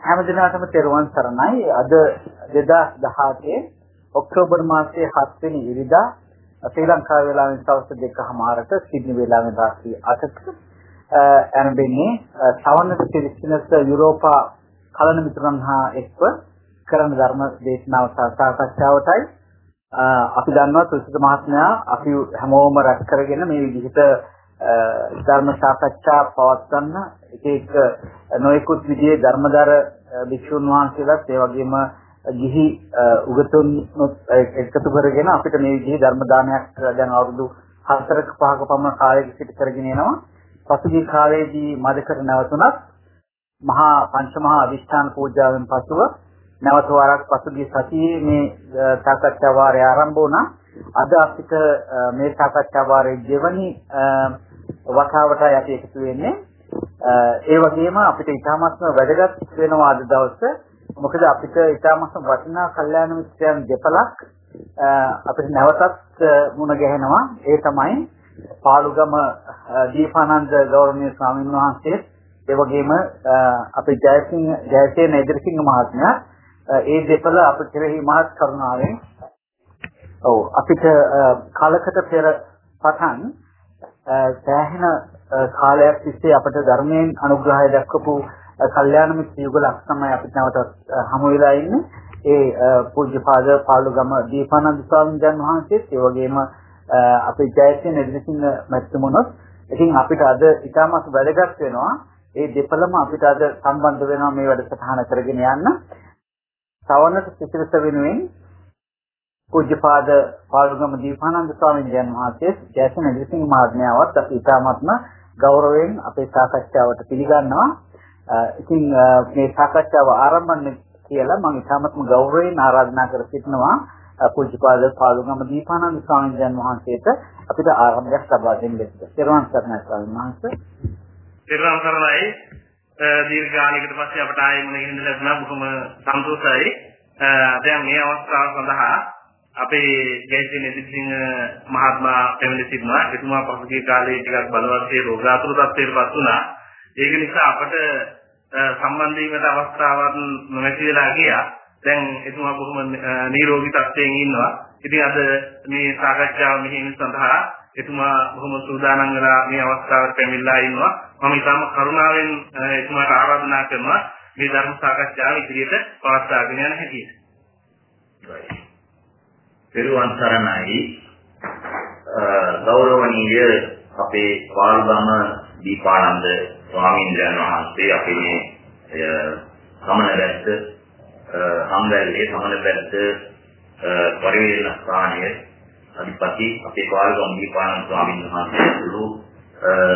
හැම දිනකටම තෙරුවන් සරණයි. අද 2018 ඔක්තෝබර් මාසයේ 7 වෙනි ඉරිදා ශ්‍රී ලංකාව වේලාවෙන් සවස් දෙකමාරට සිඩ්නි වේලාවෙන් රාත්‍රී 8ට ආරම්භන්නේ සවන්නට පිළිසිනස යුරෝපා කලන මිතුරන් හා එක්ව කරන ධර්ම දේශනාව සාකච්ඡාවටයි අපි දන්නවා තුසිත මහත්මයා අපි හැමෝම රැස් කරගෙන මේ විදිහට ධර්ම සාකච්ඡා පවත්වන්න එක එක නොයෙකුත් විදිහේ ධර්මදර භික්ෂුන් වහන්සේලාත් ඒ වගේම ගිහි උගතුන් එකතු කරගෙන අපිට මේ විදිහේ ධර්ම දානයක් දැන් අවුරුදු 4ක 5ක පමණ කාලයක සිට කරගෙන යනවා. පසුගිය කාලයේදී මදකර නැවතුණත් මහා පංචමහා අදිෂ්ඨාන පූජාවෙන් පසුව නැවත වරක් පසුගිය සතියේ මේ සාකච්ඡා වාරය ආරම්භ වුණා. අද අපිට මේ සාකච්ඡා වාරයේ දෙවනි වතාවටයි අපි එකතු වෙන්නේ. ඒ වගේම අපිට ඉතාමත්ම වැදගත් වෙනවා අද දවසේ. මොකද අපිට ඉතාමත්ම වටිනා කල්යාණ මිත්‍රයන් දෙපළක් අපිට නැවතත් මුණ ගැහෙනවා. ඒ තමයි පාලුගම දීපානන්ද ගෞරවනීය ස්වාමීන් වහන්සේ ඒ වගේම අපේ ජයසිංහ ජයසේන ඉදිරිසිංහ මහත්මයා ඒ දෙපළ අප කෙරෙහි මහත් කරුණාවෙන් ඔව් අපිට කාලකට පෙර පටන් සෑහෙන කාලයක් තිස්සේ අපට ධර්මයෙන් අනුග්‍රහය දක්වපු කල්යාණ මිත්‍ර යුගලක් තමයි අපිට නැවත හමු වෙලා ඉන්නේ. ඒ පූජ්‍යපාද පාළුගම දීපානන්ද ස්වාමීන් වහන්සේත් ඒ වගේම අපේ ජයසේන එදිරිසිංහ මැතිතුමනොත් ඉතින් අපිට අද ඉතාමත් වැදගත් වෙනවා ඒ දෙපළම අපිට අද සම්බන්ධ වෙනවා මේ වැඩසටහන කරගෙන යන්න. සවනට සිසිලස වෙනුවෙන් පූජ්‍යපාද පාළුගම දීපානන්ද ස්වාමීන් වහන්සේ ජයසන දිසිංහ මහත්මයාවත් අපි ඉතාමත්ම ගෞරවයෙන් අපේ සාකච්ඡාවට පිළිගන්නවා. ඉතින් මේ සාකච්ඡාව ආරම්භන්න කියලා මම ඉතාමත්ම ගෞරවයෙන් ආරාධනා කර සිටිනවා පූජ්‍යපාද පාළුගම දීපානන්ද ස්වාමීන් වහන්සේට අපිට ආරම්භයක් ලබා දෙන්න ලෙස. ත්වන් සරණයි ස්වාමීන් වහන්සේ. ත්වන් සරණයි දීර්ඝ කාලයකට පස්සේ අපට ආයෙ මුණ ගැහෙන්න ලැබුණා බොහොම සන්තෝෂයි. දැන් මේ අවස්ථාව සඳහා අපේ ජයසිංහ නිදිසිංහ මහත්මයා පැමිණ සිටිනවා. එතුමා පසුගිය කාලේ ටිකක් බලවත් රෝගාතුර තත්ත්වයකටපත් වුණා. ඒක නිසා අපට සම්බන්ධ වීමට අවස්ථාවක් නොමැති වෙලා ගියා. දැන් එතුමා බොහොම නිරෝගී තත්ත්වයෙන් ඉන්නවා. ඉතින් අද මේ සාකච්ඡාව මෙහිම සඳහා එතුමා බොහොම සූදානම් වෙලා මේ අවස්ථාවට පැමිණලා ඉන්නවා. මම ඉතාම කරුණාවෙන් එතුමාට ආරාධනා කරනවා මේ ධර්ම සාකච්ඡාව ඉදිරියට පවත්වාගෙන යන හැටියට. පෙරුවන් සරණයි. ගෞරවනීය අපේ පාල්ගම දීපානන්ද ස්වාමීන් වහන්සේ අපේ මේ සමනබැද්ද හම්බැල්ලේ සමනබැද්ද පරිවේන ස්ථානයේ අධිපති අපේ පාල්ගම දීපානන්ද ස්වාමීන් වහන්සේ සුළු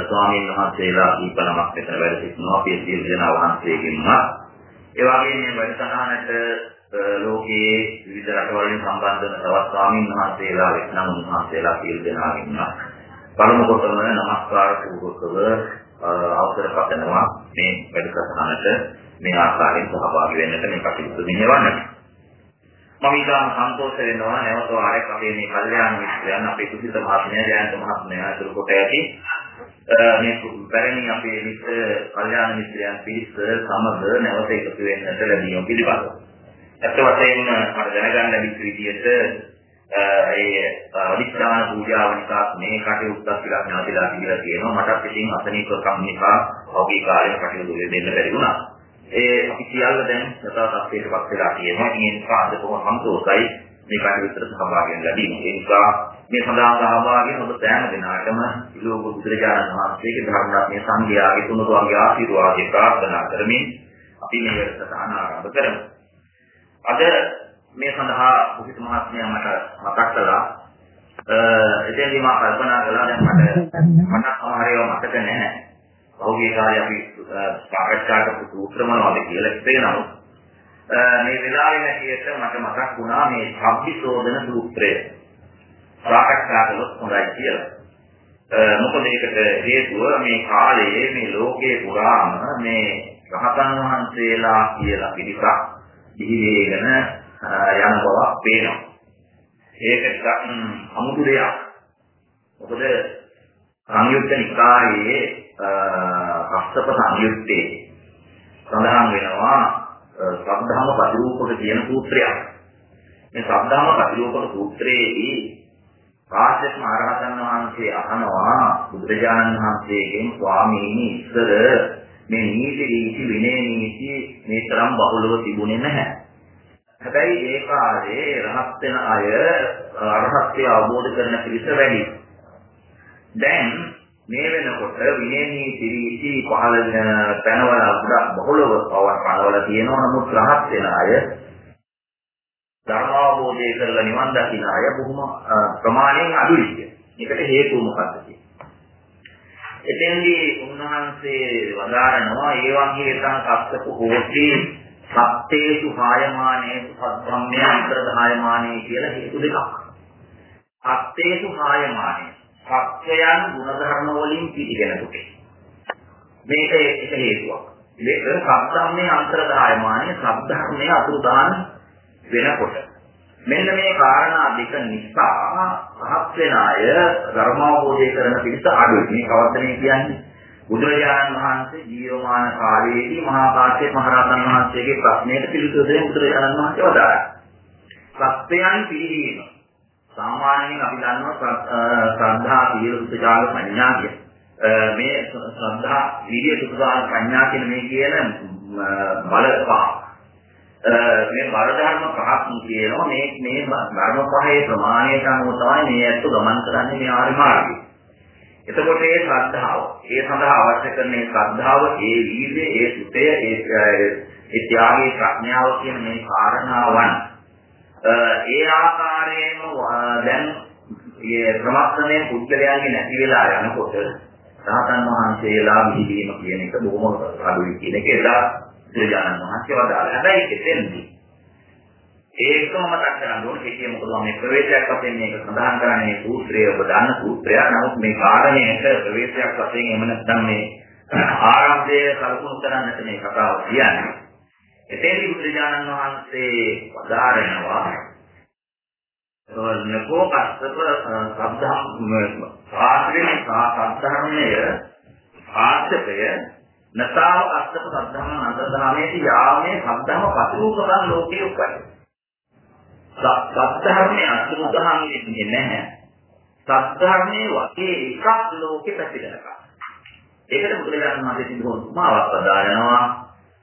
ස්වාමීන් වහන්සේලා දීපනමක් මෙතන වැඩ සිටිනවා අපේ සියලු දෙනා වහන්සේගෙන්ම. ඒ වගේම මේ වැඩසටහනට ලෝකයේ විවිධ රටවලින් සම්බන්ධ වෙන තවත් ස්වාමීන් වහන්සේලා වෙනම උන්වහන්සේලා කියලා දෙනා ඉන්නවා. පළමු කොටම নমස්කාර පූර්වකව අවසර පතනවා මේ වැඩසටහනට මේ ආකාරයෙන් සහභාගී වෙන්නට මේ කටයුතු මෙහෙවන්නට. මම ඉතාම සන්තෝෂ වෙනවා නැවත වාරයක් අපේ මේ කල්යාණ මිත්‍රයන් අපේ කුසිත මහත්මයා ජයන්ත මහත්මයා අතුරු කොට ඇති මේ පැරණි අපේ මිත්‍ර කල්යාණ මිත්‍රයන් පිරිස සමග නැවත එකතු වෙන්නට ලැබීම පිළිබඳව. ඇත්ත වශයෙන්ම මට දැනගන්න ලැබිච්ච විදිහට ඒ අදිස්ත්‍යාන පූජාව නිසා මේ කටයුත්තක් කියලා නැවතිලා කියලා කියනවා මටත් ඉතින් අසනීපකම් නිසා ඔහුගේ කාලේ කටයුතු දෙන්න බැරි වුණා. ඒ අපි සියල්ල දැන් යථා තත්ත්වයකටපත් වෙලා තියෙනවා. ඒ නිසා අද කොහොම සන්තෝෂයි මේ කටයුත්තට සහභාගී වෙන්න ලැබීම. ඒ නිසා මේ සඳහා සහභාගී වන සෑම දෙනාටම ලෝක බුදුරජාණන් වහන්සේගේ ධර්ම රත්නයේ සංඝයාගේ තුනුරුවන්ගේ ආශිර්වාදය ප්‍රාර්ථනා කරමින් අපි මේ වැඩසටහන ආරම්භ කරමු. අද මේ සඳහා පුහිත මහත්මයා මට මතක් කළා. එතෙන්දී මම කල්පනා කළා දැන් මට මට සමහර ඒවා මතක නැහැ. පහුගිය කාලේ අපි සාකච්ඡා කරපු සූත්‍ර මොනවද කියලා ඉතිනම මේ වෙලාවේ හැටියට මට මතක් වුණා මේ සම්පිසෝදන සූත්‍රය. සාකච්ඡා කළොත් හොඳයි කියලා. මොකද ඒකට හේතුව මේ කාලයේ මේ ලෝකේ පුරාම මේ රහතන් වහන්සේලා කියලා පිළිසක් දිවිවේගෙන යන බවක් පේනවා. ඒක ටිකක් අමුතු දෙයක්. මොකද සංයුක්ත නිකායේ කස්සප සංයුත්තේ සඳහන් වෙනවා සද්ධාම ප්‍රතිරූපක කියන සූත්‍රයක්. මේ සද්ධාම ප්‍රතිරූපක සූත්‍රයේදී කාශ්‍යප මහ රහතන් වහන්සේ අහනවා බුදුරජාණන් වහන්සේගෙන් ස්වාමීනි ඉස්සර මේ නීති රීති විනය නීති මේ තරම් බහුලව තිබුණේ නැහැ. හැබැයි ඒ කාලේ රහත් වෙන අය අරහත්ත්වය අවබෝධ කරන පිරිස වැඩි. දැන් මේ වෙනකොට විනය නීති රීති පහළ තැනවල ගොඩක් බහුලව පවත්වනවල තියෙනවා නමුත් රහත් වෙන අය ධර්මාවබෝධය කරලා නිවන් දකින්න අය බොහොම ප්‍රමාණයෙන් අඩුයි. ඒකට හේතුව මොකක්ද එතෙන්දී උන්වහන්සේ වදාරනවා ඒ වගේ තම කස්සප හෝති සත්තේසු හායමානේසු සද්ධම්මේ අන්තරධායමානේ කියලා හේතු දෙකක්. සත්තේසු හායමානේ සත්‍යයන් ಗುಣධර්ම වලින් පිළිගෙනකොට. මේක එක හේතුවක්. මේක සද්ධම්මේ අන්තරධායමානේ සද්ධර්මයේ අතුරුදාන වෙනකොට මෙන්න මේ කාරණා දෙක නිසා පහත් වෙන අය ධර්මාවබෝධය කරන පිරිස අඩුයි. මේ කවද්දනේ කියන්නේ බුදුරජාණන් වහන්සේ ජීවමාන කාලයේදී මහා කාශ්‍යප මහ රහතන් වහන්සේගේ ප්‍රශ්නයට පිළිතුරු දෙන බුදුරජාණන් වහන්සේ වදාළා. සත්‍යයන් පිළිදීම. සාමාන්‍යයෙන් අපි දන්නවා ශ්‍රද්ධා, සීල, සුචාල, ප්‍රඥා කියන මේ ශ්‍රද්ධා, වීර්ය, සුචාල, ප්‍රඥා කියන මේ කියන බල පහ මේ බල ධර්ම පහක් කියනවා මේ මේ ධර්ම පහේ ප්‍රමාණයට අනුව තමයි මේ ඇත්ත ගමන් කරන්නේ මේ ආරි මාර්ගය. එතකොට මේ ශ්‍රද්ධාව, ඒ සඳහා අවශ්‍ය කරන මේ ශ්‍රද්ධාව, ඒ වීර්යය, ඒ සුතය, ඒ ඒ ත්‍යාගයේ ප්‍රඥාව කියන මේ කාරණාවන් ඒ ආකාරයෙන්ම දැන් මේ ප්‍රමස්තනේ පුද්ගලයන්ගේ නැති වෙලා යනකොට රහතන් වහන්සේලා විහිදීම කියන එක බොහොම අඩුයි කියන එක එදා බුදුරජාණන් වහන්සේ වදාළා. හැබැයි එතෙන්දී ඒකම මතක් කරගන්න ඕනේ ඒකේ මොකද මේ ප්‍රවේශයක් වශයෙන් මේක සඳහන් කරන්නේ සූත්‍රය ඔබ දන්න සූත්‍රයක්. නමුත් මේ කාරණයට ප්‍රවේශයක් වශයෙන් එහෙම නැත්නම් මේ ආරම්භය කල්පනා කරන්නට මේ කතාව කියන්නේ. එතෙන්දී බුදුරජාණන් වහන්සේ වදාරනවා නකෝ කස්සප සබ්ධම් සාත්‍රේ සාධර්මය ආශ්‍රය නතාව අස්සප සද්ධාම අන්තධාමේති යාමේ සද්ධාම පතිරූපකම් ලෝකේ උපයි. සද්ධාර්මයේ අසුරුදහම් වෙන්නේ නැහැ. සද්ධාර්මයේ වගේ එකක් ලෝකේ පැතිරෙනවා. ඒකට බුදුරජාණන් වහන්සේ සිදුවන උපමාවක් පදාරනවා.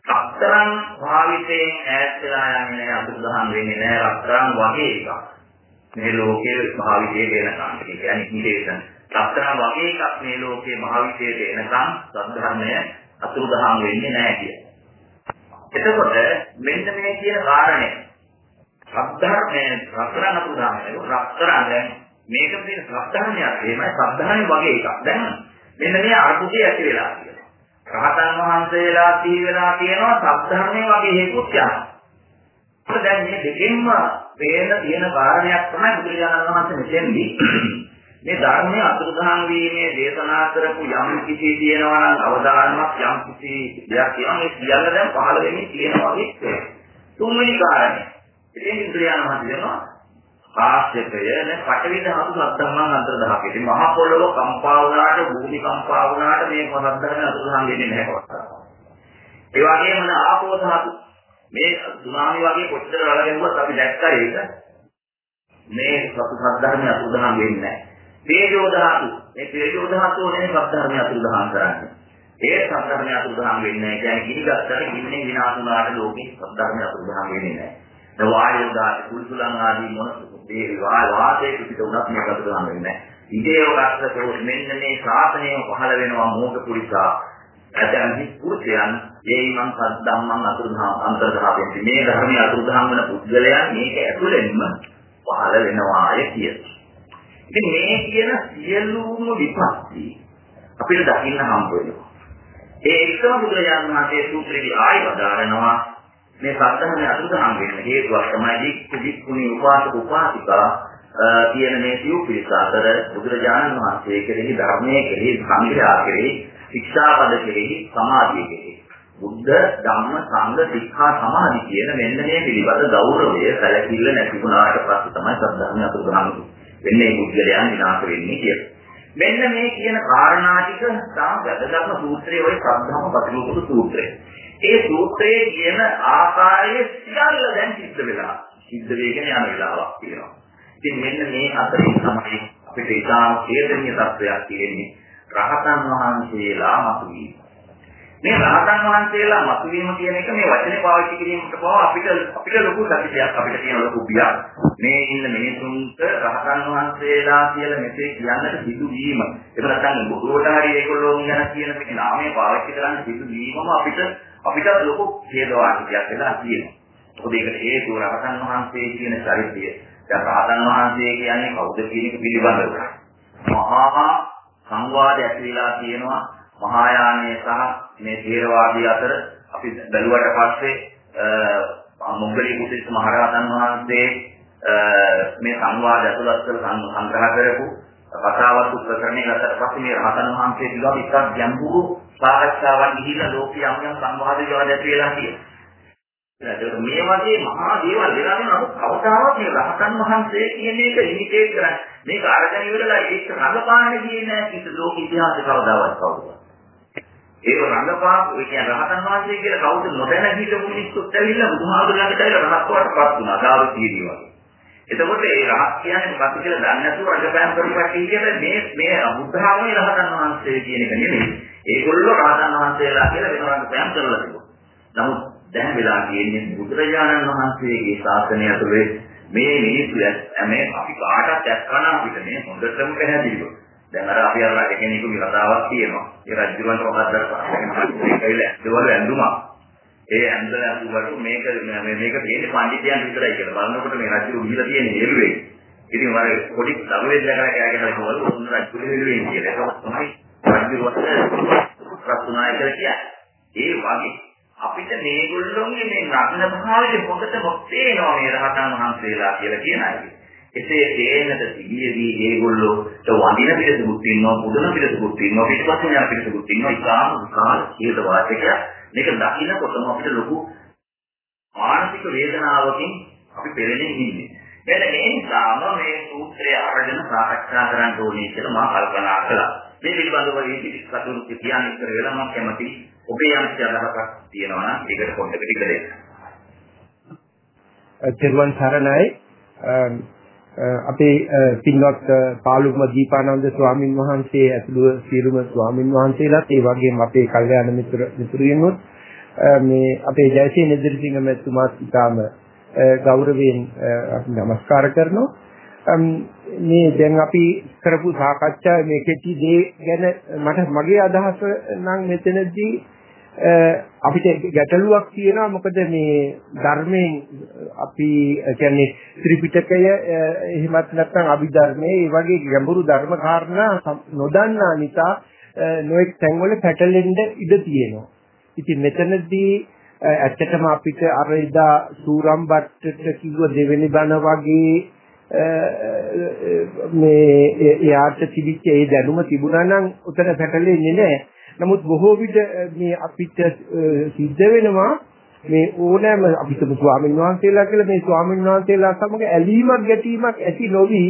රත්තරන් භාවිතයෙන් ඈත් වෙලා යන්නේ නැහැ අසුරුදහම් වෙන්නේ නැහැ රත්තරන් වගේ එකක්. මේ ලෝකයේ භාවිතයේ වෙනකම්. ඒ කියන්නේ නිදේශන. රත්තරන් වගේ එකක් මේ ලෝකයේ භාවිතයේ වෙනකම් සද්ධාර්මයේ අතුරුදහන් වෙන්නේ නැහැ කිය. එතකොට මෙන්න මේ කියන කාරණය සද්ධර්මයේ රත්තරන් අතුරුදහන් වෙනවා. රත්තරන් දැන් මේක තියෙන සද්ධර්මයක් එහෙමයි සද්ධර්මයේ වගේ එකක්. දැන් මෙන්න මේ අර්ථය ඇති වෙලා තියෙනවා. රහතන් වහන්සේලා සිහි වෙලා තියෙනවා සද්ධර්මයේ වගේ හේතුත් යනවා. දැන් මේ දෙකෙන්ම පේන තියෙන කාරණයක් තමයි බුදුරජාණන් වහන්සේ මෙතෙන්දී මේ ධර්මයේ අතුරුදහන් වීමේ දේශනා කරපු යම් කිසි තියෙනවා නම් අවදානමක් යම් කිසි දෙයක් තියෙනවා මේ සියල්ල දැන් පහළ වෙන්නේ තියෙනවා වගේ තුන්වෙනි කාරණය. ඉතින් ඉන්ද්‍රියයන් මහදෙනවා ආශ්‍රයය නේ පටවි ධාතු සද්ධර්මයන් අන්තර්දහක. ඉතින් මහ පොළොව කම්පා වුණාට භූමි කම්පා වුණාට මේ සද්ධර්ම අතුරුදහන් වෙන්නේ නැහැ කොහොමද? ඒ වගේම ආපෝ ධාතු මේ සුනාමි වගේ කොච්චර රළ ගැහුවත් අපි දැක්කා ඒක මේ සතු සද්ධර්ම අතුරුදහන් වෙන්නේ නැහැ. තේජෝ ධාතු. මේ තේජෝ ධාතුව නෙමෙයි සද්ධර්මය අතුරුදහන් කරන්නේ. ඒ සද්ධර්මය අතුරුදහන් වෙන්නේ නැහැ. කියන්නේ ගිනි ගත්තට ගින්නේ විනාශ වුණාට ලෝකේ සද්ධර්මය අතුරුදහන් වෙන්නේ නැහැ. ඒ වායු ධාතු, කුල්සුලං ආදී මොන මේ වාතයේ පිට උනත් මේක අතුරුදහන් වෙන්නේ නැහැ. ඉදේව ගත්තට මෙන්න මේ ශාසනයම පහළ වෙනවා මෝහ පුරිසා. ඇතැම්හි පුරුෂයන් ඒයිමන් සද්ධම්මන් අතුරුදහන් අන්තර්ධාපයෙන් මේ ධර්මයේ අතුරුදහන් වෙන පුද්ගලයන් මේක ඇතුළෙන්ම පහළ වෙනවා අය කියනවා. ඉතින් මේ කියන සියලුම විපස්සී අපිට දකින්න හම්බ වෙනවා. ඒ එකම බුදුරජාණන් වහන්සේ සූත්‍රයේ ආයි වදාරනවා මේ සත්‍යමය අතුරුදහන් වෙන්න හේතුවක් තමයි දික්ක දික්කුණී උපාසක උපාසිකා කියන මේ සිව් පිළිස අතර බුදුරජාණන් වහන්සේ කෙරෙහි ධර්මයේ කෙරෙහි සංග්‍රහ කෙරෙහි ශික්ෂාපද කෙරෙහි සමාධිය කෙරෙහි බුද්ධ ධම්ම සංඝ සික්ඛා සමාධි කියන මෙන්න මේ පිළිබඳ ගෞරවය සැලකිල්ල නැති වුණාට පස්සේ තමයි සද්ධර්මය අතුරුදහන් වෙන්නේ. වෙන්නේ පුද්ගලයන් විනාශ වෙන්නේ කියලා. මෙන්න මේ කියන කාරණා ටික තා වැදගත්ම සූත්‍රයේ ওই සද්ධාම පටිලෝක සූත්‍රය. ඒ සූත්‍රයේ කියන ආකාරයේ සියල්ල දැන් සිද්ධ වෙලා සිද්ධ වෙගෙන යන වෙලාවක් තියෙනවා. ඉතින් මෙන්න මේ අතරින් තමයි අපිට ඉතාම හේතනීය තත්වයක් තියෙන්නේ රහතන් වහන්සේලා මතුවීම. මේ රහතන් වහන්සේලා මතුවීම කියන එක මේ වචනේ පාවිච්චි කිරීමට පවා අපිට අපිට ලොකු සැකයක් අපිට තියෙන ලොකු බියක්. මේ ඉන්න මිනිසුන්ට රහතන් වහන්සේලා කියලා මෙසේ කියන්නට සිදුවීම. ඒක නැත්නම් බොරුවට හරි ඒගොල්ලෝ ගැන කියන මේ නාමය පාවිච්චි කරන්න සිදුවීමම අපිට අපිට ලොකු හේතුවාදියක් වෙලා තියෙනවා. මොකද ඒකට හේතුව රහතන් වහන්සේ කියන චරිතය. දැන් රහතන් වහන්සේ කියන්නේ කවුද කියන එක පිළිබඳව. මහා සංවාදයක් ඇති වෙලා තියෙනවා මහායානයේ සහ මේ ථේරවාදී අතර අපි බැලුවට පස්සේ මොග්ගලී කුසිත මහරහතන් වහන්සේ මේ සංවාද ඇතුළත් කර සංග්‍රහ කරපු කතාවත් ප්‍රකරණය ගත්තට පස්සේ මේ රහතන් වහන්සේ පිළිබඳ ඉස්සක් ගැඹුරු සාකච්ඡාවක් ගිහිල්ලා ලෝකයේ යම් යම් සංවාද විවාද ඇති වෙලා තියෙනවා. මේ වගේ මහා දේවල් වෙලා නමුත් කවදාවත් මේ රහතන් වහන්සේ කියන එක ඉනිකේට් කරන්නේ මේක අරගෙන ඉවරලා ඒක රඟපාන්න ගියේ නෑ කිසි ලෝක ඉතිහාසෙ කවදාවත් කවුරුත්. ඒක රඟපාපු ඒ කියන්නේ රහතන් වහන්සේ කියලා කවුද නොදැන හිටපු මිනිස්සුත් ඇවිල්ලා බුදුහාමුදුර ළඟට ඇවිල්ලා රහත්වටපත් වුණා. ගාව තීරිය වගේ. එතකොට ඒ රහත් කියන්නේ මොකක්ද කියලා දන්නේ නැතුව රඟපෑම් කරපටි කියන්නේ මේ මේ බුද්ධ ආගමේ රහතන් වහන්සේ කියන එක නෙමෙයි. ඒගොල්ලෝ රහතන් වහන්සේලා කියලා වෙන රඟපෑම් කරලා තිබුණා. නමුත් දැන් වෙලා තියෙන්නේ බුදුරජාණන් වහන්සේගේ ශාසනය ඇතුලේ මේ මිනිස්සු මේ අපි කාටත් දැක්කම අපිට මේ හොඳටම පැහැදිලිව. දැන් අර අපි අර කෙනෙකුගේ කතාවක් තියෙනවා. ඒ රජුන්ට මොකක්ද කරන්නේ කියලා ඇඳුමක්. ඒ ඇඳලා අසුවට මේක මේක තියෙන්නේ පඬිතියන් විතරයි කියලා. බලනකොට මේ රජු ගිහිලා තියෙන්නේ එළුවේ. ඉතින් මම පොඩි දරුවෙක් දැකලා කෑ ගහලා කිව්වලු උන් රජු එළුවේ කියලා. ඒක තමයි රජු වස්ත ප්‍රශ්නාය කියලා කියන්නේ. ඒ වගේ අපිට මේගොල්ලෝගේ මේ නগ্ন භාවයේ පොකට මොකේනවා මේ රහතන් වහන්සේලා කියලා කියන අය. එසේ තේනට සිගියදී ඒගොල්ලෝට වඳින පිළිසුත් ඉන්නවා, පුදන පිළිසුත් ඉන්නවා, පිටපස්සෙන් යන පිළිසුත් ඉන්නවා. ඉතාම විශාල ජීවිත වාසිකයක්. මේක දකින්නකොටම අපිට ලොකු මානසික වේදනාවකින් අපි පෙළෙන්නේ ඉන්නේ. මෙන්න මේ නිසාම මේ සූත්‍රය අරගෙන සාකච්ඡා කරන්න ඕනේ කියලා මම කල්පනා කළා. මේ පිළිබඳව මේ කටයුතු කියන්න ඉස්සර වෙලා මම කැමති ඔබේ යම් අදහසක් තියෙනවා නම් ඒකට පොඩ්ඩක් ටික දෙන්න. තෙරුවන් සරණයි අපේ පින්වත් පාලුම දීපානන්ද ස්වාමින් වහන්සේ ඇතුළු සියලුම ස්වාමින් වහන්සේලාත් ඒ වගේම අපේ කල්යාණ මිත්‍ර මිතුරියනුත් මේ අපේ ජයසී නිදිරිසිංහ මැතිතුමාත් ඉතාම ගෞරවයෙන් අපි নমස්කාර කරනවා. මේ දැන් අපි කරපු සාකච්ඡා මේ කෙටි දේ ගැන මට මගේ අදහස නම් මෙතනදී අපිට ගැටලුවක් තියෙනවා මොකද මේ ධර්මයෙන් අපි කියන්නේ ත්‍රිපිටකය එහෙමත් නැත්නම් අභිධර්මයේ ඒ වගේ ගැඹුරු ධර්ම කාරණා නොදන්නා නිසා නොඑක් තැන්වල පැටලෙන්න ඉඩ තියෙනවා. ඉතින් මෙතනදී ඇත්තටම අපිට අර එදා සූරම් බට්ටට කිව්ව දෙවෙනි බණ වගේ මේ එයාට තිබිච්ච ඒ දැනුම තිබුණා නම් උතන පැටලෙන්නේ නැහැ. නමුත් බොහෝ විට මේ අපිට සිද්ධ වෙනවා මේ ඕනෑම අපිටම ස්වාමීන් වහන්සේලා කියලා මේ ස්වාමීන් වහන්සේලා සමග ඇලීමක් ගැටීමක් ඇති නොවි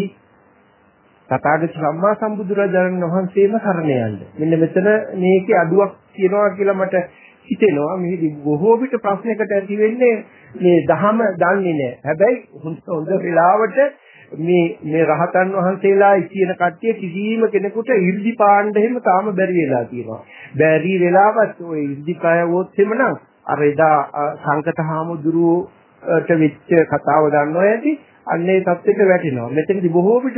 තථාගත සම්මා සම්බුදුරජාණන් වහන්සේම සරණ යන්න. මෙන්න මෙතන මේකේ අඩුවක් තියෙනවා කියලා මට හිතෙනවා. මේ බොහෝ විට ප්‍රශ්නයකට ඇති වෙන්නේ මේ දහම දන්නේ නැහැ. හැබැයි හොඳ වෙලාවට මේ මේ රහතන් වහන්සේලා කියන කට්ටිය කිසිම කෙනෙකුට ඉර්ධි පාණ්ඩ එහෙම තාම බැරි වෙලා තියෙනවා. බැරි වෙලාවත් ওই ඉර්ධි පායවොත් එමනම් අර එදා සංකතහාමුදුරුවට වෙච්ච කතාව දන්නෝ ඇති. අන්නේ தත්ත්වයට වැටෙනවා. මෙතනදී බොහෝ විට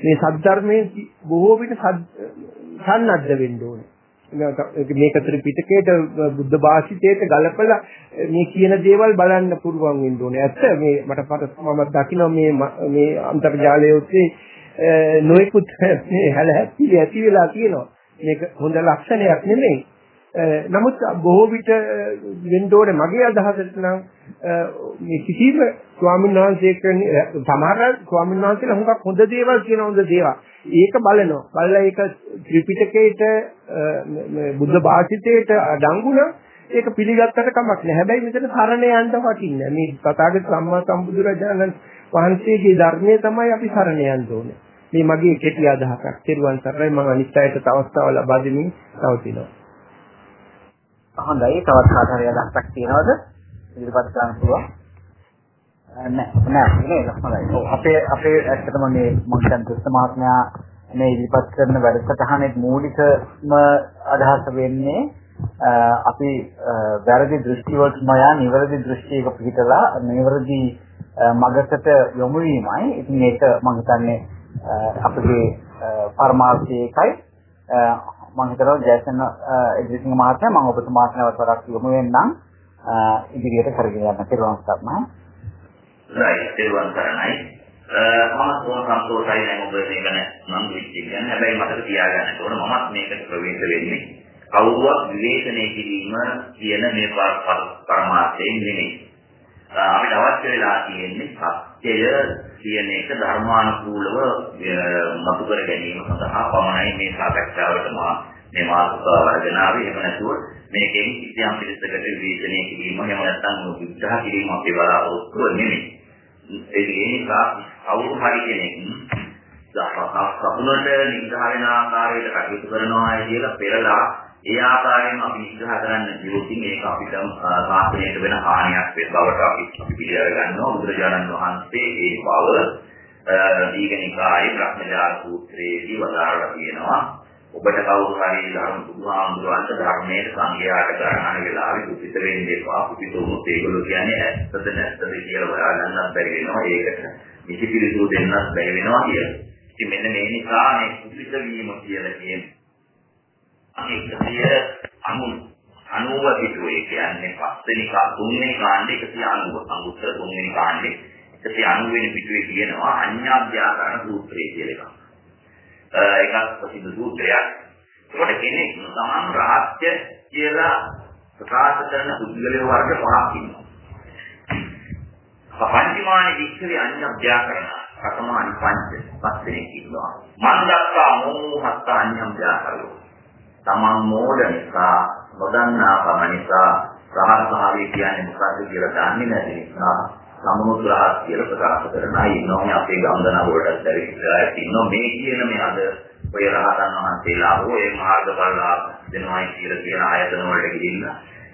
මේ සද්ධර්මයේ බොහෝ විට සන්නද්ධ වෙන්න ඕනේ. මේක ත්‍රිපිටකයට බුද්ධ භාෂිතයට ගලපලා මේ කියන දේවල් බලන්න පුරුවන් වෙන්න ඕනේ. ඇත්ත මේ මට මම දකිනවා මේ මේ අන්තර්ජාලය ඔස්සේ නොයෙකුත් මේ හැල හැප්පිලි ඇති වෙලා තියෙනවා. මේක හොඳ ලක්ෂණයක් නෙමෙයි. නමුත් බොහෝ විට වෙන්න ඕනේ මගේ අදහසට නම් මේ කිසිම ස්වාමීන් වහන්සේ කියන්නේ සමහර ස්වාමීන් වහන්සේලා හුඟක් හොඳ දේවල් කියන හොඳ දේවල්. ඒක බලනවා. බලලා ඒක ත්‍රිපිටකයට බුද්ධ භාෂිතයට අඩංගුන ඒක පිළිගත්තට කමක් නැහැ. හැබැයි මෙතන සරණ යන්න වටින්නේ. මේ තථාගත සම්මා සම්බුදුරජාණන් වහන්සේගේ ධර්මයේ තමයි අපි සරණ යන්න ඕනේ. මේ මගේ කෙටි අදහසක්. තෙරුවන් සරණයි මම අනිත් අයට අවස්ථාව ලබා දෙමින් තවතිනවා. හොඳයි තවත් කාට හරි අදහසක් තියෙනවද? ඉදිරිපත් කරන්න පුළුවන්. නෑ නෑ නේද හොඳයි. ඔව් අපේ අපේ ඇත්තටම මේ මම දැන් දුස්ත මහත්මයා මේ ඉදිරිපත් කරන වැඩසටහනේ මූලිකම අදහස වෙන්නේ අපි වැරදි දෘෂ්ටි වලට නොයා නිවැරදි දෘෂ්ටියක පිටලා නිවැරදි මගකට යොමු වීමයි. ඉතින් ඒක මම හිතන්නේ අපගේ පරමාර්ථය එකයි. මම හිතනවා ජයසන් ඉදිරිසිංහ මහත්මයා මම ඔබතුමාට නැවත වරක් යොමු වෙන්නම් ඉදිරියට කරගෙන යන්න කියලා මම right ඒවන් කරණයි මම සෝම සන්තෝෂයි දැන් ඔබ මේ ගැන මම වෙච්ච කියන්නේ. හැබැයි මතක තියාගන්න ඕන මමත් මේකට ප්‍රවේශ වෙන්නේ. කවුරුවත් විවේචනය කිරීම කියන මේ පරමාර්ථයෙන් නෙමෙයි. අපිට අවශ්‍ය වෙලා තියෙන්නේ සත්‍යය කියන එක ධර්මානුකූලව මතු කර ගැනීම සඳහා පමණයි මේ සාකච්ඡාවට මා මේ මාතෘකාව අරගෙන ආවේ. එහෙම නැතුව මේකෙන් කිසියම් පිළිසකට විවේචනය කිරීම එහෙම නැත්නම් විග්‍රහ කිරීම අපේ බලාපොරොත්තුව නෙමෙයි. ඒ නිසා කවුරු හරි කෙනෙක් සපුනට නිග්‍රහ වෙන ආකාරයට කටයුතු කරනවා කියලා පෙරලා ඒ ආකාරයෙන්ම අපි විග්‍රහ කරන්න ගියොතින් ඒක අපිට සාසනයට වෙන හානියක් වෙන බවට අපි පිළිගන්න ගන්නවා බුදුරජාණන් වහන්සේ ඒ බව දීගනිකායේ බ්‍රහ්මජාල සූත්‍රයේදී වදාරලා තියෙනවා ඔබට කවුරු හරි ධර්ම බුදුහාමුදුරන්ට ධර්මයේ සංගයාට ගණන වෙලාවේ කුපිත වෙන්න එපා. කුපිත වුණොත් ඒගොල්ලෝ කියන්නේ ඇත්තද නැත්තද කියලා හොයාගන්නත් බැරි වෙනවා. ඒකට නිසි පිළිතුරු දෙන්නත් බැරි වෙනවා කියලා. ඉතින් මෙන්න මේ නිසා මේ කුපිත වීම කියලා කියන්නේ අනිත්‍ය අනු අනුව පිටුවේ කියන්නේ පස්වෙනි කා තුන්වෙනි කාණ්ඩේ 190 අංගුත්තර තුන්වෙනි කාණ්ඩේ 190 වෙනි පිටුවේ කියනවා අඤ්ඤාභ්‍යාකරණ සූත්‍රය කියලා එකක්. එකක් ප්‍රසිද්ධ සූත්‍රයක්. ඒකට කෙනෙක් තමන් රහත්ය කියලා ප්‍රකාශ කරන පුද්ගලයෝ වර්ග පහක් ඉන්නවා. පංචමානි වික්ෂවේ අඤ්ඤබ්‍යාකරණ ප්‍රථමානි පංච පස්සේ ඉන්නවා. මන්දක්කා මෝහත්ත අඤ්ඤබ්‍යාකරෝ. තමන් මෝඩ නිසා නොදන්නා කම නිසා රහත් භාවය කියන්නේ මොකක්ද කියලා දන්නේ නැති නිසා සමුද්‍රහත් කියලා ප්‍රකාශ කරන අය ඉන්නවා මේ අපේ ගම්දන වලට දැරිලා ඉන්නවා මේ කියන මේ අද ඔය රහතන් වහන්සේලා හෝ ඒ මාර්ගඵලලා දෙනවයි කියලා කියන ආයතන වලට ගිහින්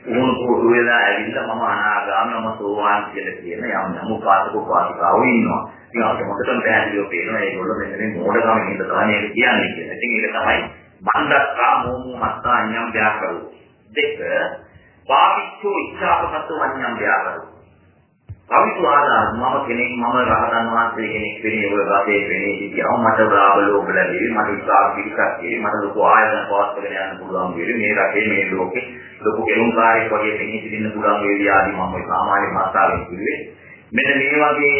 උණු පොඩු වෙලා ඇවිල්ලා මම අනාගාමී මම සෝවාන් කියලා කියන යම් යම් උපාසක උපාසිකාවෝ ඉන්නවා. ඉතින් අපිට මොකටද පැහැදිලිව පේනවා ඒගොල්ලෝ මෙන්න මේ මෝඩකම හින්දා තමයි මේක කියන්නේ කියලා. ඉතින් ඒක තමයි මන්දස්සා මෝමු මත්තා අඤ්ඤම් ව්‍යාකරෝ. දෙක පාවිච්චෝ ඉච්ඡාපකත්ව අඤ්ඤම් ව්‍යාකරෝ. පවිතු ආදාන මම කෙනෙක් මම රහතන් වහන්සේ කෙනෙක් වෙන්නේ ඔය රටේ වෙන්නේ කියනවා මට බ්‍රාහ්මලෝක ලැබෙවි මට ඉස්සා පිටක් ඒ මට ලොකු ආයතන පවත්වාගෙන යන්න පුළුවන් වෙවි මේ රටේ මේ ලෝකේ ලොකු කෙරුම්කාරයෙක් වගේ දෙන්නේ සිටින්න පුළුවන් වේවි ආදී මම ඔය සාමාන්‍ය මාතාවෙන් කිව්වේ. මෙන්න මේ වගේ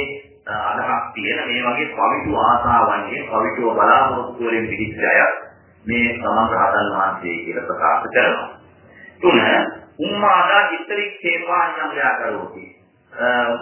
අදහස් තියෙන මේ වගේ පවිතු ආසාවන්ගේ පවිතුව බලාපොරොත්තු වලින් පිළිච්ච අය මේ සමන් රහතන් වහන්සේ කියලා ප්‍රකාශ කරනවා. තුන උම්මාදා චිත්තරික්ෂේපාඤ්ඤම් ව්‍යාකරෝති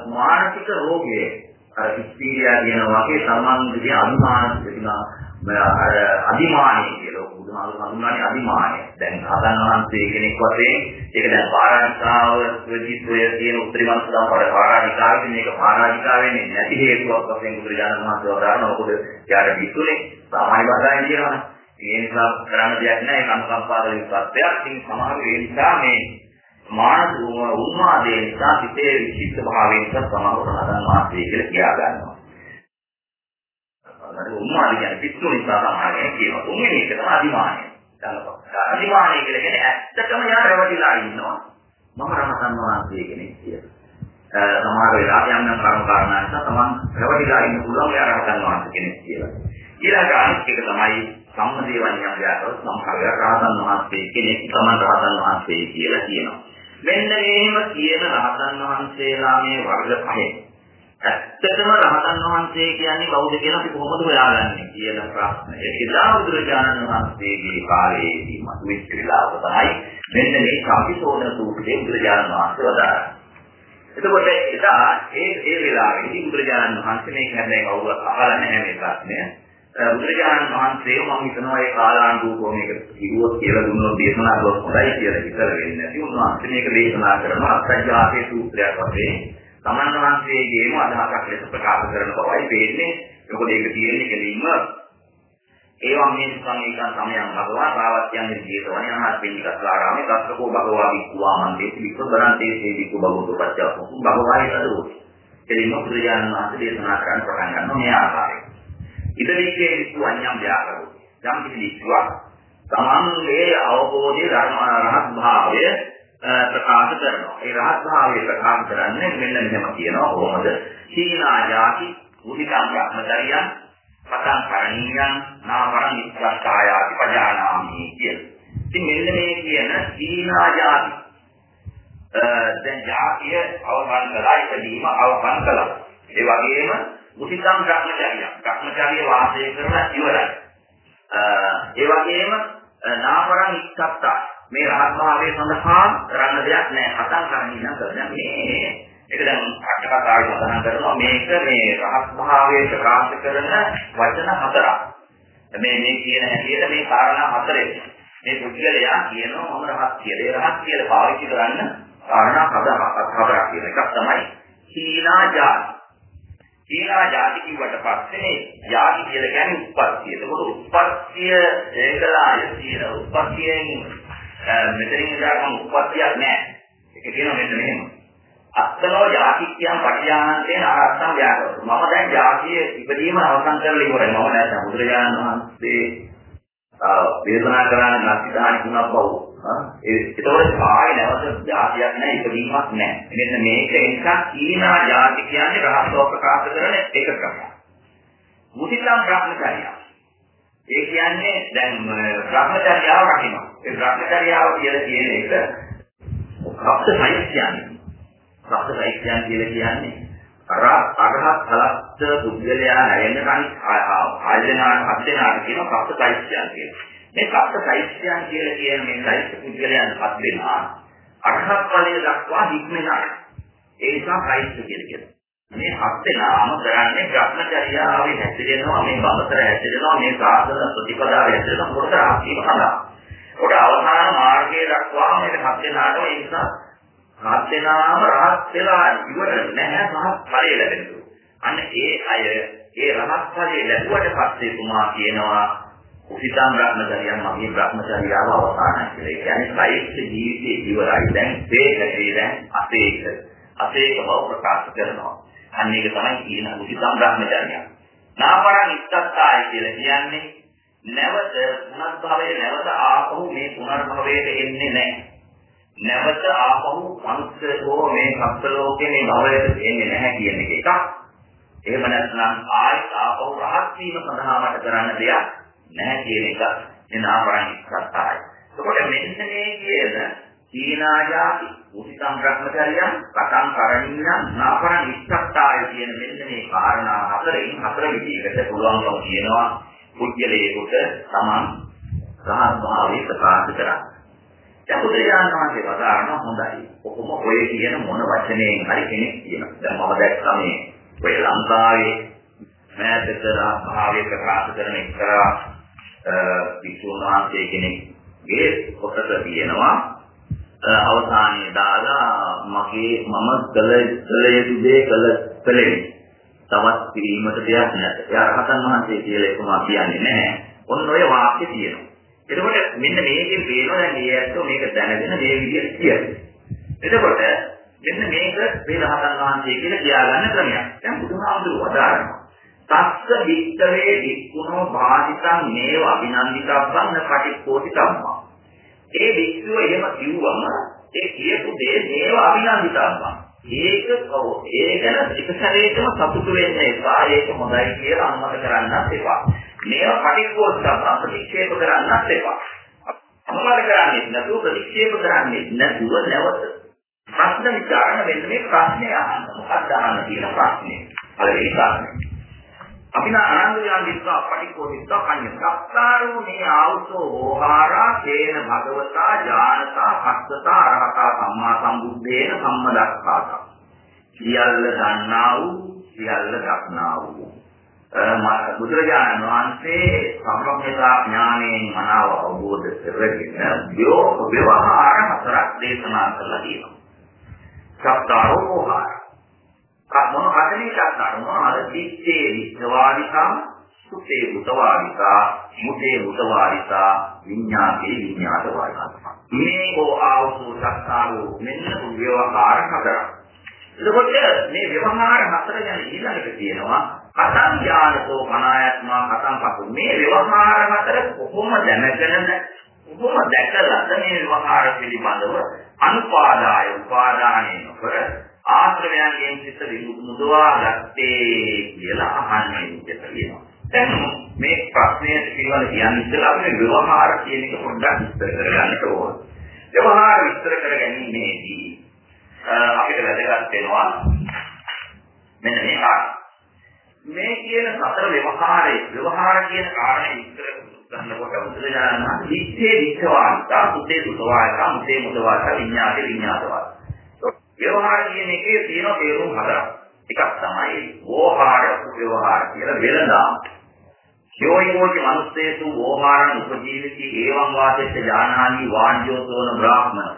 මානසික රෝගයේ අර ඉස්පීරියා කියන වගේ සම්බන්ධදී අනුමාන තිබුණා අර අදිමානය කියලා බුදුහාමුදුරුවෝ හඳුන්වන්නේ අදිමානය. දැන් ආදන් වහන්සේ කෙනෙක් වශයෙන් ඒක දැන් පාරාණිකාව ප්‍රතිත්වය කියන උත්තරීමත් සම්පර පාරාණිකාවේ මේක පාරාණිකාව වෙන්නේ නැති හේතුවක් වශයෙන් බුදුරජාණන් වහන්සේ වදාරන මොකද යාට විසුනේ සාමාන්‍ය භාෂාවෙන් කියනවා. ඒ නිසා කරන්න දෙයක් නැහැ ඒක අනුකම්පාවෙන් සත්‍යයක්. ඉතින් සමහර ඒ නිසා මේ මානස උන්මාදේ නිසා හිතේ විචිත්ත භාවයෙන් සමහර රහතන් වහන්සේ කියලා කියා ගන්නවා. උන්මාදේ කියන්නේ පිටු නිසා තමයි කියනවා. තුන්වෙනි එක තමයි අදිමානය. අදිමානය කියලා කියන්නේ ඇත්තටම යා රැවටිලා ඉන්නවා. මම රහතන් වහන්සේ කෙනෙක් කියලා. සමහර වෙලාවට යම් යම් කර්ම කාරණා නිසා තමන් රැවටිලා ඉන්න පුළුවන් යා රහතන් වහන්සේ කෙනෙක් කියලා. ඊළඟ අනිත් එක තමයි සම්මදේවන්‍යම් ව්‍යාකරණ සමහර රහතන් වහන්සේ කෙනෙක් තමන් රහතන් වහන්සේ කියලා කියනවා. මෙන්න මේව කියන රහතන් වහන්සේලා මේ වර්ග පහේ ඇත්තටම රහතන් වහන්සේ කියන්නේ කවුද කියලා අපි කොහොමද හොයාගන්නේ කියන ප්‍රශ්නේ. එදා බුදුරජාණන් වහන්සේගේ කාලයේදී මතුවෙච්ච වෙලාව තමයි මෙන්න මේ කම්පිසෝන සූත්‍රයේ බුදුරජාණන් වහන්සේ වදාළා. එතකොට එදා ඒ ඒ වෙලාවේදී බුදුරජාණන් වහන්සේ මේක හැබැයි කවුරුත් අහලා නැහැ මේ ප්‍රශ්නය. බුදුරජාණන් වහන්සේ මම හිතනවා ඒ කාලානුරූපව මේක කිව්වොත් කියලා දුන්නොත් දේශනා කළොත් හොඳයි කියලා හිතලා වෙන්නේ නැති. උන්වහන්සේ මේක දේශනා කරනවා අත්‍යජාතේ සූත්‍රයක් වශයෙන්. තමන් වහන්සේගේම අදහසක් ලෙස ප්‍රකාශ කරන බවයි පේන්නේ. මොකද ඒක තියෙන්නේ කෙලින්ම ඒවා මේ සංගීතං සමයං භගවා සාවත්‍යං ජීතවනි අනහත් පින්නිකස්ලාරාමේ තස්සකෝ භගවා වික්ඛවා මන්දේ වික්ඛබරන්තේ සේවිකෝ භගවතු පච්චවතු භගවායි තදෝ එදින බුදුරජාණන් වහන්සේ දේශනා කරන්න පටන් ගන්නවා මේ ආකාරයෙන්. ඉදිරියේ විස්වඤ්ඤම් ව්‍යාකරෝ. යම් කිසි විස්වක් තමන්ගේ අවබෝධයේ ධර්ම රහත් භාවය ප්‍රකාශ කරනවා. ඒ රහත් භාවය ප්‍රකාශ කරන්නේ මෙන්න මෙහෙම කියනවා කොහොමද? සීනා ජාති උදිකම් බ්‍රහ්මචර්යයන් පතං කරණීයං නාමරං ඉස්සක්කායාති පජානාමි කියන. ඉතින් මෙන්න මේ කියන සීනා ජාති දැන් ජාතිය අවබෝධ කළා ඉදීම අවබෝධ කළා. ඒ වගේම උදිකම් බ්‍රහ්මචර්යයන් බ්‍රහ්මචර්ය වාසය කරලා ඉවරයි. ඒ වගේම නාමරං ඉස්සක්කා මේ රහත් භාවයේ සඳහා කරන්න දෙයක් නැහැ. අතන් කරන්නේ නම් මේ ඒක දැන් අට කතාවේ සඳහන් කරනවා මේක මේ රහත් භාවයේ ප්‍රකාශ කරන වචන හතරක්. මේ මේ කියන හැටියට මේ කාරණා හතරේ මේ පුද්ගලයා කියනවා මම රහත් කියලා. ඒ රහත් කියලා පාවිච්චි කරන්න කාරණා හතරක් කියන එකක් තමයි සීනා ජාති. සීනා ජාති කිව්වට පස්සේ ජාති කියලා කියන්නේ උත්පත්තිය. ඒකකොට උත්පත්තිය ඒකලාය කියන උත්පත්තියෙන් මෙතනින් ඉඳන් උත්පත්තියක් නැහැ. ඒක කියනවා මෙන්න මෙහෙම. අත්තනෝ ජාතික්‍යම් පටියානන්තේන ආරත්තම් ව්‍යාකරතු. මම දැන් ජාතිය ඉපදීම අවසන් කරලා ඉවරයි. මම නැත්නම් බුදුරජාණන් වහන්සේ දේශනා කරන නැතිදානි තුනක් බව. ඒ ඒතකොට ආයේ නැවත ජාතියක් නැහැ ඉපදීමක් නැහැ. මෙන්න මේක නිසා ඊනා ජාති කියන්නේ රහස්ව ප්‍රකාශ කරන එක ක්‍රමයක්. මුතිලම් බ්‍රහ්මචර්යය. ඒ කියන්නේ දැන් බ්‍රහ්මචර්යාව රකින්න. ඒ බ්‍රහ්මචර්යාව කියලා කියන එක රක්ත සයිස්යන්නේ. රක්ත සයිස්යන් කියලා කියන්නේ අර අරහත් කලස්ත පුද්ගලයා හැරෙන්න කලින් ආයතනාට හත් දෙනාට කියන රක්ත සයිස්යන් කියලා. මේ රක්ත සයිස්යන් කියලා කියන මේ සයිස් පුද්ගලයන් හත් දෙනා අරහත් ඵලයේ දක්වා හික්මෙනා. ඒ නිසා සයිස් කියලා කියනවා. මේ හත් දෙනාම කරන්නේ භ්‍රමචර්යාවේ හැසිරෙනවා මේ බඹතර හැසිරෙනවා මේ සාධන ප්‍රතිපදාවේ හැසිරෙනවා කොට ආත්මීය සඳහා. කොට අවසාන මාර්ගයේ දක්වා මේ හත් දෙනාට ඒ නිසා රහත් වෙනාම රහත් වෙලා ඉවර නැහැ රහත් ඵලය ලැබෙනවා. අන්න ඒ අය ඒ රහත් ඵලය ලැබුවට පස්සේ තුමා කියනවා උසිතම් බ්‍රහ්මචර්යයන් මගේ බ්‍රහ්මචර්යාව අවසానයි කියලා. ඒ කියන්නේ සයිස් ජීවිතේ ඉවරයි. දැන් තේකේ දැන් අතේක. අතේක බව ප්‍රකාශ කරනවා. අන්න ඒක තමයි කියන උසිතම් බ්‍රහ්මචර්යය. නාපරං ඉස්සත්තාය කියලා කියන්නේ නැවත පුනර්භවයේ නැවත ආපහු මේ පුනර්භවයට එන්නේ නැහැ. නැවත ආපහු මනුස්සයෝ මේ සත්ත්ව ලෝකේ මේ භවයට එන්නේ නැහැ කියන එක එකක්. එහෙම නැත්නම් ආයෙත් ආපහු රහත් වීම සඳහා මට කරන්න දෙයක් නැහැ කියන එක එනාපරණ සත්‍යයි. එතකොට මෙන්න මේ කියන සීනාජාති උසිතම් බ්‍රහ්මචර්යයන් පතං කරණීයම් නාපරණ ඉස්සත්තාය කියන මෙන්න මේ කාරණා හතරෙන් හතර විදිහකට පුළුවන්කම කියනවා පුද්ගලයෙකුට තමන් රහත් භාවයේ ප්‍රකාශ කරන්න. දැන් බුදුරජාණන් වහන්සේ වදාරන හොඳයි. කොහොම ඔය කියන මොන වචනයෙන් හරි කෙනෙක් කියනවා. දැන් මම දැක්කා මේ ඔය ලංකාවේ මෑතක භාවයේ ප්‍රකාශ කරන එක්තරා විසුණු වහන්සේ කෙනෙක්ගේ පොතක තියෙනවා අවසානයේ දාලා මගේ මම කළ කළ යුතු දේ කළ කළේ තවත් කිරීමට දෙයක් නැත. එයා රහතන් වහන්සේ කියලා එකම කියන්නේ නැහැ. ඔන්න ඔය වාක්‍ය තියෙනවා. එතකොට මෙන්න මේකෙන් පේනවා දැන් මේ ඇත්තෝ මේක දැනගෙන මේ විදිහට කියනවා. එතකොට මෙන්න මේක මේ රහතන් වහන්සේ කියලා කියාගන්න ක්‍රමයක්. දැන් බුදුහාමුදුරුවෝ වදාරනවා. තස්ස වික්තවේ වික්ුණෝ බාධිතං මේව අභිනන්දිතබ්බං පටික්කෝටිතම්මා. ඒ වික්ෂුව එහෙම කිව්වම ඒ කියපු දේ මේව අභිනන්දිතබ්බං. ඒක ඒ ගැන එක සැරේටම සතුටු වෙන්න එපා. ඒක හොඳයි කියලා අනුමත කරන්නත් එපා. මේවා පටික්කෝත්සව ප්‍රතික්ෂේප කරන්නත් එපා. අනුමත කරන්නේ නැතුව ප්‍රතික්ෂේප කරන්නේ නැතුව නැවත ප්‍රශ්න විචාරණ වෙන්න මේ ප්‍රශ්නේ අහන්න. මොකක්ද අහන්න කියන ප්‍රශ්නේ. පළවෙනි ප්‍රශ්නේ. අපින ආනන්දයන් විස්සා පටික්කෝටිස්සා කන්නේ. සත්තාරෝ මේ ආවුසෝ ඕහාරා තේන භගවතා ඥානතා පස්සතා අරහතා සම්මා සම්බුද්දේන සම්මදක්ඛාතා. සියල්ල දන්නා වූ සියල්ල දක්නා වූ බුදුරජාණන් වහන්සේ සම්ප්‍රඥා ඥාණයෙන් මනාව අවබෝධ කරගෙන ව්‍යවහාර හතරක් දේශනා කළා කියනවා. සත්තාරෝහාර. කමන අතනේ සත්තාරෝ අර දිත්තේ විස්වාදිකම් සුතේ උතවාරිකා මුතේ උතවාරිකා විඤ්ඤාතේ විඤ්ඤාත වාරිකා මේ ඕ ආවසු සත්තාරෝ මෙන්න ව්‍යවහාර හතරක්. එතකොට මේ ව්‍යවහාර හතර ගැන ඊළඟට කියනවා කතං ඥානතෝ මනායත්මා කතං පසු මේ ව්‍යවහාර හතර කොහොම දැනගෙනද කොහොම දැකලාද මේ ව්‍යවහාර පිළිබඳව අනුපාදාය උපාදානය නොකර ආශ්‍රවයන්ගෙන් සිත විමුදවා ගත්තේ කියලා අහන්නේ කියනවා. දැන් මේ ප්‍රශ්නයට පිළිවෙල කියන්නේ ඉතලා අපේ ව්‍යවහාර කියන එක පොඩ්ඩක් විස්තර කරගන්න ඕන. ව්‍යවහාර විස්තර කර ගැනීමේදී අපිට වැදගත් වෙනවා මෙන්න මේ කාරණා. මේ කියන සතර ව්‍යවහාරයේ ව්‍යවහාර කියන කාරණේ විස්තර කරනකොට බුදුරජාණන් විච්ඡේ විච්ඡවාන්තා සුතේ සුතවායතා මුතේ මුතවායතා විඤ්ඤාතේ විඤ්ඤාතවායතා ව්‍යවහාර කියන එකේ තියෙන තේරුම් හතරක්. එකක් තමයි වෝහාර ව්‍යවහාර කියලා වෙලඳාම්. යෝයිමෝච මනුස්සේසු වෝහාරං උපජීවිති ඒවං වාසෙත් ඥානානි වාණ්‍යෝතෝන බ්‍රාහ්මන.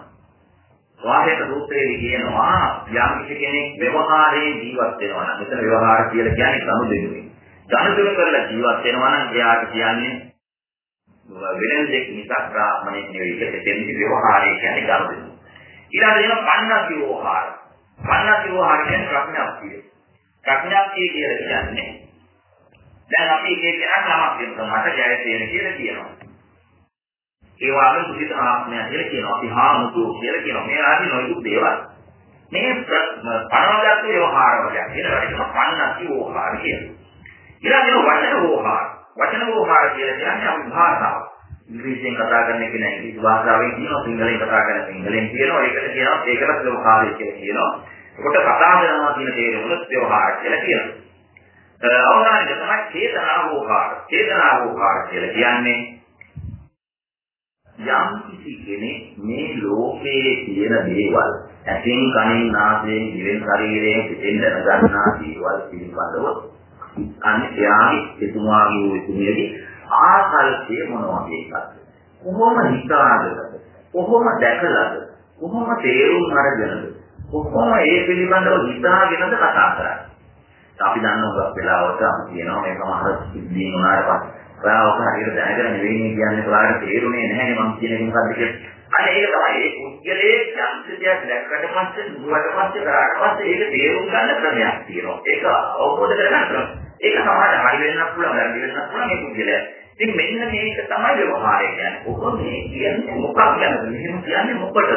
වාහේත සූත්‍රයේ කියනවා යම් කෙනෙක් ව්‍යවහාරයේ ජීවත් වෙනවා නම් මෙතන ව්‍යවහාර කියලා කියන්නේ සමුදෙන්නේ. ධනතුල කරලා ජීවත් වෙනවා නම් එයාට කියන්නේ වෙන දෙයක් නිසා බ්‍රාහ්මණයෙක් නෙවෙයි ඒක දෙන්නේ ව්‍යවහාරය කියන්නේ ධනතුල. ඊළඟට එන පන්නති වෝහාර. පන්නති වෝහාර කියන්නේ ප්‍රඥාප්තිය. ප්‍රඥාප්තිය කියලා කියන්නේ දැන් අපි එක එක නමක් කියනවා මට ජය තේන කියලා කියනවා. ඒ වගේම පුදිත ආත්මය කියලා කියනවා. අපි හාමුදුරුවෝ කියලා කියනවා. මේ ආදී නොයෙකුත් දේවල්. මේ පරමගත ව්‍යවහාර වලින් කියනවා පන්නති වෝහාර කියලා. ඊළඟට වචන වෝහාර. වචන වෝහාර කියලා කියන්නේ අපි භාෂාව. ඉංග්‍රීසියෙන් කතා කරන එක නෑ ඉංග්‍රීසි භාෂාවෙන් කියනවා සිංහලෙන් කතා කරන සිංහලෙන් කියනවා ඒකට කියනවා ඒකට ව්‍යවහාරය කියලා කියනවා. ඒකට කතා කරනවා කියන තේරුම ව්‍යවහාර කියලා කියනවා. අවසානයේ තමයි චේතනා වෝහාර. චේතනා වෝහාර කියලා කියන්නේ යම් කිසි කෙනෙක් මේ ලෝකයේ තියෙන දේවල් ඇසෙන් කනෙන් නාසයෙන් දිවෙන් ශරීරයෙන් පිටින් දැනගන්නා දේවල් පිළිබඳව අන්නේ එයාගේ එතුමාගේ එතුමියගේ ආකල්පය මොන වගේ එකක්ද? කොහොම හිතාගද? කොහොම දැකලාද? කොහොම තේරුම් අරගෙනද? කොහොම ඒ පිළිබඳව හිතාගෙනද කතා කරන්නේ? අපි දන්නවා වෙලාවට අපි කියනවා මේක මහර සිද්ධිය වුණාට පස්සේ ඔයාලක හරියට දැනගෙන නෙවෙයි කියන්නේ ඔයාලට තේරුනේ නැහැ මම කියන එක මොකද්ද කියලා. අනේ ඒක තමයි ඒ පුද්ගලයේ යම්සියක් දැක්කට පස්සේ දුවට පස්සේ කරාට පස්සේ ඒක තේරුම් ගන්න ක්‍රමයක් තියෙනවා. ඒක අවබෝධ කරගන්න ක්‍රමයක්. ඒක සමහරට හරි වෙන්නත් පුළුවන් වැරදි වෙන්නත් පුළුවන් මේ පුද්ගලයා. ඉතින් මෙන්න මේක තමයි ව්‍යවහාරය කියන්නේ. කොහොමද මේ කියන්නේ මොකක් ගැනද? මෙහෙම කියන්නේ මොකටද?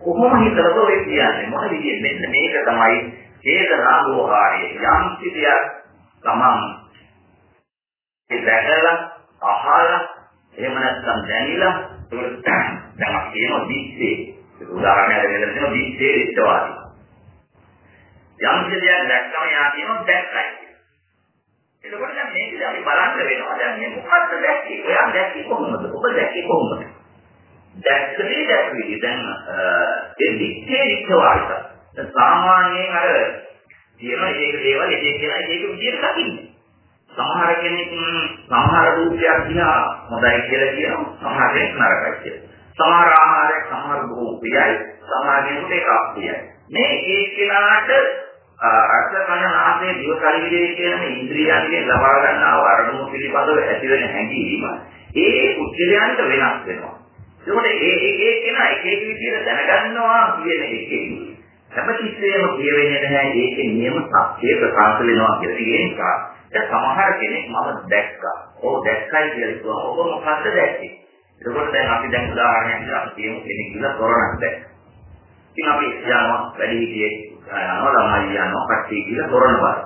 කොහොම හිතලද ඔය කියන්නේ? මොන විදියෙ මෙන්න මේක තමයි චේතනා ව්‍යවහාරය. යම් කිසියක් තමන් ඒ දැකලා අහලා එහෙම නැත්නම් දැනিলা ඒකට දැන් අපි කියනවා දිස්සේ. ඒක උදාහරණයක් දෙන්න තියෙනවා දිස්සේ ඉස්තවාදී. යම් කිසියක් දැක්කම යා කියනවා දැක්කයි. එතකොට දැන් මේක අපි බලන්න වෙනවා. දැන් මේ මොකක්ද දැක්කේ? ඔයා දැක්කේ කොහොමද? ඔබ දැක්කේ කොහොමද? දැක්කේ දැක්කේ දැන් ඒ දිත්තේ දික්කවාරිත. සාමාන්‍යයෙන් අර කියන එක දේවල් එක එක කෙනා එක එක විදිහට දකින්නේ. සමහර කෙනෙක් සමහර රූපයක් දිහා හොඳයි කියලා කියනවා. සමහර කෙනෙක් නරකයි කියලා. සමහර ආහාරයක් සමහර බොහෝ ප්‍රියයි. සමහර කෙනෙකුට ඒක අප්‍රියයි. මේ ඒ කෙනාට රස කන නාසය දිව ශරීරයේ කියන මේ ඉන්ද්‍රියයන්ගෙන් ලබා ගන්නා අරමුණු පිළිබඳව ඇතිවෙන හැඟීම ඒ පුද්ගලයන්ට වෙනස් වෙනවා. ඒකට ඒ ඒ ඒ කියන එක එක විදිහට දැනගන්නවා කියන එකේ හැමතිස්සෙම කියවෙන්නේ නැහැ ඒකේ නියම සත්‍ය ප්‍රකාශ වෙනවා කියලා. ඒ නිසා දැන් සමහර කෙනෙක් මම දැක්කා. ඔව් දැක්කයි කියලා කිව්වා. ඔබ මොකද්ද දැක්කේ? ඒකෝට දැන් අපි දැන් උදාහරණයක් විදිහට අපි කියමු කෙනෙක් කියලා තොරණක් දැක්කා. ඉතින් අපි යනවා වැඩි හිටියෙක් යනවා ළමයි යනවා කට්ටිය කියලා තොරණ බලනවා.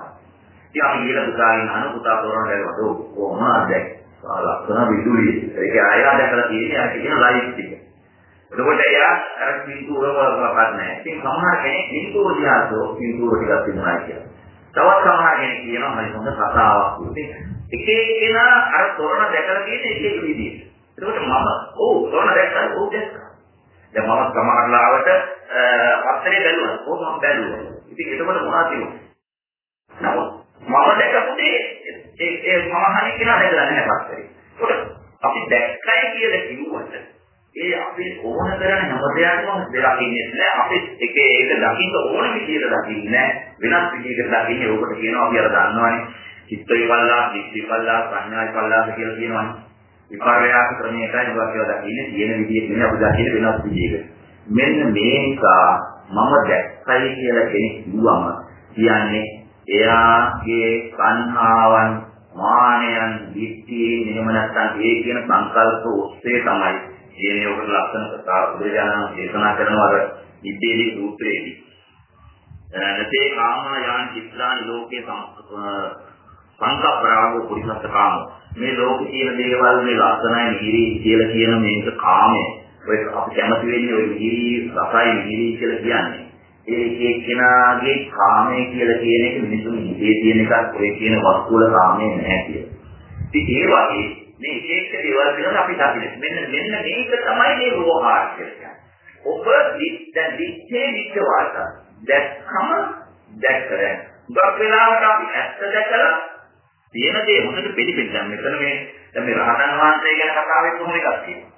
ඉතින් අපි ගිහලා පුතාගෙන් අහන පුතා තොරණ දැක්වද කොහොමද දැක්? ලක්ෂණ විදුලිය. ඒක ආයෙත් දැකලා තියෙන්නේ අර කියන ලයිට් එක. එතකොට එයා අර පින්තූර වලවත් නැහැ. ඉතින් සමහර කෙනෙක් පින්තූර දිහාසෝ පින්තූර ටිකක් තිබුණා කියලා. තවත් සමහර කෙනෙක් කියනවා හරි හොඳ කතාවක්. ඉතින් එක එක්කෙනා අර තොරණ දැකලා තියෙන එක එක විදිහට. එතකොට මම ඔව් තොරණ දැක්කා ඔව් දැක්කා. දැන් මම සමහරලාවට පත්තරේ බැලුවා. කොහොමද බැලුවා? ඉතින් එතකොට මොනවද තියෙන්නේ? නමුත් මම දැකපු දේ ඒ ඒ මම හරි කියලා දැකලා නැහැ පත්තරේ. ඒකට අපි දැක්කයි කියලා කිව්වට ඒ අපි ඕන කරන හැම දෙයක්ම දකින්නේ නැහැ. අපි එක එක දකින්න ඕන විදිහට දකින්නේ නැහැ. වෙනස් විදිහකට දකින්නේ ඕකට කියනවා අපි අර දන්නවනේ. චිත්ත විපල්ලා, දිට්ඨි විපල්ලා, ප්‍රඥා විපල්ලා කියලා කියනවනේ. විපර්යාස ක්‍රමයකයි වාක්‍යව දකින්නේ තියෙන විදිහට නෙවෙයි අපි දකින්නේ වෙනස් විදිහකට. මෙන්න මේ නිසා මම දැක්කයි කියලා කෙනෙක් කිව්වම කියන්නේ එයාගේ සංහාවන් මානයන් දිට්ඨිය එහෙම නැත්නම් ඒ කියන සංකල්ප ඔස්සේ තමයි කියන්නේ ඔකට ලක්ෂණ කතා බුදුරජාණන් දේශනා කරනවා අර ඉද්දේදී සූත්‍රයේදී. නැතේ කාම යන් චිත්‍රාන් ලෝකේ සංකප්පරාගෝ පුරිසත් කාම මේ ලෝකේ තියෙන දේවල් මේ ලක්ෂණයි මිහිරි කියලා කියන මේක කාමය. ඔය අපි කැමති වෙන්නේ ඔය මිහිරි රසයි මිහිරි කියලා කියන්නේ. ඒ එක එක්කෙනාගේ කාමය කියලා කියන එක මිනිසුන් හිතේ තියෙන එකක් ඔය කියන වස්තු වල කාමය නැහැ කියලා. ඉතින් ඒ වගේ මේ එක එක දේවල් පිළිබඳව අපි දකින්න. මෙන්න මෙන්න මේක තමයි මේ රෝහාර කියන්නේ. ඔබ දැන් දිත්තේ දිත්ත වාස දැක්කම දැක්කරේ. ගොඩක් වෙලාවට අපි ඇත්ත දැකලා තියෙන දේ මොකද පිළිපෙන්න දැන් මෙතන මේ දැන් මේ රහතන් වහන්සේ ගැන කතා වෙන්න ඕන එකක් තියෙනවා.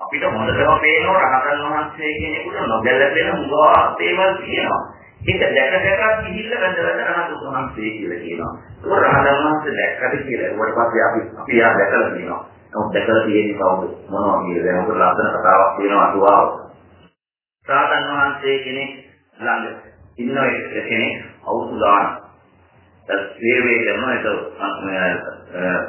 අපිට හොඳටම පේනවා රහතන් වහන්සේ කෙනෙකුට නොගැලපෙන මුගා දේවල් තියෙනවා. ඒක දැක දැක ගිහිල්ලා වැඳ වැඳ රහතන් වහන්සේ කියලා කියනවා. ඒක රහතන් වහන්සේ දැක්කද කියලා. ඊට පස්සේ අපි අපි යා දැකලා තියෙනවා. නමුත් දැකලා තියෙන්නේ කවුද? මොනවා කියලා. දැන් උකට ලස්සන කතාවක් තියෙනවා අතුවාව. රහතන් වහන්සේ කෙනෙක් ළඟ ඉන්න කෙනෙක් අවුරුදු ගානක් සේවය කරන එක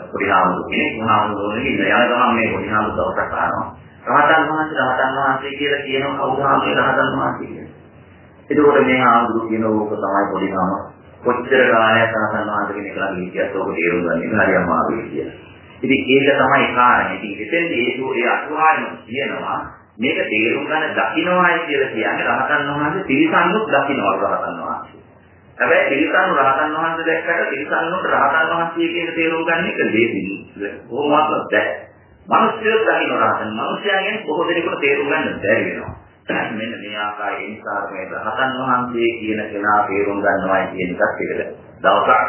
පරිහාමුදුර කෙනෙක් උනාමුදුරනේ ඉන්න යා ගමන් මේ පරිහාමුදුර දවසක් ආනවා. රහතන් වහන්සේ රහතන් වහන්සේ කියලා කියනවා කවුද මේ රහතන් වහන්සේ කියලා. එතකොට මේ ආමුදුර කියන ඕක තමයි පරිහාම කොච්චර ගානයක් රහතන් වහන්සේ කෙනෙක් ළඟ හිටියත් ඕක තේරුම් ගන්න හරි අමාරුයි කියලා. ඉතින් ඒක තමයි කාරණේ. ඉතින් එතෙන්දී ඒක ඒ අතුහායම කියනවා මේක තේරුම් ගන්න දකින්නවායි කියලා කියන්නේ රහතන් වහන්සේ තිරිසන්නුත් දකින්නවා රහතන් වහන්සේ. හැබැයි තිරිසන් රහතන් වහන්සේ දැක්කට තිරිසන්නුත් රහතන් වහන්සේ කියන තේරුම් ගන්න එක ලේසියි. කොහොමවත් බැහැ. මිනිස්සුත් දකින්න රහතන් මිනිස්යාගෙන් බොහෝ දෙනෙකුට තේරුම් ගන්න බැරි වෙනවා. මෙන්න මේ ආකාරයෙන් නිසා මේ රහතන් වහන්සේ කියන කෙනා තේරුම් ගන්නවායි කියන එකත් ඒකද. දවසක්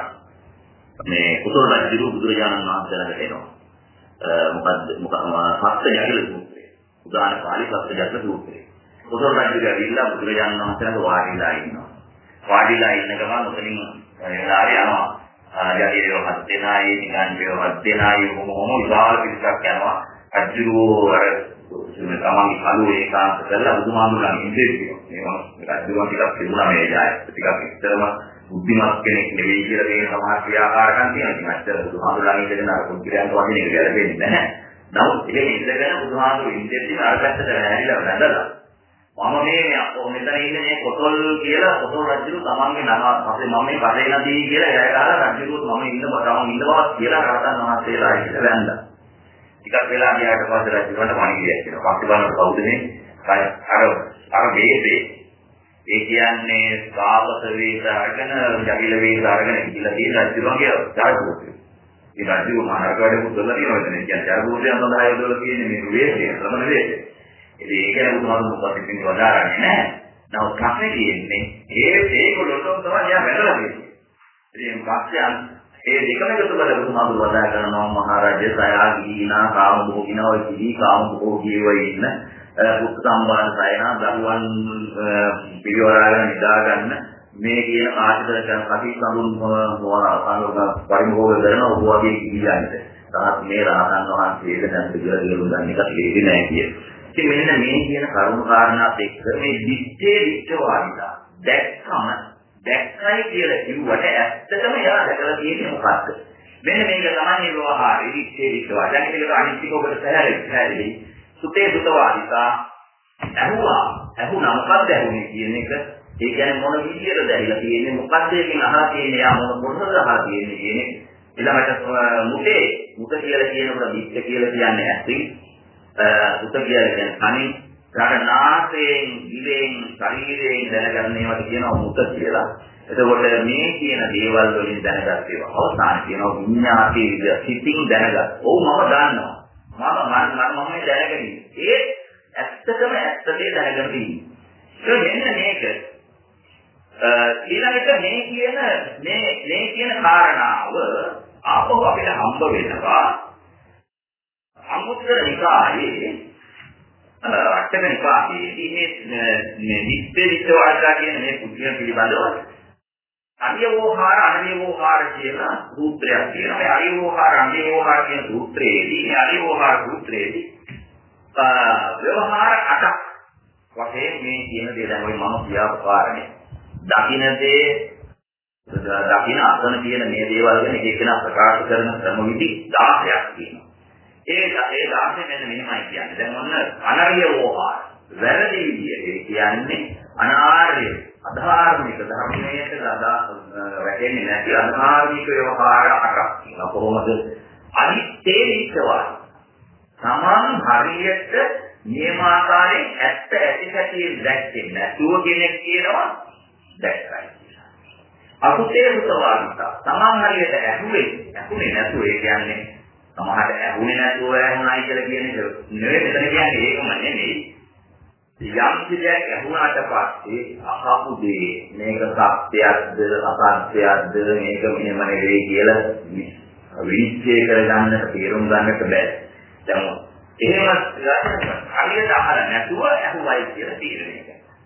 මේ කුසල රජු බුදුරජාණන් වහන්සේ ළඟට එනවා. මොකද්ද මොකක්ද සත්‍ය යකිල සූත්‍රය. උදාන පාළි සත්‍ය යකිල සූත්‍රය. කුසල රජු ඇවිල්ලා බුදුරජාණන් වහන්සේ ළඟ වාඩිලා ඉන්නවා. වාඩිලා ඉන්න ගමන් උතනින් එලාරේ යනවා. ආජාතියව හත් දෙනායි නිගන්ඨයව හත් දෙනායි මොහොම විශාල පිරිසක් යනවා. රජුරෝ අර තමන්ගේ කලුව ඒකාන්ත කරලා බුදුහාමුදුරන් ඉඳිරියෝ. මේවා රජුරෝ ටිකක් තිබුණා මේ ජාය. ටිකක් ඉතරම බුද්ධිමත් කෙනෙක් නෙවෙයි කියලා කියන සමහර ක්‍රියාකාරකම් තියෙනවා. ඉතින් අච්චර බුදුහාමුදුරන් ඉඳගෙන අර කුද්ධිරයන්ට වගේ නෙවෙයි ගැලපෙන්නේ නැහැ. නමුත් ඒක ඉඳගෙන බුදුහාමුදුරු ඉඳිද්දි අර පැත්තට හැරිලා වැඳලා මම මේ මෙතන ඉන්නේ මේ කොතල් කියලා කොතල් රජු තමන්ගේ නම අපේ මම මේ කඩේ නදී කියලා එයා ගහලා රජුත් මම ඉන්න බව තමන් ඉන්න බව කියලා රහතන් වහන්සේලා ඉන්න වැන්දා. ටිකක් වෙලා ගියාට පස්සේ රජුන්ට පණිවිඩයක් එනවා. පස්සේ බලන්න කවුද මේ? අර අර වේදේ. ඒ කියන්නේ සාවත වේද අරගෙන ජවිල වේද අරගෙන ඉඳලා තියෙන රජුගේ ජාතකය. ඒ රජු මහරගඩ මුදලා තියෙනවා. ඒ කියන්නේ ජරබෝධයන් සඳහා යොදවලා තියෙන මේ වේදේ ශ්‍රමණ වේදේ. ඉතින් ඒක ගැන බුදුහාමුදුරුවෝ මොකක්ද කියන්නේ වදාරන්නේ නැහැ. නමුත් ප්‍රශ්නේ තියෙන්නේ ඒ ඒගොල්ලෝ තමයි යා වැදලා තියෙන්නේ. ඉතින් පස්සේ ඒ දෙකම එකතු කරලා බුදුහාමුදුරුවෝ වදා කරනවා මහරජය සයා ගීනා කාම භෝගිනා ඔය කිවි කාම භෝගීව ඉන්න පුත් සම්බාන සයනා දරුවන් පිරිවරාගෙන නිදා ගන්න මේ කියන ආශිර්වාද කරන කටි සමුන් මොනවා පරිභෝග කරන ඔබ වගේ කිවියන්ට. තාත් මේ රහතන් වහන්සේට දැන් පිළිවෙල දියුණු ගන්න එක තේරෙන්නේ නැහැ කියන්නේ. ඉතින් මෙන්න මේ කියන කරුණු කාරණාත් එක්ක මේ දිත්තේ දිත්තවාදිතා දැක්කම දැක්කයි කියලා කිව්වට ඇත්තටම එයා දැකලා තියෙන්නේ මොකක්ද? මෙන්න මේක තමයි ව්‍යවහාරය දිත්තේ දිත්තවා. දැන් මේක අනිත්‍යක ඔබට පැහැදිලි පැහැදිලි. සුතේ සුතවාදිතා ඇහුවා. ඇහුණා මොකක්ද ඇහුනේ කියන එක ඒ කියන්නේ මොන විදියටද ඇහිලා තියෙන්නේ මොකක්ද එකකින් අහලා තියෙන්නේ යා මොන මොනවද අහලා තියෙන්නේ කියන එක. ඊළඟට මුතේ මුත කියලා කියනකොට දිත්ත කියලා කියන්නේ ඇසින් උත කියලා කියන්නේ කනින් ඊට නාසයෙන් දිවෙන් ශරීරයෙන් දැනගන්න ඒවට කියනවා මුත කියලා. එතකොට මේ කියන දේවල් වලින් දැනගත් ඒවා අවසාන කියනවා විඤ්ඤාතී විද සිතින් දැනගත්. ඔව් මම දන්නවා. මම මම මම දැනගෙන ඉන්නේ. ඒ ඇත්තටම ඇත්ත දේ දැනගෙන ඉන්නේ. ඒ මෙන්න මේක ඊළඟට මේ කියන මේ මේ කියන කාරණාව ආපහු අපිට හම්බ වෙනවා අමුත්තර නිකායේ අටක නිකායේදී මේ මේ නිත්‍ය විචාරකා කියන මේ පුද්ගලයන් පිළිබඳව අරියෝහාර අනරියෝහාර කියලා සූත්‍රයක් තියෙනවා. මේ අරියෝහාර අනරියෝහාර කියන සූත්‍රයේදී මේ අරියෝහාර සූත්‍රයේදී ව්‍යවහාර අටක් වශයෙන් මේ කියන දේ දැන් ඔය මම කියාපු කාරණේ. දකින්න දේ දකින්න අසන කියන මේ දේවල් ගැන එක එකනා ප්‍රකාශ කරන ක්‍රම විදි 16ක් තියෙනවා. ඒ ඒ 16 මෙන්න මෙහෙමයි කියන්නේ. දැන් ඔන්න අනරියෝහාර වැරදි විදියට කියන්නේ අනාර්ය අධාර්මික ධර්මයකට වැටෙන්නේ නැති අධාර්මික ව්‍යවහාර අටක් තියෙනවා කොහොමද? අනිත්‍යේනිකවා සමාන හරියට නියමාකාරයෙන් ඇත්ත ඇති සැටියෙන් දැක්කේ නැතුව කෙනෙක් කියනවා දැක්කයි අකුතේ උතවාදිතා සමාන හරියට ඇහුවේ ඇහුනේ නැතුව ඒ කියන්නේ සමහරට ඇහුනේ නැතුව ඇහුණයි කියලා කියන එක නෙවෙයි මෙතන කියන්නේ ඒකම නෙමෙයි යම් කිසියක් ඇහුණාට පස්සේ අහපු දේ මේක සත්‍යයක්ද අසත්‍යයක්ද මේක මෙහෙම නෙවෙයි කියලා විනිශ්චය කරගන්නට තේරුම් ගන්නට බෑ. දැන් එහෙම හරියට අහලා නැතුව ඇහුවයි කියලා තීරණය කරනවා.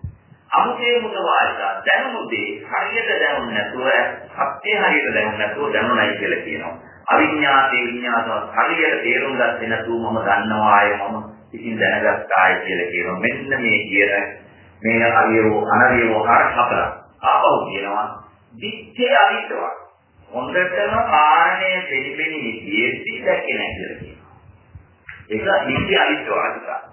අමුතේ මුද වාචා දැනුමුදේ හරියට දැනුම් නැතුව සත්‍ය හරියට දැනුම් නැතුව දැනුණයි කියලා කියනවා. අවිඥාතේ විඥාතවත් හරියට තේරුම් ගත්තේ නැතුව මම දන්නවා ආය මම ඉතින් දැනගත්තායි කියලා කියනවා. මෙන්න මේ කියන මේ අරියෝ අනරියෝ හර හතර. ආපහු කියනවා දිත්තේ අවිද්‍යාව. හොඳටම කාරණේ පිළිපෙනි විදියේ දැක්කේ නැහැ කියලා කියනවා. ඒක දිත්තේ අවිද්‍යාව.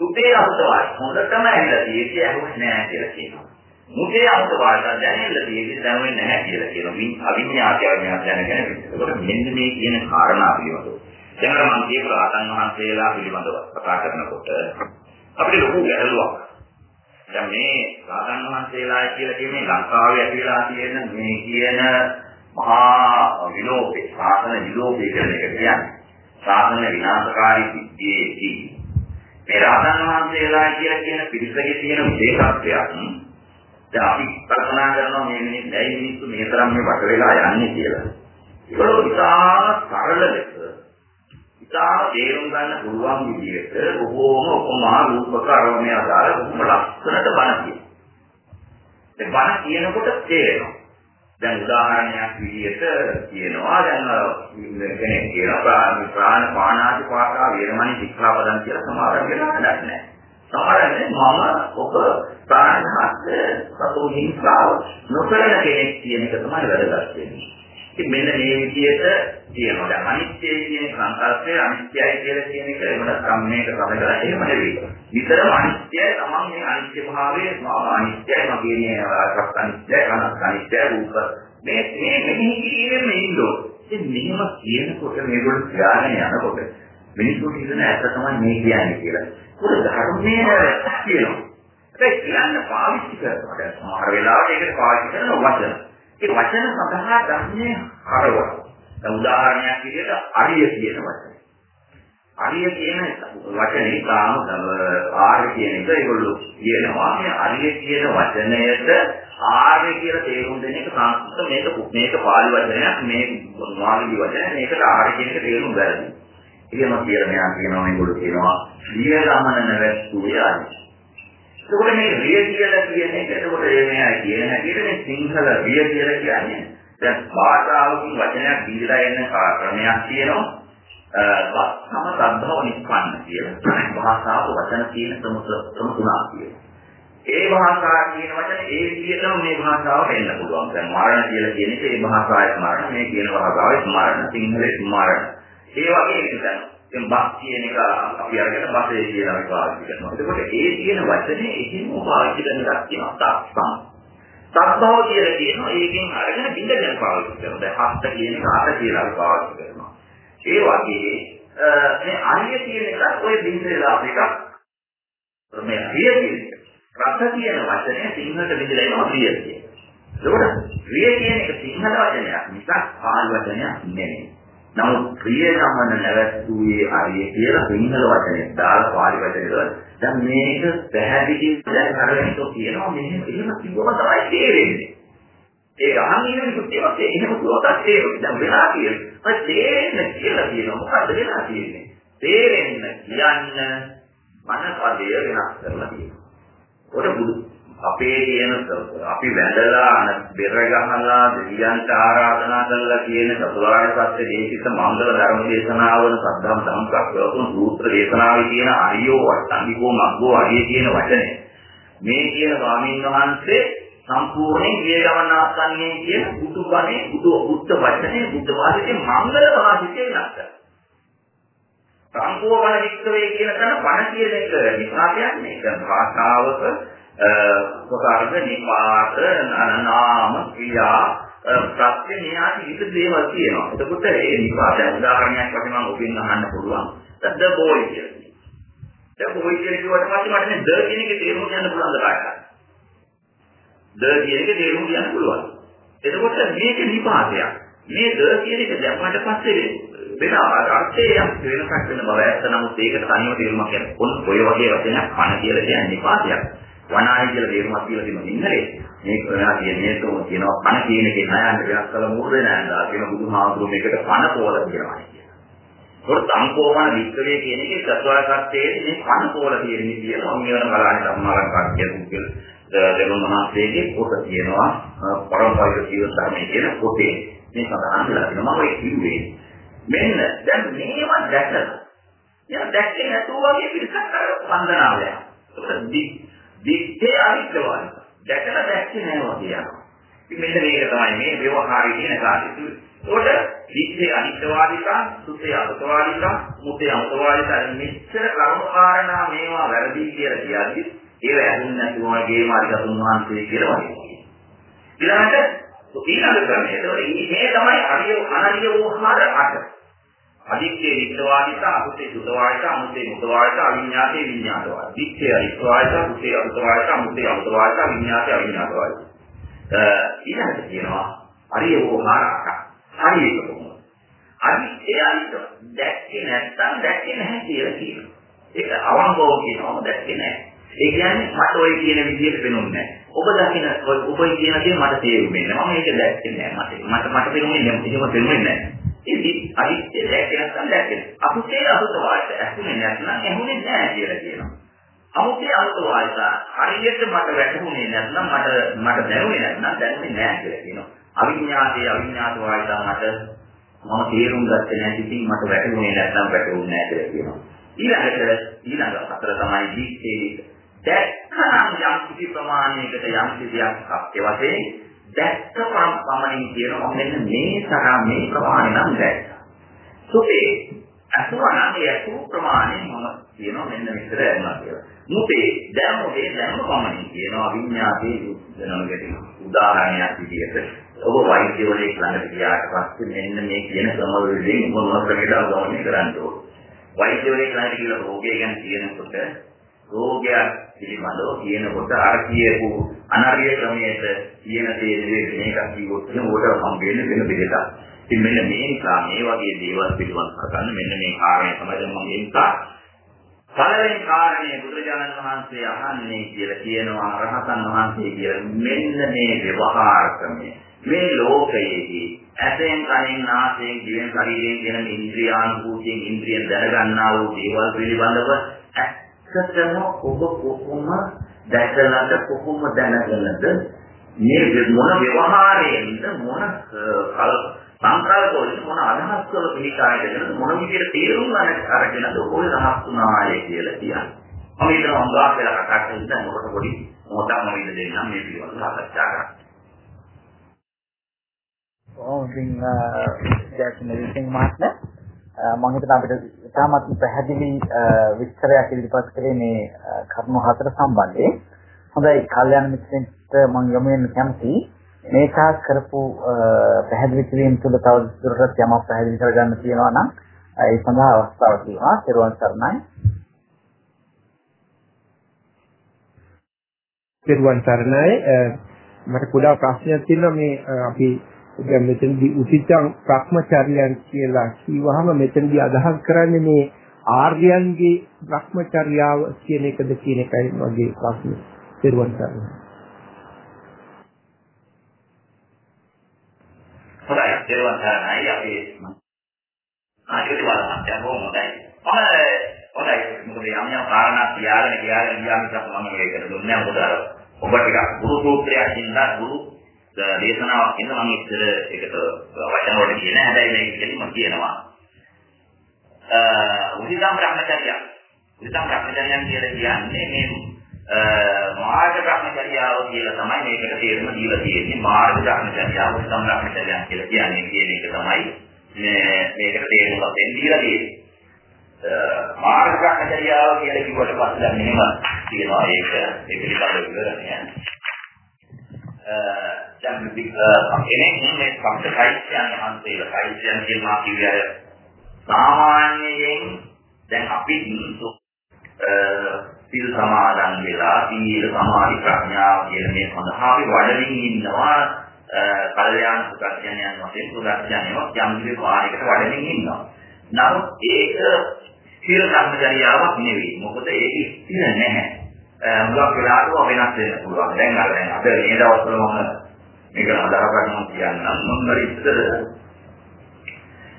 සුතේ අවිද්‍යාව. හොඳටම ඇහිලා තියෙන්නේ ඇහුන්නේ නැහැ කියලා කියනවා. මුතේ අවිද්‍යාව දැනෙන්න තියෙන්නේ දැනෙන්නේ නැහැ කියලා කියනවා. අවිඥාතය දැනගෙන ඒකට මෙන්න මේ කියන කාරණා පිළිබඳව දැන් මම කියපු රහතන් වහන්සේලා පිළිබඳව කතා කරනකොට අපිට ලොකු ගැටලුවක්. දැන් මේ රහතන් වහන්සේලා කියලා කියන්නේ ලංකාවේ ඇතිලා තියෙන මේ කියන මහා විලෝපේ, සාසන විලෝපේ කියන එක කියන්නේ. සාසන විනාශකාරී සිද්ධියේදී මේ රහතන් වහන්සේලා කියලා කියන පිරිසගේ තියෙන විශේෂත්වයක් දැන් අපි කල්පනා කරනවා මේ මිනිස් ඇයි මිනිස්සු මේ තරම් මේ වට වෙලා යන්නේ කියලා. ඒක ඉතාම සරල ලෙස ඉතාම තේරුම් ගන්න පුළුවන් විදිහට බොහෝම උපමා රූපක අරමුණේ අදාළ බොහොම ලස්සනට බණ කියනවා. ඒ බණ කියනකොට තේරෙනවා. දැන් උදාහරණයක් විදිහට කියනවා දැන් කෙනෙක් කියනවා ප්‍රාණ පානාති පාඨා වේරමණී ශික්ෂාපදං කියලා සමාදන් වෙලා හදන්නේ නැහැ. සමහරවිට මම ඔබ ප්‍රාණහත් සතෝ හිංසාව නොකරන කෙනෙක් කියන එක තමයි වැදගත් වෙන්නේ. ඉතින් මෙන්න මේ විදිහට තියෙනවා. දැන් අනිත්‍යයි කියන සංකල්පය අනිත්‍යයි කියලා කියන එක එමුණත් සම්මේක සමගලා එහෙම නෙවෙයි. විතරම අනිත්‍යයි තමන් මේ අනිත්‍ය භාවයේ මම අනිත්‍යයි මගේ මේ රස අනිත්‍යයි කනස් අනිත්‍යයි රූප මේ මේ මෙහි කිරීමෙන් ඉන්නෝ. ඉතින් මෙහෙම කියනකොට මේගොල්ලෝ ත්‍යාගන යනකොට මිනිස්සුන්ට හිතන ඇත්ත තමයි මේ කියන්නේ කියලා. ඒක ධර්මයේ කියනවා. ඒක කියන්න පාවිච්චි කරනවා. දැන් සමහර වෙලාවට ඒකට පාවිච්චි කරන වචන ඒ වචන සඳහා ධර්මයේ හරවන. දැන් උදාහරණයක් විදිහට අරිය කියන වචනේ. අරිය කියන වචනේ තාම ආර්ය කියන එක ඒගොල්ලෝ කියනවා. මේ අරිය කියන වචනයට ආර්ය කියලා තේරුම් දෙන එක සංස්කෘත මේක මේක පාලි වචනයක් මේ මොනවාගේ වචනයක් මේකට ආර්ය කියන එක තේරුම් ගන්න. එහෙම කියලා මෙයා කියනවා මේගොල්ලෝ කියනවා සිය ගමන නැවැත්තුවේ ආදී. ඒකට මේ රිය කියලා කියන එක එතකොට මේ කියන හැටියට මේ සිංහල රිය කියලා කියන්නේ දැන් භාෂාවකින් වචනයක් දීලා එන ක්‍රමයක් තියෙනවා සම සද්ධාව නිස්පන්න කියලා භාෂාව වචන කියන සමුත සමුතුනා කියලා. ඒ භාෂාව කියන වචන ඒ විදිහටම මේ භාෂාවට එන්න පුළුවන්. දැන් මරණ කියලා කියන එක ඒ භාෂාවේ මරණ මේ කියන භාෂාවේ මරණ සිංහලේ මරණ. ඒ වගේ එකක්. දැන් බස් කියන එක අපි අරගෙන බසේ කියලා අපි පාවිච්චි කරනවා. එතකොට ඒ කියන වචනේ එහෙම පාවිච්චි කරන එකක් තියෙනවා. තත්සම්. තත්භව කියලා කියනවා ඒකෙන් අරගෙන බින්දගෙන පාවිච්චි කරනවා. දැන් හස්ත කියන එක අත කියලා අපි පාවිච්චි කරනවා. ඒ වගේ මේ අරිය කියන එක ඔය බින්දේලා එකක් මේ රිය කියන එක. රස කියන වචනේ සිංහලට බෙදලා එනවා රිය කියන. එතකොට රිය කියන එක සිංහල වචනයක් මිසක් පාලි වචනයක් නෙමෙයි. නමුත් ප්‍රිය ගමන නැවැත්තුවේ හරිය කියලා සිංහල වචනේ දාලා පාලි වචනේ දැන් මේක පැහැදිලි දැන් කරගෙනතෝ කියනවා මෙහෙම එහෙම කිව්වම තමයි තේරෙන්නේ. ඒක අහන් ඉන්න මිනිස්සුත් ඒවත් එහෙම කිව්වොත් තේරෙන්නේ. දැන් වෙලා තියෙනවා. මම තේරෙන්නේ කියලා කියනවා. මොකද්ද වෙලා තියෙන්නේ? තේරෙන්න කියන්න මනපදය වෙනස් කරලා තියෙනවා. ඔය බුදු අපේ කියන අපි වැඳලා බෙර ගහලා දෙවියන්ට ආරාධනා කරලා කියන චතුරාර්ය සත්‍ය දේශිත මංගල ධර්ම දේශනාවන සද්ධම් සම්ප්‍රක්ෂවතුන් සූත්‍ර දේශනාවේ කියන අරියෝ වට්ටන්දිකෝ මග්ගෝ අරිය කියන වචනේ. මේ කියන ස්වාමීන් වහන්සේ සම්පූර්ණයෙන් ගිය ගමන් ආසන්නේ කියන බුදුබණේ බුදු බුද්ධ වචනේ බුද්ධ වාදයේ මංගල වාසිතේ නැත්නම් සංකෝපන වික්‍රේ කියන තැන පණ කියන එක නිසා කියන්නේ ඒක භාෂාවක කොටාර්ග නිපාත නාම ක්‍රියා ප්‍රත්‍ය න්‍යාය විවිධ දේවල් තියෙනවා. එතකොට ඒ නිපාත උදාහරණයක් වශයෙන් මම ඔබෙන් අහන්න පුළුවන්. ද බෝයි කියන්නේ. ද බෝයි කියන කිව්වට පස්සේ මට මේ ද කියන එකේ තේරුම කියන්න පුළුවන් කාටද? ද කියන එකේ තේරුම කියන්න පුළුවන්. එතකොට මේක නිපාතයක්. මේ ද කියන එක දැම්මට පස්සේ වෙන අර්ථයක් වෙනසක් වෙන බව ඇත්ත නමුත් ඒක තනියම තේරුමක් කියන්නේ. ඔන්න ඔය වගේ වචනයක් පණ කියලා කියන්නේ නිපාතයක්. වනායි කියලා තේරුමක් කියලා තියෙන ඉංග්‍රීසි මේක ඔයා කියන්නේ තෝ කියනවා. පණ කියන එකේ නයන්න වෙනස් කළ මොකද නෑන්දා කියන බුදුහාමුදුරුවෝ මේකට පණ පොවල කියනවා කියනවා. ඒත් සංකෝපන විස්තරය කියන එකේ සත්‍වාකත්තයේ මේ පණ පොවල තියෙන්නේ කියලා මම වෙන බලන්නේ සම්මාරක් කියනවා කියලා දෙවොන් මහත්තයගේ පොත තියෙනවා පරම්පරික ජීවිත ධර්මයේ කියන පොතේ. මේ සඳහන් වෙලා තියෙනවා මම ඒ කිව්වේ. මෙන්න දැන් මේවා දැකලා යා දැක්කේ නැතුව වගේ පිටසක් අර වන්දනාවය. ඒක දිත්තේ අනිත්‍යවයි. දැකලා දැක්කේ නෑ වගේ යනවා. ඉතින් මෙන්න මේක තමයි මේ ව්‍යවහාරයේ තියෙන කාර්යය. ඒකට දිත්තේ අනිත්‍යවාදිකා, සුත්තේ අසතවාදිකා, මුත්තේ අමතවාදිකා මෙච්චර කරුණු කාරණා මේවා වැරදි කියලා කියන්නේ ඒව ඇහුන්නේ නැතුව වගේ මාර්ගතුන් වහන්සේ කියලා වගේ. ඊළඟට ඊළඟ ක්‍රමය. මේ තමයි අරිය අනරිය වෝහාර අට. අදිත්තේ විද්වාදිත අකුතේ සුතවාදිත අමුතේ මුතවාදිත අවිඤ්ඤාතේ විඤ්ඤාතවාදිත. දිත්තේ අවිද්වාදිත අකුතේ අවිද්වාදිත අමුතේ අවිද්වාදිත අවිඤ්ඤාතේ අවිඤ්ඤාතවාදිත. ඊළඟට කියනවා අරියෝ මාරක. හරියට කොහොමද? අදිත්තේ අනිත් දැක්කේ නැත්තම් දැක්කේ නැහැ කියලා කියනවා. ඒක අවංකව කියනවා දැක්කේ නැහැ. ඒ කියන්නේ මට ඔය කියන විදිහට වෙනුන්නේ නැහැ. ඔබ දකින ඔබ කියන දේ මට තේරුන්නේ නැහැ. මම ඒක දැක්කේ නැහැ. මට මට මට පෙනුනේ නැහැ. එහෙම පෙනුනේ නැහැ. ඉතින් අනිත්‍ය දැක්කේ නැත්නම් දැක්කේ. අපුතේ අහුත වායත ඇහුනේ නැත්නම් ඇහුනේ නැහැ කියලා කියනවා. අමුතේ අහුත වායත හරියට මට වැටහුනේ නැත්නම් මට මට දැනුනේ නැත්නම් දැනුනේ නැහැ කියලා කියනවා. අවිඥාතේ අවිඥාත වායත මට මම තේරුම් ගත්තේ නැහැ. ඉතින් මට වැටහුනේ නැත්නම් වැටහුන්නේ නැහැ කියලා කියනවා. ඊළඟට ඊළඟ හතර තමයි දීක්ෂේ දැක්කනම් යම් කිසි ප්‍රමාණයකට යම් කිසි දෙයක් සත්‍ය වශයෙන් දැක්ක පමණින් කියනවා මෙන්න මේ තරම් මේ ප්‍රමාණය නම් දැක්කා. සුපේ අසුවනම් ඒ අසු ප්‍රමාණය මම කියනවා මෙන්න මෙතර යනවා කියලා. මුතේ දැම්මේ දැම්ම පමණින් කියනවා විඤ්ඤාතේ යුද්ධනකට උදාහරණයක් විදිහට ඔබ වෛද්‍යවරයෙක් ළඟට ගියාට පස්සේ මෙන්න මේ කියන ක්‍රමවලින් මොනවද කියලා ගවන්නේ කරන්න ඕනේ. වෛද්‍යවරයෙක් ළඟට ගිහලා රෝගය ගැන කියනකොට රෝගයක් පිළිබඳව කියනකොට අර කියපු අනර්ය ක්‍රමයට කියන දේ නෙවෙයි මේකක් කිව්වොත් එහෙනම් උඩට හම්බෙන්නේ වෙන දෙයක්. ඉතින් මෙන්න මේ නිසා මේ වගේ දේවල් පිළිබඳව කරගන්න මෙන්න මේ කාරණය තමයි මම නිසා. පළවෙනි කාරණේ බුදුරජාණන් වහන්සේ අහන්නේ කියලා කියනවා රහතන් වහන්සේ කියලා. මෙන්න මේ ව්‍යවහාර ක්‍රමය. මේ ලෝකයේදී ඇසෙන් කනෙන් නාසයෙන් දිවෙන් ශරීරයෙන් කියන ඉන්ද්‍රියානුභූතියෙන් ඉන්ද්‍රිය දැනගන්නා වූ දේවල් පිළිබඳව ඇත්තටම ඔබ කොහොම දැකලාද කොහොම දැනගන්නද මේ මොන ව්‍යවහාරයෙන්ද මොන කල් සංකල්ප වලින් මොන අදහස් වල පිළිකායදගෙන මොන විදිහට තේරුම් ගන්න අරගෙනද ඔය රහස් වුණාය කියලා කියන්නේ. මම හිතනවා උගාක් වෙලා කතා කරලා මොකට පොඩි මොහොතක් මම ඉඳ දෙන්නම් මේ පිළිබඳව සාකච්ඡා කරන්න. ඔව් ඉතින් ජයසිංහ විසින් මහත්මයා මම හිතන අපිට ඉතාමත් පැහැදිලි විස්තරයක් ඉදිරිපත් කරේ මේ කරුණු හතර සම්බන්ධයෙන්. හොඳයි කල්යාණ මිත්‍රෙන්ට මම යොමු වෙන්න කැමතියි. මේ තාක් කරපු පැහැදිලි කිරීම තුළ තව දුරටත් යමක් පැහැදිලි කරගන්න තියෙනවා නම් ඒ සඳහා අවස්ථාව තියෙනවා. ත්වන් සරණයි. ත්වන් සරණයි. මට කුඩා ප්‍රශ්නයක් තියෙනවා මේ අපි දැන් මෙතනදී උචිතං භ්‍රමචර්යයන් කියලා කිව්වහම මෙතනදී අදහස් කරන්නේ මේ ආර්යයන්ගේ භ්‍රමචර්යාව කියන එකද කියන එකයි මගේ ප්‍රශ්නේ. පෙරවන් කරනවා. හොඳයි පෙරවන් කරනයි අපි ආයුධ බලන්න යනවා හොඳයි. හොඳයි හොඳයි මොකද යම් යම් කාරණා තියාගෙන ගියාගෙන ගියාම තමයි මම මේකට දුන්නේ මොකද අර ඔබ ටිකක් ගුරු සූත්‍රයක් ඉඳලා ගුරු දේශනාවක් ඉඳ මම ඉස්සර ඒකට වචන වල කියන හැබැයි මේක කෙලින්ම කියනවා. අ උදිතම් බ්‍රහ්මචර්ය. උදිතම් බ්‍රහ්මචර්යයන් කියලා කියන්නේ මේ මාර්ග බ්‍රහ්මචර්යාව කියලා තමයි මේකට තේරුම දීලා තියෙන්නේ. මාර්ග බ්‍රහ්මචර්යාව උදිතම් බ්‍රහ්මචර්යයන් කියලා කියන්නේ කියන එක තමයි මේ මේකට තේරුම දෙන්න දීලා තියෙන්නේ. මාර්ග බ්‍රහ්මචර්යාව කියලා කිව්වට පස්සේ දැන් මෙහෙම කියනවා ඒක ඒ පිළිබඳව විවරණය. දැන් කෙනෙක් මේ සම්පත සාහිත්‍යයන් හන්සේලා සාහිත්‍යයන් කියනවා කියන්නේ සාමාන්‍යයෙන් දැන් අපි සිල් සමාදන් වෙලා සීල සමාධි ප්‍රඥාව කියන මේ සඳහා අපි වඩමින් ඉන්නවා කල්යාණ සුඛඥයන් වශයෙන් සුඛඥයන්ව යම් කිසි වාරයකට වඩමින් ඉන්නවා. නමුත් ඒක ස්ථිර ධර්මචර්යාවක් නෙවෙයි. මොකද ඒක ස්ථිර නැහැ. Eh, මුලක් වෙලාවට වෙනස් වෙන්න පුළුවන්. දැන් අර දැන් අද මේ දවස්වල මම මේක අදාහ කරනවා කියන්නම්. මම ඉස්සර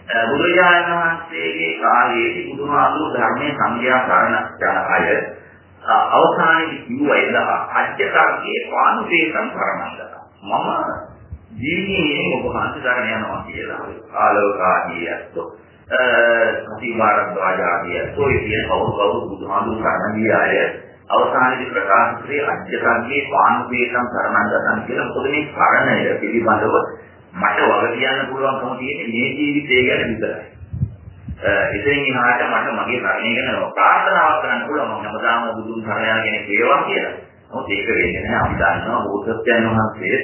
eh, බුදුරජාණන් වහන්සේගේ කාලයේදී බුදුහාමුදුරු ධර්මයේ සංඥා කරන ජනකය eh, අවසානයේ කිව්වා අජ්ජකර්ගේ පානුපේතම් කරමන්දක. මම ජීවිතයේ ඔබ වහන්සේ ධර්ම යනවා කියලා. ආලෝකාදී ඇත්තෝ. කතිමාරද්වාජ ආදී ඇත්තෝ කියන කවුරු කවුරු බුදුහාමුදුරු කරන ගියාය. අවසානයේදී ප්‍රකාශ කරේ අජ්ජකර්ගේ පානුපේතම් කරමන්දකන් කියලා. මොකද මේ කරණය පිළිබඳව මට වග කියන්න පුළුවන්කම තියෙන්නේ මේ ජීවිතය ගැන විතරයි. ඉතින් ඉහාට මට මගේ කර්ණය ගැන ප්‍රාර්ථනාවක් කරන්න පුළුවන් මම හැමදාම බුදුන් සරණ යන කෙනෙක් වේවා කියලා. මොකද ඒක වෙන්නේ නැහැ අපි දන්නවා බෝසත්යන් වහන්සේ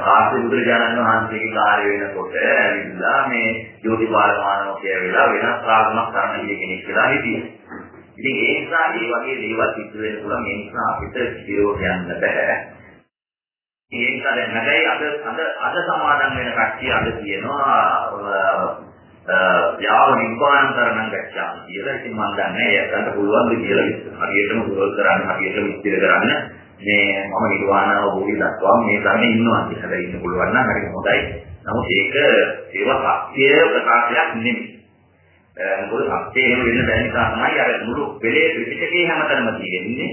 කාශ්‍යප බුදුරජාණන් වහන්සේගේ කාර්ය වෙනකොට ඇවිල්ලා මේ ජෝතිපාලමානෝ කියලා වෙනස් ආගමක් කරන්න ඉන්න කෙනෙක් කියලා හිටියා. ඉතින් ඒ නිසා මේ වගේ දේවල් සිද්ධ වෙන්න පුළුවන් ඒ නිසා අපිට ජීවෝ කියන්න බෑ. ඒ නිසා දැන් නැගයි අද අද අද සමාදන් වෙන කට්ටිය අද කියනවා යාව නිබ්බාන කරණම් ගච්ඡාමි කියලා. ඉතින් මම දන්නේ ඒකට පුළුවන්ද කියලා හරියටම පුරවල් කරන්න හරියටම ඉස්තිර කරන්න මේ මම නිර්වාණ අවබෝධය දක්වා මේ ධර්මයේ ඉන්නවා කියලා ඉන්න පුළුවන් නම් හරි හොඳයි. නමුත් ඒක ඒව සත්‍ය ප්‍රකාශයක් නෙමෙයි. මොකද සත්‍ය එහෙම වෙන්න බැරි නිසා තමයි අර මුළු වෙලේ ත්‍රිපිටකේ හැමතැනම තියෙන්නේ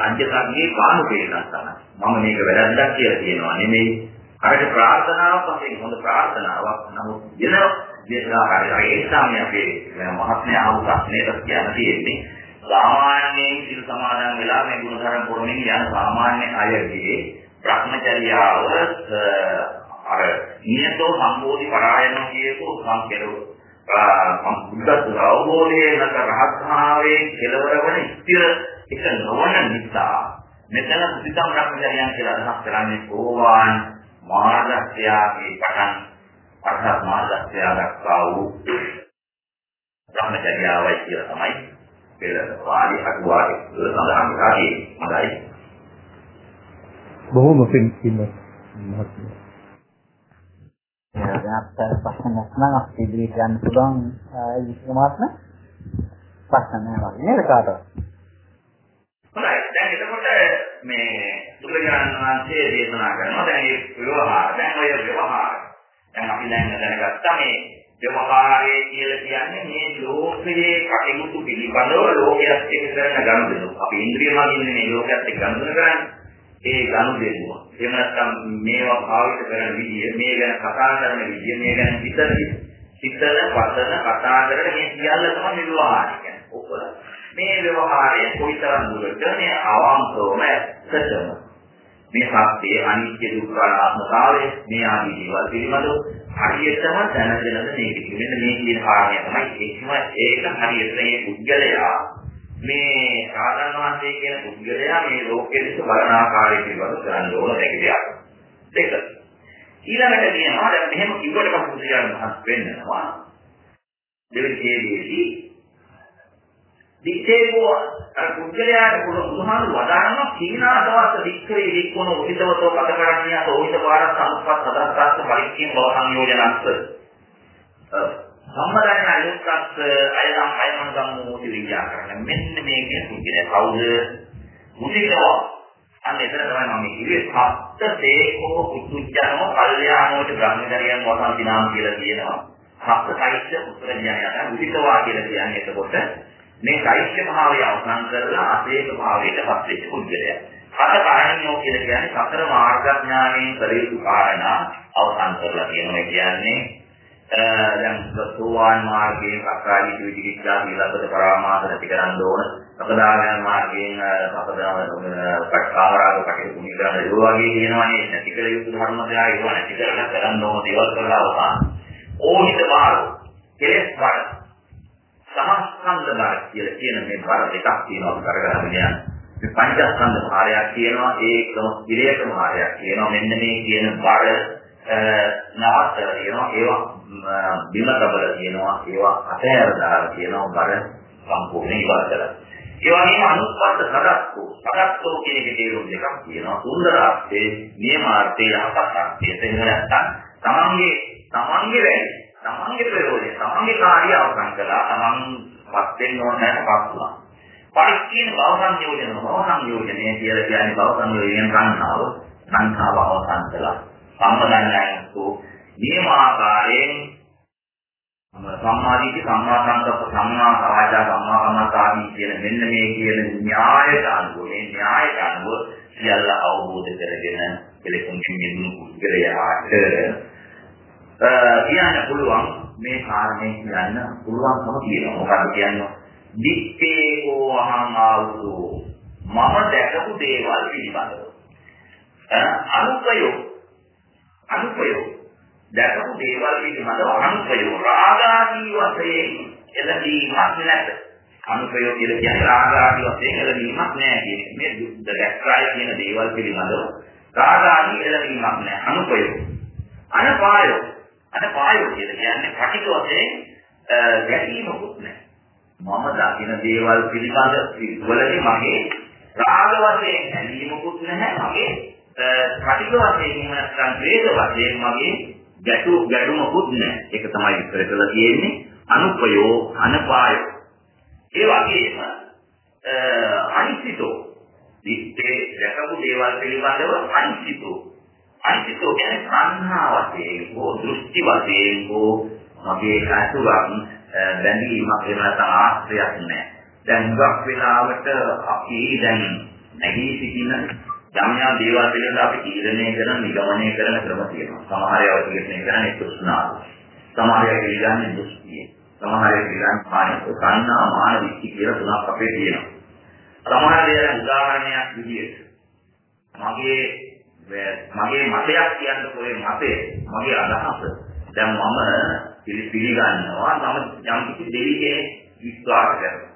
අජ්ජකගේ පාණු පිළිගන්න තමයි. මම මේක වැරද්දක් කියලා කියනවා නෙමෙයි. අරට ප්‍රාර්ථනාවක් වශයෙන් හොඳ ප්‍රාර්ථනාවක්. නමුත් වෙන දේශනාකාරී ඒ සාමය අපේ මහත්මයා අහපු ප්‍රශ්නයට කියන්න තියෙන්නේ. සාමාන්‍යයෙන් සිල් සමාදන් වෙලා මේ ගුණධර්ම පුරමින් යන සාමාන්‍ය අයගේ භ්‍රමචර්යාව අර නියතෝ සම්බෝධි පරායනෝ කියපු සංකේතෝ සම්බුද්ධ අවබෝධයේ නැත රහත් භාවයේ කෙලවර වන ස්ථිර එක නොවන නිසා මෙතන සිතම් රක්මචර්යයන් කියලා අදහස් කරන්නේ සෝවාන් මාර්ගස්ත්‍යාගේ පටන් අර්ථ මාර්ගස්ත්‍යා දක්වා වූ රක්මචර්යාවයි කියලා තමයි පෙර වාඩි අටුවාගේ සඳහන් කරන්නේ හොඳයි. බොහොම පින් පින්වත් මහත්මයා. දැන් ප්‍රශ්න නැත්නම් අපි ඉදිරියට යන්න පුළුවන් විශ්ව මාත්ම ප්‍රශ්න නැහැ වගේ නේද කාටවත් හොඳයි දැන් එතකොට මේ බුදුරජාණන් වහන්සේ දේශනා කරනවා දැන් මේ ව්‍යවහාර දැන් ඔය ව්‍යවහාර දැන් අපි දැන් දැනගත්තා මේ ව්‍යවහාරය කියලා කියන්නේ මේ ලෝකයේ කටයුතු පිළිබඳව ලෝකයක් එක්ක කරන ගනුදෙනු. අපි ඉන්ද්‍රිය මගින් මේ ලෝකයක් එක්ක ගනුදෙනු කරන්නේ. ඒ ගනුදෙනුව. එහෙම නැත්නම් මේවා භාවිත කරන විදිය, මේ ගැන කතා කරන විදිය, මේ ගැන හිතන හිතන, පතන, කතා කරන මේ සියල්ල තමයි ව්‍යවහාරය කියන්නේ. ඔක්කොම මේ ව්‍යවහාරය කොයිතරම් දුරට මේ අවංකවම ඇත්තටම මේ සත්‍යයේ අනිත්‍ය දුක්ඛ අනාත්මතාවය මේ ආදී දේවල් පිළිබඳව හරියටම දැනගෙනද මේක කියන්නේ මේ කියන කාරණය තමයි ඒකම ඒක හරියට මේ පුද්ගලයා මේ සාධන වහන්සේ කියන පුද්ගලයා මේ ලෝකයේ දෙස බලන ආකාරය පිළිබඳව කරන්න ඕන දෙයක්. දෙක. ඊළඟට කියනවා දැන් මෙහෙම කිව්වට පස්සේ බුදුරජාණන් වහන්සේ වෙන්නවා. දෙවෙනි හේදීදී දිත්තේකෝ අර පුද්ගලයාට පුළුවන් බුදුහාමුදුරු වදාරනවා සීනාසවස්ස දික්කේ දික්කොන උහිතවතෝ පද කරන්නේ අත උහිත පාර සම්පත් හදස්කාස්ස පරික්කින් බව සංයෝජනස්ස සම්මදාන අයුක්කස් අයනම් අයනම් ගම්මෝති විද්‍යාකරණ මෙන්න මේකේ පුද්ගලයා කවුද? මුදිතෝ අන්න එතන තමයි මම කිව්වේ සත්‍ය තේකෝ පුදුජනෝ කල්යාණෝට බ්‍රහ්මචර්යයන් වසන් දිනාම කියලා කියනවා. සත්‍ය සාහිත්‍ය පුත්‍රඥානයට මුදිතවා කියලා කියන්නේ එතකොට මේ සෛත්‍ය භාවය අවසන් කරලා අසේක භාවයට පත් වෙච්ච පුද්ගලයා. අත කරණියෝ කියලා කියන්නේ සතර මාර්ගඥානයෙන් කළ යුතු කාරණා අවසන් කරලා කියනවා කියන්නේ දැන් සෝවාන් මාර්ගයෙන් අක්‍රාදී විචිකිච්ඡා සීලබ්බත පරාමාස නැති කරන්න ඕන. සකදාගාමී මාර්ගයෙන් සකදාම පට්ඨාරාග කටයුතු නිග්‍රහ ඒ වගේ කියනවානේ නැති කළ යුතු ධර්මදයා ඒව නැති කරලා කරන්න ඕන දේවල් කරලා අවසන්. ඕහිත මාර්ග කෙලෙස් වල සමස්කන්ධ මාර්ග කියලා කියන මේ බර දෙකක් තියෙනවා කරගන්න යන්නේ. මේ පංචස්කන්ධ මාර්ගයක් තියෙනවා ඒකම ඉරියක මාර්ගයක් තියෙනවා මෙන්න මේ කියන බර නවත්තලා තියෙනවා ඒවා බිම තබල තියෙනවා ඒවා අතහැර දාලා තියෙනවා බර සම්පූර්ණ ඉවත් කරලා. ඒ වගේම අනුස්පර්ශ සදක්කෝ සදක්කෝ කියන එකේ තේරුම් දෙකක් තියෙනවා. සුන්දරාර්ථයේ නියමාර්ථයේ යහපත්ර්ථයේ එහෙම නැත්නම් තමන්ගේ තමන්ගේ වැඩි තමන්ගේ ප්‍රයෝජන තමන්ගේ කාර්යය අවසන් කළා තමන් වත් වෙන්න ඕන නැහැ පස් වුණා. පරික්ෂීන භව සංයෝජන භව සංයෝජනය කියලා කියන්නේ භව සංයෝජනයෙන් ගන්නව සංඛාව අවසන් කළා. සම්මදන්නයන්තු නියමාකාරයෙන් සම්මාදීති සම්මා සංකප්ප සම්මා සමාජා සම්මා සමාධි කියන මෙන්න මේ කියන න්‍යායට අනුව මේ න්‍යායට අනුව සියල්ල අවබෝධ කරගෙන කෙලෙසුන්ගෙන් මිදුණු පුද්ගලයාට කියන්න පුළුවන් මේ කාරණේ කියන්න පුළුවන්කම තියෙනවා. මොකක්ද කියන්නේ? දිත්තේකෝ අහං ආවුසෝ මම දැකපු දේවල් පිළිබඳව. අනුපයෝ අනුපයෝ දැකපු දේවල් පිළිබඳව අනුපයෝ රාගාදී වශයෙන් එළදීමක් නැත. අනුපයෝ කියලා කියන්නේ රාගාදී වශයෙන් එළදීමක් නැහැ කියන මේ දුක්ඛ දැක්කාය කියන දේවල් පිළිබඳව රාගාදී එළදීමක් නැහැ. අනුපයෝ අනපායෝ අනපායෝ කියලා කියන්නේ පටික වශයෙන් ගැටීමකුත් නැහැ. මම දකින දේවල් පිළිබඳ වලදී මගේ රාග වශයෙන් ඇලීමකුත් නැහැ. මගේ පටික වශයෙන් නැත්නම් ද්වේෂ වශයෙන් මගේ ගැටු ගැටුමකුත් නැහැ. ඒක තමයි විස්තර කරලා තියෙන්නේ. අනුපයෝ අනපායෝ. ඒ වගේම අනිසිතෝ දිත්තේ දැකපු දේවල් පිළිබඳව අනිසිතෝ. අනිසිතෝ කියන්නේ සංහා වශයෙන් හෝ දෘෂ්ටි වශයෙන් හෝ මගේ අසුරක් බැඳීමක් එහෙම නැත්නම් ආශ්‍රයක් නැහැ. දැන් හුඟක් වෙලාවට අපි දැන් නැගී සිටින යම් යම් දේවල් පිළිබඳව අපි තීරණය කරන නිගමනය කරන ක්‍රම තියෙනවා. සමහර ඒවා තීරණය කරන්නේ තෘෂ්ණාව. සමහර ඒවා පිළිගන්නේ දෘෂ්ටිය. සමහර ඒවා පිළිගන්නේ මානසික කන්නා මාන විච්චි කියලා තුනක් අපේ තියෙනවා. සමහර දේවල් උදාහරණයක් විදිහට මගේ මගේ මතයක් කියන්න පොයේ මතය මගේ අදහස දැන් මම පිළිගන්නවා මම යම් කිසි දෙවි කෙනෙක් විශ්වාස කරනවා.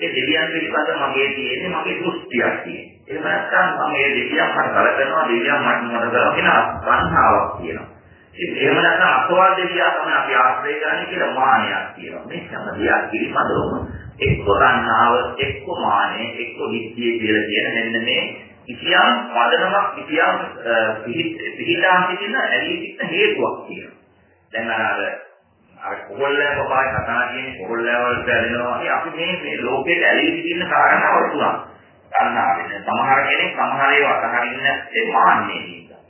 ඒ දෙවියන් පිළිබඳ මගේ තියෙන්නේ මගේ දෘෂ්ටියක් තියෙන්නේ. එහෙම නැත්නම් මම මේ දෙවියන් මට කලකරනවා දෙවියන් මට මට කරගෙන සංහාවක් තියෙනවා. ඉතින් එහෙම නැත්නම් අසවල් දෙවියා තමයි අපි ආශ්‍රය කරන්නේ කියලා මානයක් තියෙනවා. මේ හැම දෙයක් පිළිබඳවම එක්ක සංහාව, එක්ක මානෙ, එක්ක විත්තිය කියලා කියන මෙන්න මේ කිසියම් පදනමක් කිසියම් පිහිටා සිටින ඇලී සිටින හේතුවක් තියෙනවා. දැන් අර අර කොල්ලෑ බබායි කතා කියන්නේ කොල්ලෑ වලට ඇලෙනවා. අපි මේ මේ ලෝකෙට ඇලී සිටින කාරණාව තුනක්. ගන්නාවෙන සමහර කෙනෙක් සමහර ඒවා අතහරින්න ඒ මාන්නේ නිසා.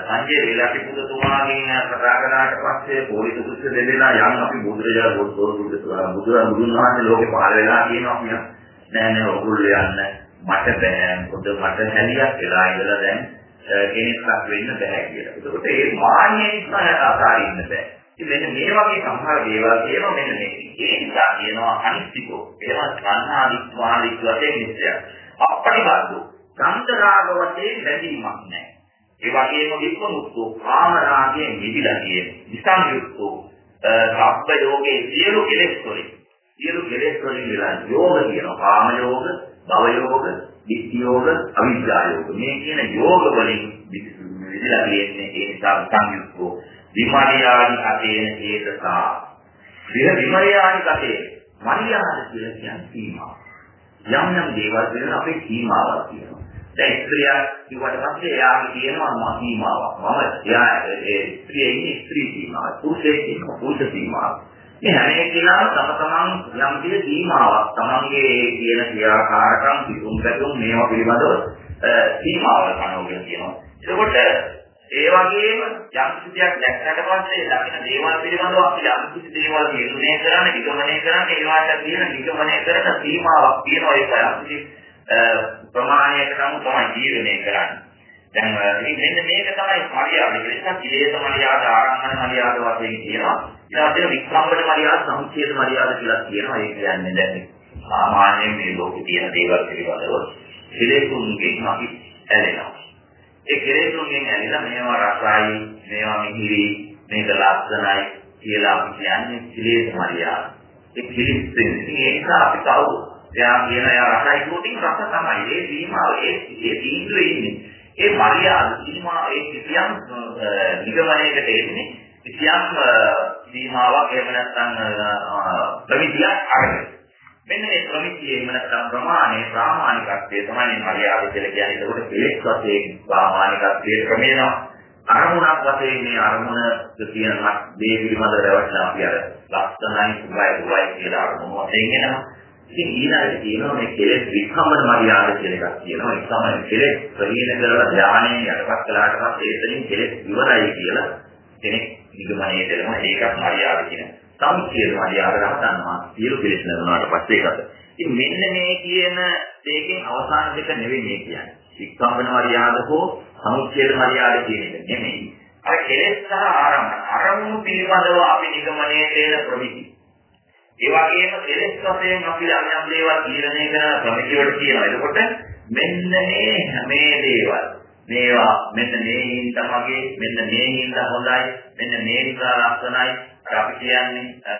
සංජය වේලාපි පුදුතුමාගෙන් කතා කරාට පස්සේ පොලිස් උද්දේශ දෙදෙනා යම් අපි බුදුරජාණන් වහන්සේ බුදුරජාණන් බුදුන් වහන්සේ ලෝකේ පහළ වෙලා කියනවා කියන නෑ නෑ ඔගොල්ලෝ යන්න මට බෑ මොකද මට හැලියක් වෙලා ඉඳලා දැන් කෙනෙක්වත් වෙන්න බෑ කියලා. ඒකට ඒ මාන්නේ නිසා අතාරින්න බෑ. ඉතින් මෙන්න මේ වගේ සමහර දේවල් කියනවා මෙන්න මේ. ඒ නිසා කියනවා අනිත්‍යකෝ. ඒවා සංහාදික් වාදික් වශයෙන් නිත්‍යය. අපරිබද්ධ සංතරාග වශයෙන් බැඳීමක් නැහැ. ඒ වගේම විපමුක්තෝ කාම රාගයෙන් නිදිලා කියන විසංයුක්තෝ සබ්බ යෝගේ සියලු කෙලෙස් වලින් සියලු කෙලෙස් වලින් විලා යෝග කියනවා. කාම යෝග, භව යෝග, විත්ති යෝග, අවිද්‍යා යෝග. මේ කියන යෝග වලින් විදිලා කියන්නේ ඒ නිසා සංයුක්තෝ විමරියානි කතේන හේතසා. විර විමරියානි කතේ මරියාද කියලා කියන්නේ සීමාව යම් යම් දේවල් වල අපේ සීමාවක් තියෙනවා. දැන් ස්ත්‍රියක් කිව්වට පස්සේ එයාගේ තියෙනවා මා සීමාවක්. මම එයා ඒ ස්ත්‍රිය ඉන්නේ ස්ත්‍රී සීමාව පුරුෂයෙක් ඉන්නවා පුරුෂ සීමාව. මේ හැම එකේම තම තමන් යම් කිසි සීමාවක් තමන්ගේ ඒ කියන ක්‍රියාකාරකම් පිටුම් පැතුම් මේවා පිළිබඳව සීමාවල් කනෝගෙන තියෙනවා. එතකොට ඒ වගේම යම් කිසියක් දැක්කට පස්සේ දකින්න දේවල් පිළිබඳව අපි යම් කිසි දේවල් නිර්ණය කරන්න, නිගමනය කරන්න, ඒවට තියෙන නිගමනය කරන සීමාවක් තියෙනවා ඒක යම් කිසි ප්‍රමාණයකට අනුව තමයි ජීවනය කරන්නේ. දැන් ඉතින් මෙන්න මේක තමයි මරියාද කියලා. කිලේශ මරියාද ආරම්භන මරියාද වශයෙන් කියනවා. ඊට පස්සේ වික්‍රම්බන මරියාද සමුච්ඡේද මරියාද කියලා කියනවා. ඒ කියන්නේ දැන් සාමාන්‍යයෙන් මේ ලෝකේ තියෙන දේවල් පිළිබඳව කෙලෙසුන්ගෙන් අපි ඇලෙනවා. ඒ කෙලෙසුන්ගෙන් ඇලිලා මේවා රසයි, මේවා මිහිරි, මේක ලස්සනයි කියලා අපි කියන්නේ කෙලෙස් මරියාද. ඒ කෙලෙස්ෙන් ඉතින් ඒ නිසා අපි කවුද? එයා කියන එයා රසයි කියෝටින් රස තමයි. ඒ සීමාව ඒ ඒ තීන්දුවේ ඉන්නේ. ඒ මරියාද සීමා ඒ කිසියම් නිගමනයකට එන්නේ කිසියම් සීමාවක් එහෙම නැත්නම් ප්‍රමිතියක් අරගෙන. මෙන්න මේ ප්‍රමිතිය එහෙම නැත්නම් ප්‍රමාණය ප්‍රාමාණිකත්වය තමයි මේ මරියාද කියලා කියන්නේ. ඒකට කෙලෙස් වශයෙන් ප්‍රාමාණිකත්වයේ ක්‍රමේනවා. අරමුණක් වශයෙන් මේ අරමුණ කියන දේ පිළිබඳව රැවටලා අපි අර ලක්ෂණයි සුභයි සුභයි කියලා අරමුණ වශයෙන් එනවා. ඉතින් ඊළඟට කියනවා මේ කෙලෙස් විකම්මන මරියාද කියලා එකක් කියනවා. ඒ තමයි කෙලෙස් ප්‍රහීන කරලා ඥාණයෙන් යටපත් කළාට පස්සේ එතනින් කෙලෙස් ඉවරයි කියලා කෙනෙක් නිගමනයේ දෙනවා. ඒකත් මරියාද කියන. සම්පූර්ණ මරියාද රහතන්වා සියලු කෙලෙස් නරුණාට පස්සේ ඒකත්. ඉතින් මෙන්න මේ කියන දෙකෙන් අවසාන දෙක නෙවෙයි මේ කියන්නේ. විකම්මන මරියාද හෝ සම්පූර්ණ මරියාද කියන එක නෙමෙයි. අර කෙලෙස් සහ ආරම්භ අරමුණු පිළිබඳව අපි නිගමනයේ දෙන ප්‍රවිධි ඒ වගේම කෙලෙස් වශයෙන් අපි යම් යම් දේවල් තීරණය කරන ප්‍රමිතිවලට කියනවා. එතකොට මෙන්න මේ මේ දේවල් මේවා මෙන්න මේ හින්දා මගේ මෙන්න මේ හින්දා හොඳයි මෙන්න මේ නිසා ලක්ෂණයි අපි කියන්නේ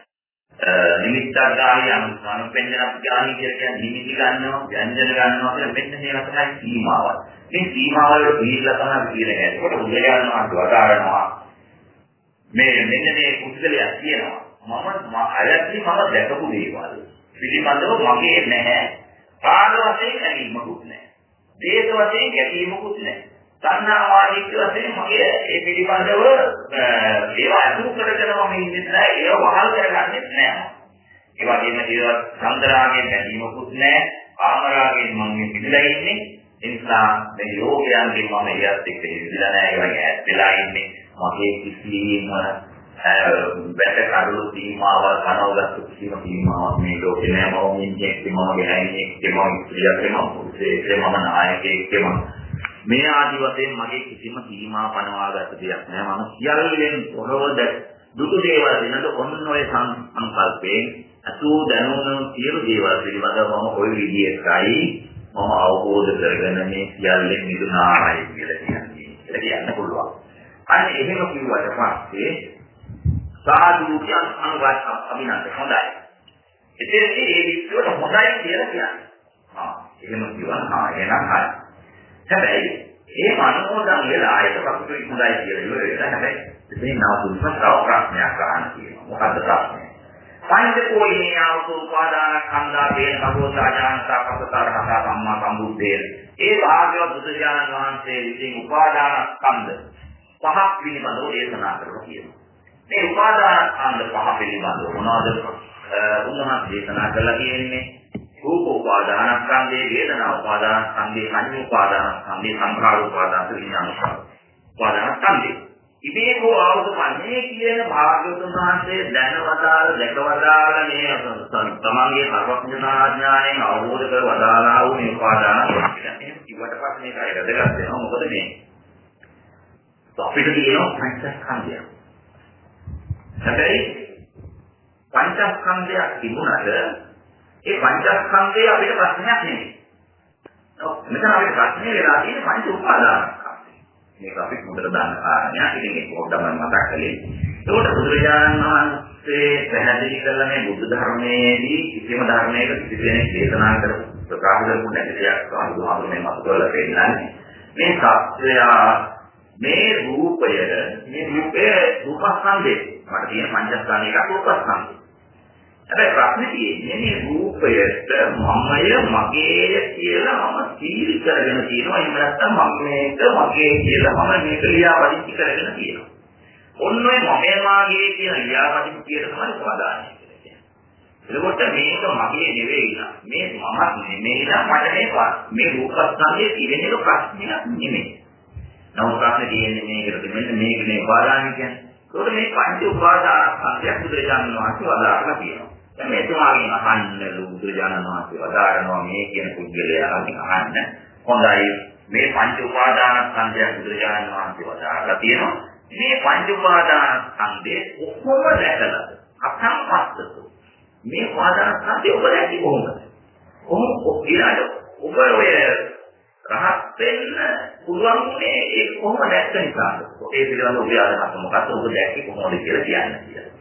නිමිත්තක් ගාහි අනුපෙන්ජන අපි ගාහි කියලා කියන්නේ නිමිති ගන්නවා ව්‍යංජන ගන්නවා කියලා මෙන්න මේවා තමයි සීමාවල්. මේ සීමාවල් වල පිළිලා තමයි කියන්නේ. ඒකට බුදුරජාණන් වහන්සේ වදාරනවා මේ මෙන්න මේ පුද්ගලයා කියනවා මම අයත්නි මම දැකපු දේවල් පිළිබඳව මගේ නැහැ. කාල වශයෙන් ගැනීමකුත් නැහැ. දේශ වශයෙන් ගැනීමකුත් නැහැ. සංඥා වාදික වශයෙන් මගේ ඒ පිළිබඳව ඒවා අතුරු කරගෙන මම ඉන්නේ නැහැ. ඒව වහල් කරගන්නෙත් නැහැ. ඒ වගේම ඒවා සම්දරාගෙන් ගැනීමකුත් නැහැ. කාමරාගෙන් මම පිළිලා ඉන්නේ. ඒ නිසා මේ යෝගයන්ගෙන් මම ඒත් එක්ක ඉඳලා නැහැ. ඒ වගේ ඈත් වෙලා ඉන්නේ. මගේ කිසිම වැට කඩළු සීමාවල් කනවගත්තු කිසිම සීමාවක් මේ ලෝකේ නෑ මම මිනිහෙක් මම ගෙනන්නේ මම ඉස්තියක් මම පුරුෂයෙක් මම නායකයෙක් මම මේ ආදි වශයෙන් මගේ කිසිම සීමා පනවාගත්ත දෙයක් නෑ මම සියල්ලෙන් තොරවද දුටු දේවල් වෙනද ඔන්න ඔය සංකල්පයෙන් අසූ දැනුණු සියලු දේවල් පිළිබඳව මම ওই විදිහටයි මම අවබෝධ කරගෙන මේ සියල්ලෙන් මිදුණායි කියලා කියන්නේ. ඒක කියන්න පුළුවන්. අන්න එහෙම කිව්වට පස්සේ සාදු කියන අනුගත අභිනන්ද හොඳයි. එතෙන්දී ඒ විශ්වයට හොඳයි කියලා කියන්නේ. ආ එහෙම කියවන ආ එහෙනම් හරි. හැබැයි ඒ මනෝදම් වෙලා ආයත වස්තු හොඳයි කියලා ඉවර වෙලා හැබැයි ඉතින් නව දුන්නත් තව ප්‍රශ්නයක් අහන්න තියෙනවා. මොකද්ද ප්‍රශ්නේ? පංචකෝණී ආවතු උපාදාන කන්දා වේන භගවතා ඥානතා පසතර හතා සම්මා සම්බුද්දේ. ඒ භාග්‍යවත් බුදුජානක වහන්සේ විසින් උපාදාන ස්කන්ධ පහක් පිළිබඳව දේශනා කරලා කියනවා. මේ උපාදාන ස්කන්ධ පහ පිළිබඳව මොනවද උන්වහන්සේ දේශනා කළා කියන්නේ රූප උපාදාන ස්කන්ධේ වේදනා උපාදාන ස්කන්ධේ සංඤ්ඤා උපාදාන ස්කන්ධේ සංඛාර උපාදාන විඥාන උපාදාන ස්කන්ධේ ඉබේකෝ ආවුතුමන්නේ කියන භාග්‍යවතුන් වහන්සේ දැනවදාල දැකවදාල මේ තමන්ගේ සර්වඥාඥාණයෙන් අවබෝධ කර වදාලා වූ මේ උපාදාන කියන්නේ ඉවට පස්සේ මේකයි වැදගත් වෙනවා. මොකද මේ? අපිට කියනවා පංචස්කන්ධය හැබැයි පංචස්කන්ධයක් තිබුණාට ඒ පංචස්කන්ධය අපිට ප්‍රශ්නයක් නෙමෙයි. මෙතන අපිට ප්‍රශ්නේ වෙලා තියෙන්නේ පංච උපාදානස්කන්ධය. මේක අපි මුදල දාන කාරණයක්. ඉතින් ඒක පොඩ්ඩක් මතක් කළේ. ඒකට බුදුරජාණන් වහන්සේ පැහැදිලි කළ මේ බුදු ධර්මයේදී කිසිම ධර්මයක කිසි කෙනෙක් දේශනා කරපු ප්‍රකාශ කරපු නැති දෙයක් අනුහාර මේ මත කරලා පෙන්නන්නේ. මේ සත්‍යය මේ රූපය මේ රූපය රූපස්කන්ධේ මට තියෙන පංචස්කන්ධ එකක් රූපස්කන්ධය. හැබැයි ප්‍රශ්නේ තියෙන්නේ මේ රූපයට මමය මගේය කියලා මම සීල් කරගෙන තියෙනවා. එහෙම නැත්නම් මම මේක මගේ කියලා මම මේක ලියාපදිංචි කරගෙන තියෙනවා. ඔන්න ඔය මමය මාගේ කියන ලියාපදිංචියට තමයි උපාදානය කියන්නේ. එතකොට මේක මගේ නෙවෙයි නා. මේ මමත් නෙමෙයි නා මට මේ මේ රූපස්කන්ධයේ තියෙන එක ප්‍රශ්නයක් නෙමෙයි. නමුත් ප්‍රශ්නේ තියෙන්නේ මේකට මෙන්න මේක මේ උපාදානය කියන්නේ. ඒකට මේ පංච උපාදාන සංඛ්‍යා බුදුරජාණන් වහන්සේ වදාළා කියනවා. දැන් මෙතුමාගෙන් අහන්න බුදුරජාණන් වහන්සේ වදාරනවා මේ කියන පුද්ගලයාගෙන් අහන්න හොඳයි මේ පංච උපාදානස්කන්ධය බුදුරජාණන් වහන්සේ වදාරලා තියෙනවා මේ පංච උපාදානස්කන්ධේ ඔක්කොම දැකලා අසම්පස්සතු මේ උපාදානස්කන්ධය ඔබ දැකි කොහොමද කොහොම ඊළඟ ඔබ ඔය රහත් වෙන්න පුළුවන් උනේ ඒක කොහොම දැක්ක නිසාද? ඒ පිළිබඳව ඔබේ අදහස මොකක්ද? ඔබ දැක්කේ කොහොමද කියලා කියන්න කියලා.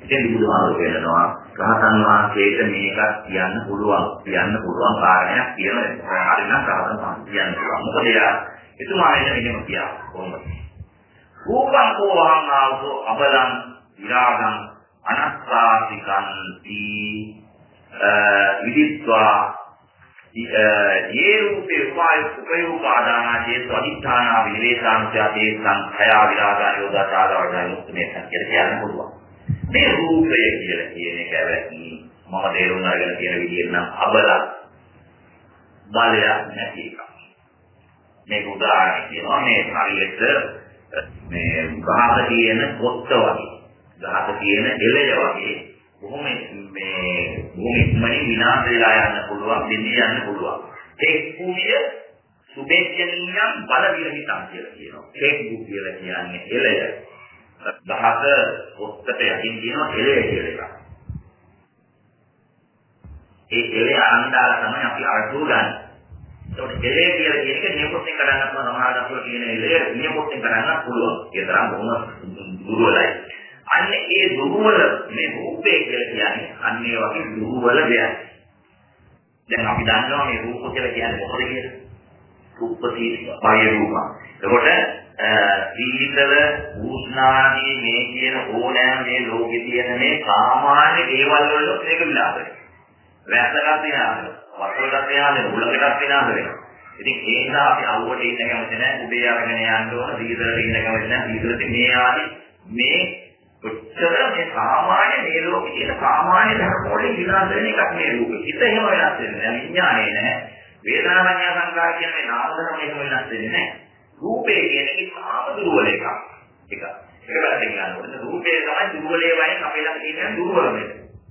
ඉතින් බුදුහාමුදුර කියනවා රහතන් වහන්සේට මේකක් කියන්න පුළුවන් කියන්න පුළුවන් කාරණයක් කියලා හරිනම් රහතන් වහන්සේ කියන්න පුළුවන්. මොකද එයා එතුමාට මෙහෙම කියා කොහොමද? රූපං කෝවාං ආවෝ අබලං විරාගං අනස්සාතිකන්ති විදිත්වා ඒ රූපේ උපාය උපයෝගාදාන හේතු අදිඨානා විවේචාන්තය තේ සංඛයා විරාගා යෝදාචාරවණ මුක්ති මේ සංකේත කියන්න පුළුවන්. මේ රූපය කියලා කියන එක වැටි මම තේරුම් අරගෙන තියෙන විදිහෙන් නම් අබල බලයක් නැති එකක්. මේක උදාහරණයක් කියනවා මේ හරියට මේ ගහක තියෙන පොත්ත වගේ. ගහක තියෙන එළය වගේ බොහොම මේ බොහොම ඉක්මනින් විනාශ වෙලා යන්න පුළුවන්, දෙන්නේ යන්න පුළුවන්. ඒ කුමිය සුබේජනියම් බල විරහිතම් කියලා කියනවා. ඒක කියලා කියන්නේ එළය. දහක ඔත්තට යටින් කියනවා එළය කියලා එකක්. ඒ එළය අන්දාල තමයි අපි අරටු ගන්න. ඒකට එළය කියලා කියන එක නියපොත්තෙන් කරන්න පුළුවන් සමහර දක්වල කියන එළය නියපොත්තෙන් කරන්න පුළුවන්. ඒ තරම් බොහොම දුර්වලයි. අන්න ඒ දුර්වල මේ රූපේ කියලා කියන්නේ අන්න ඒ වගේ දුර්වල දෙයක්. දැන් අපි දන්නවා මේ රූප කියලා කියන්නේ මොකද කියලා? රූප තීර්ථය රූප. එතකොට සීතල උෂ්ණාදී මේ කියන ඕනෑම මේ ලෝකේ තියෙන මේ සාමාන්‍ය දේවල් වල මේක විලාස වෙනවා. වැස්සකට විනාශ වෙනවා. වතුරකට විනාශ වෙනවා. උලකටත් විනාශ වෙනවා. ඉතින් ඒ නිසා අපි අවුවට ඉන්න කැමති නැහැ. උදේ අරගෙන යන්න ඕන. සීතලට ඉන්න කැමති නැහැ. සීතලට මේ ආදී මේ කොච්චර මේ සාමාන්‍ය මේ ලෝකේ තියෙන සාමාන්‍ය ධර්ම වලින් විනාශ වෙන එකක් මේ රූපේ. හිත එහෙම වෙනස් වෙන්නේ නැහැ. විඥානේ නැහැ. වේදනා සංඥා සංකාර කියන මේ නාම ධර්ම එහෙම වෙනස් වෙන්නේ නැහැ. රූපේ කියන එක සාම දුර්වල එකක්. එක. ඒක පැත්තෙන් ගන්නකොට රූපේ තමයි දුර්වලේ වයින් අපේ ළඟ තියෙන දුර්වල වෙන්නේ.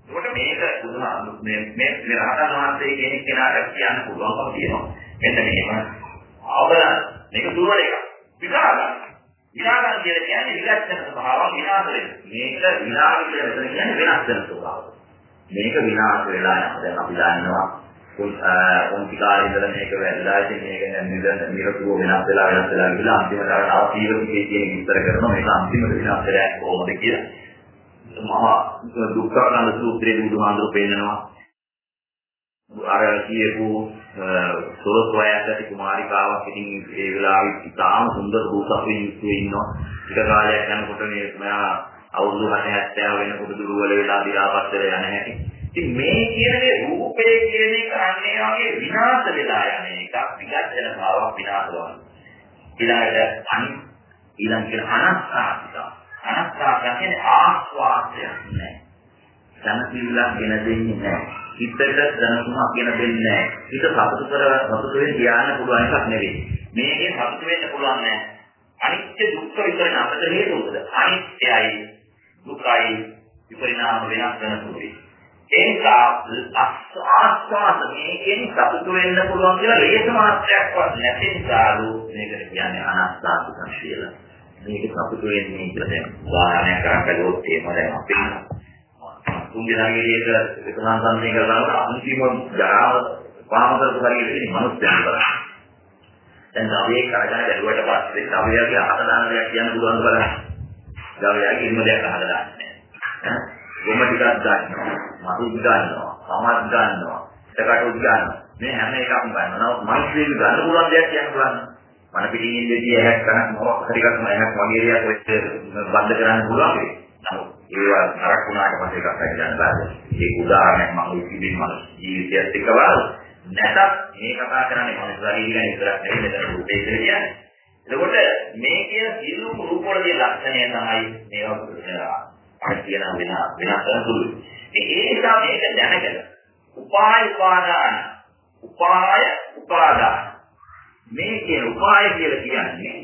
ඒකට මේක බුදුහා මේ මේ මේ රහතන් වහන්සේ කෙනෙක් කෙනාට කියන්න පුළුවන්කම තියෙනවා. මෙන්න මේක. අවබෝධ මේක දුර්වල එකක්. විකාරයි. විනාශ කියලා කියන්නේ විගත් වෙන ස්වභාවය විනාශ වෙන. මේක විනාශ කියලා කියන්නේ වෙනස් වෙන ස්වභාවය. මේක විනාශ වෙලා යනවා. දැන් අපි දන්නවා කොන්ති කාලේ ඉඳලා මේක වැළලා ඉතින් මේක දැන් නිදන් නිරතුරුව වෙනස් වෙලා වෙනස් වෙලා ගිහලා අන්තිමට ආව තීරකයේ කියන විස්තර කරනවා මේක අන්තිමට විනාශ වෙලා කොහොමද කියලා. මහා දුක්ඛ කන්ද සූත්‍රයේ බුදුහාමුදුරු පෙන්නනවා. අර කියපු සෝස්වයත් ඇති කුමාරිකාවක් ඉතින් ඒ වෙලාවේ ඉතාම සුන්දර රූපයෙන් යුක්තව ඉන්නවා. ටික කාලයක් යනකොට මේ මෙයා අවුරුදු 60 70 වෙනකොට දුර්වල වෙලා දිලාපත් වෙලා යන හැටි. ඉතින් මේ කියන මේ රූපේ කියන එක අන්නේ වගේ විනාශ වෙලා යන එකක් විගත් වෙන භාවයක් විනාශ වෙනවා. ඊළඟට අනි ඊළඟ කියන අනස්සාතික. අනස්සාතික කියන්නේ ආස්වාදයක් නෑ. සම්පීලක් ගෙන දෙන්නේ නෑ. හිතට දැනුමක් කියන දෙන්නේ නැහැ. හිත සතුට කර සතුට වෙන්න ධානය පුළුවන් එකක් නෙවෙයි. මේකේ සතුට වෙන්න පුළුවන් නෑ. අනිත්‍ය දුක්ඛ විතරයි අපිට හේතුවද? අනිත්‍යයි දුකයි විපරිණාම වෙනස් වෙන සුළුයි. ඒක ආස්වාද මේකෙන් සතුට වෙන්න පුළුවන් කියලා ලේස මාත්‍රයක්වත් නැති නිසාලු මේකට කියන්නේ අනාස්වාදික කියලා. මේක සතුට වෙන්නේ කියලා දැන් උදාහරණයක් කරන් බැලුවොත් එහෙම දැන් අපි තුන්දෙනාගේ එක එකම සම්පූර්ණ කරනවා අන්තිම ජරාව පාමතරක හරියට ඉන්නේ මනුස්සයන් කරා. දැන් ගවයේ කරගෙන බැලුවට පස්සේ ගවයාගේ අහල දාන දෙයක් කියන්න පුළුවන් බලන්න. ගවයාගේ ඉන්න දෙයක් අහල දාන්නේ නැහැ. ගොම ටිකක් ගන්නවා, මරු ගන්නවා, සමත් ගන්නවා, එකකට ගන්නවා. මේ හැම එකක්ම ගන්නවා. නමුත් මිනිස්සුන්ගේ ගන්න පුළුවන් දෙයක් කියන්න පුළුවන්. මන පිටින් ඉඳී ඇහැක් කරන මොකක් හරි එකක් මම වගේ දෙයක් ඔය බද්ධ කරන්න පුළුවන්. නමුත් ඒවා නරක වුණාට පස්සේ එකක් හරියන්න බෑ. ඒක උදාහරණයක් මම ඉතින් මම ජීවිතයත් එක්ක බලලා නැතත් මේ කතා කරන්නේ මනුස්ස ශරීරය ගැන විතරක් නෙවෙයි මෙතන රූපේ කියලා කියන්නේ. එතකොට මේ කියන සියලු රූපවලදී ලක්ෂණය තමයි මේවා අර කියන වෙන වෙනස් කරන සුළු. ඒ නිසා මේක දැනගෙන උපාය උපාදාන උපාය උපාදාන මේ කියන උපාය කියලා කියන්නේ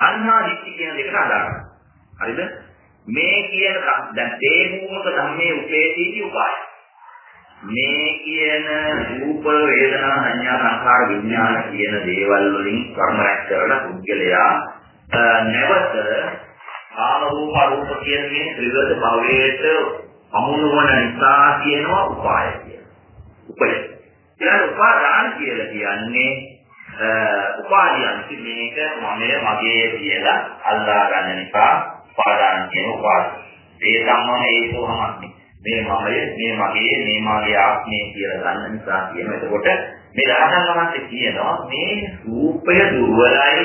අන්හා දික්ටි කියන දෙකට අදාළයි. හරිද? මේ කියන දැන් තේ භූමක ධම්මේ උපේතිති උපාය. මේ කියන රූප වේදනා සංඥා සංකාර විඥාන කියන දේවල් වලින් කර්ම රැස් කරන පුද්ගලයා නැවත ආම රූප රූප කියන මේ ත්‍රිවිධ භවයට අමුණුවන නිසා කියනවා උපාය කියලා. උපය. ඊළඟ උපාදාන කියලා කියන්නේ උපාදියන් මේක මමයේ මගේ කියලා අල්ලා ගන්න නිසා උපාදාන කියන උපාද. ඒ සම්මන ඒකෝමයි. මේ මමය මේ මගේ මේ මාගේ ආත්මය කියලා ගන්න නිසා කියන එතකොට මේ රහතන් වහන්සේ කියනවා මේ රූපය දුර්වලයි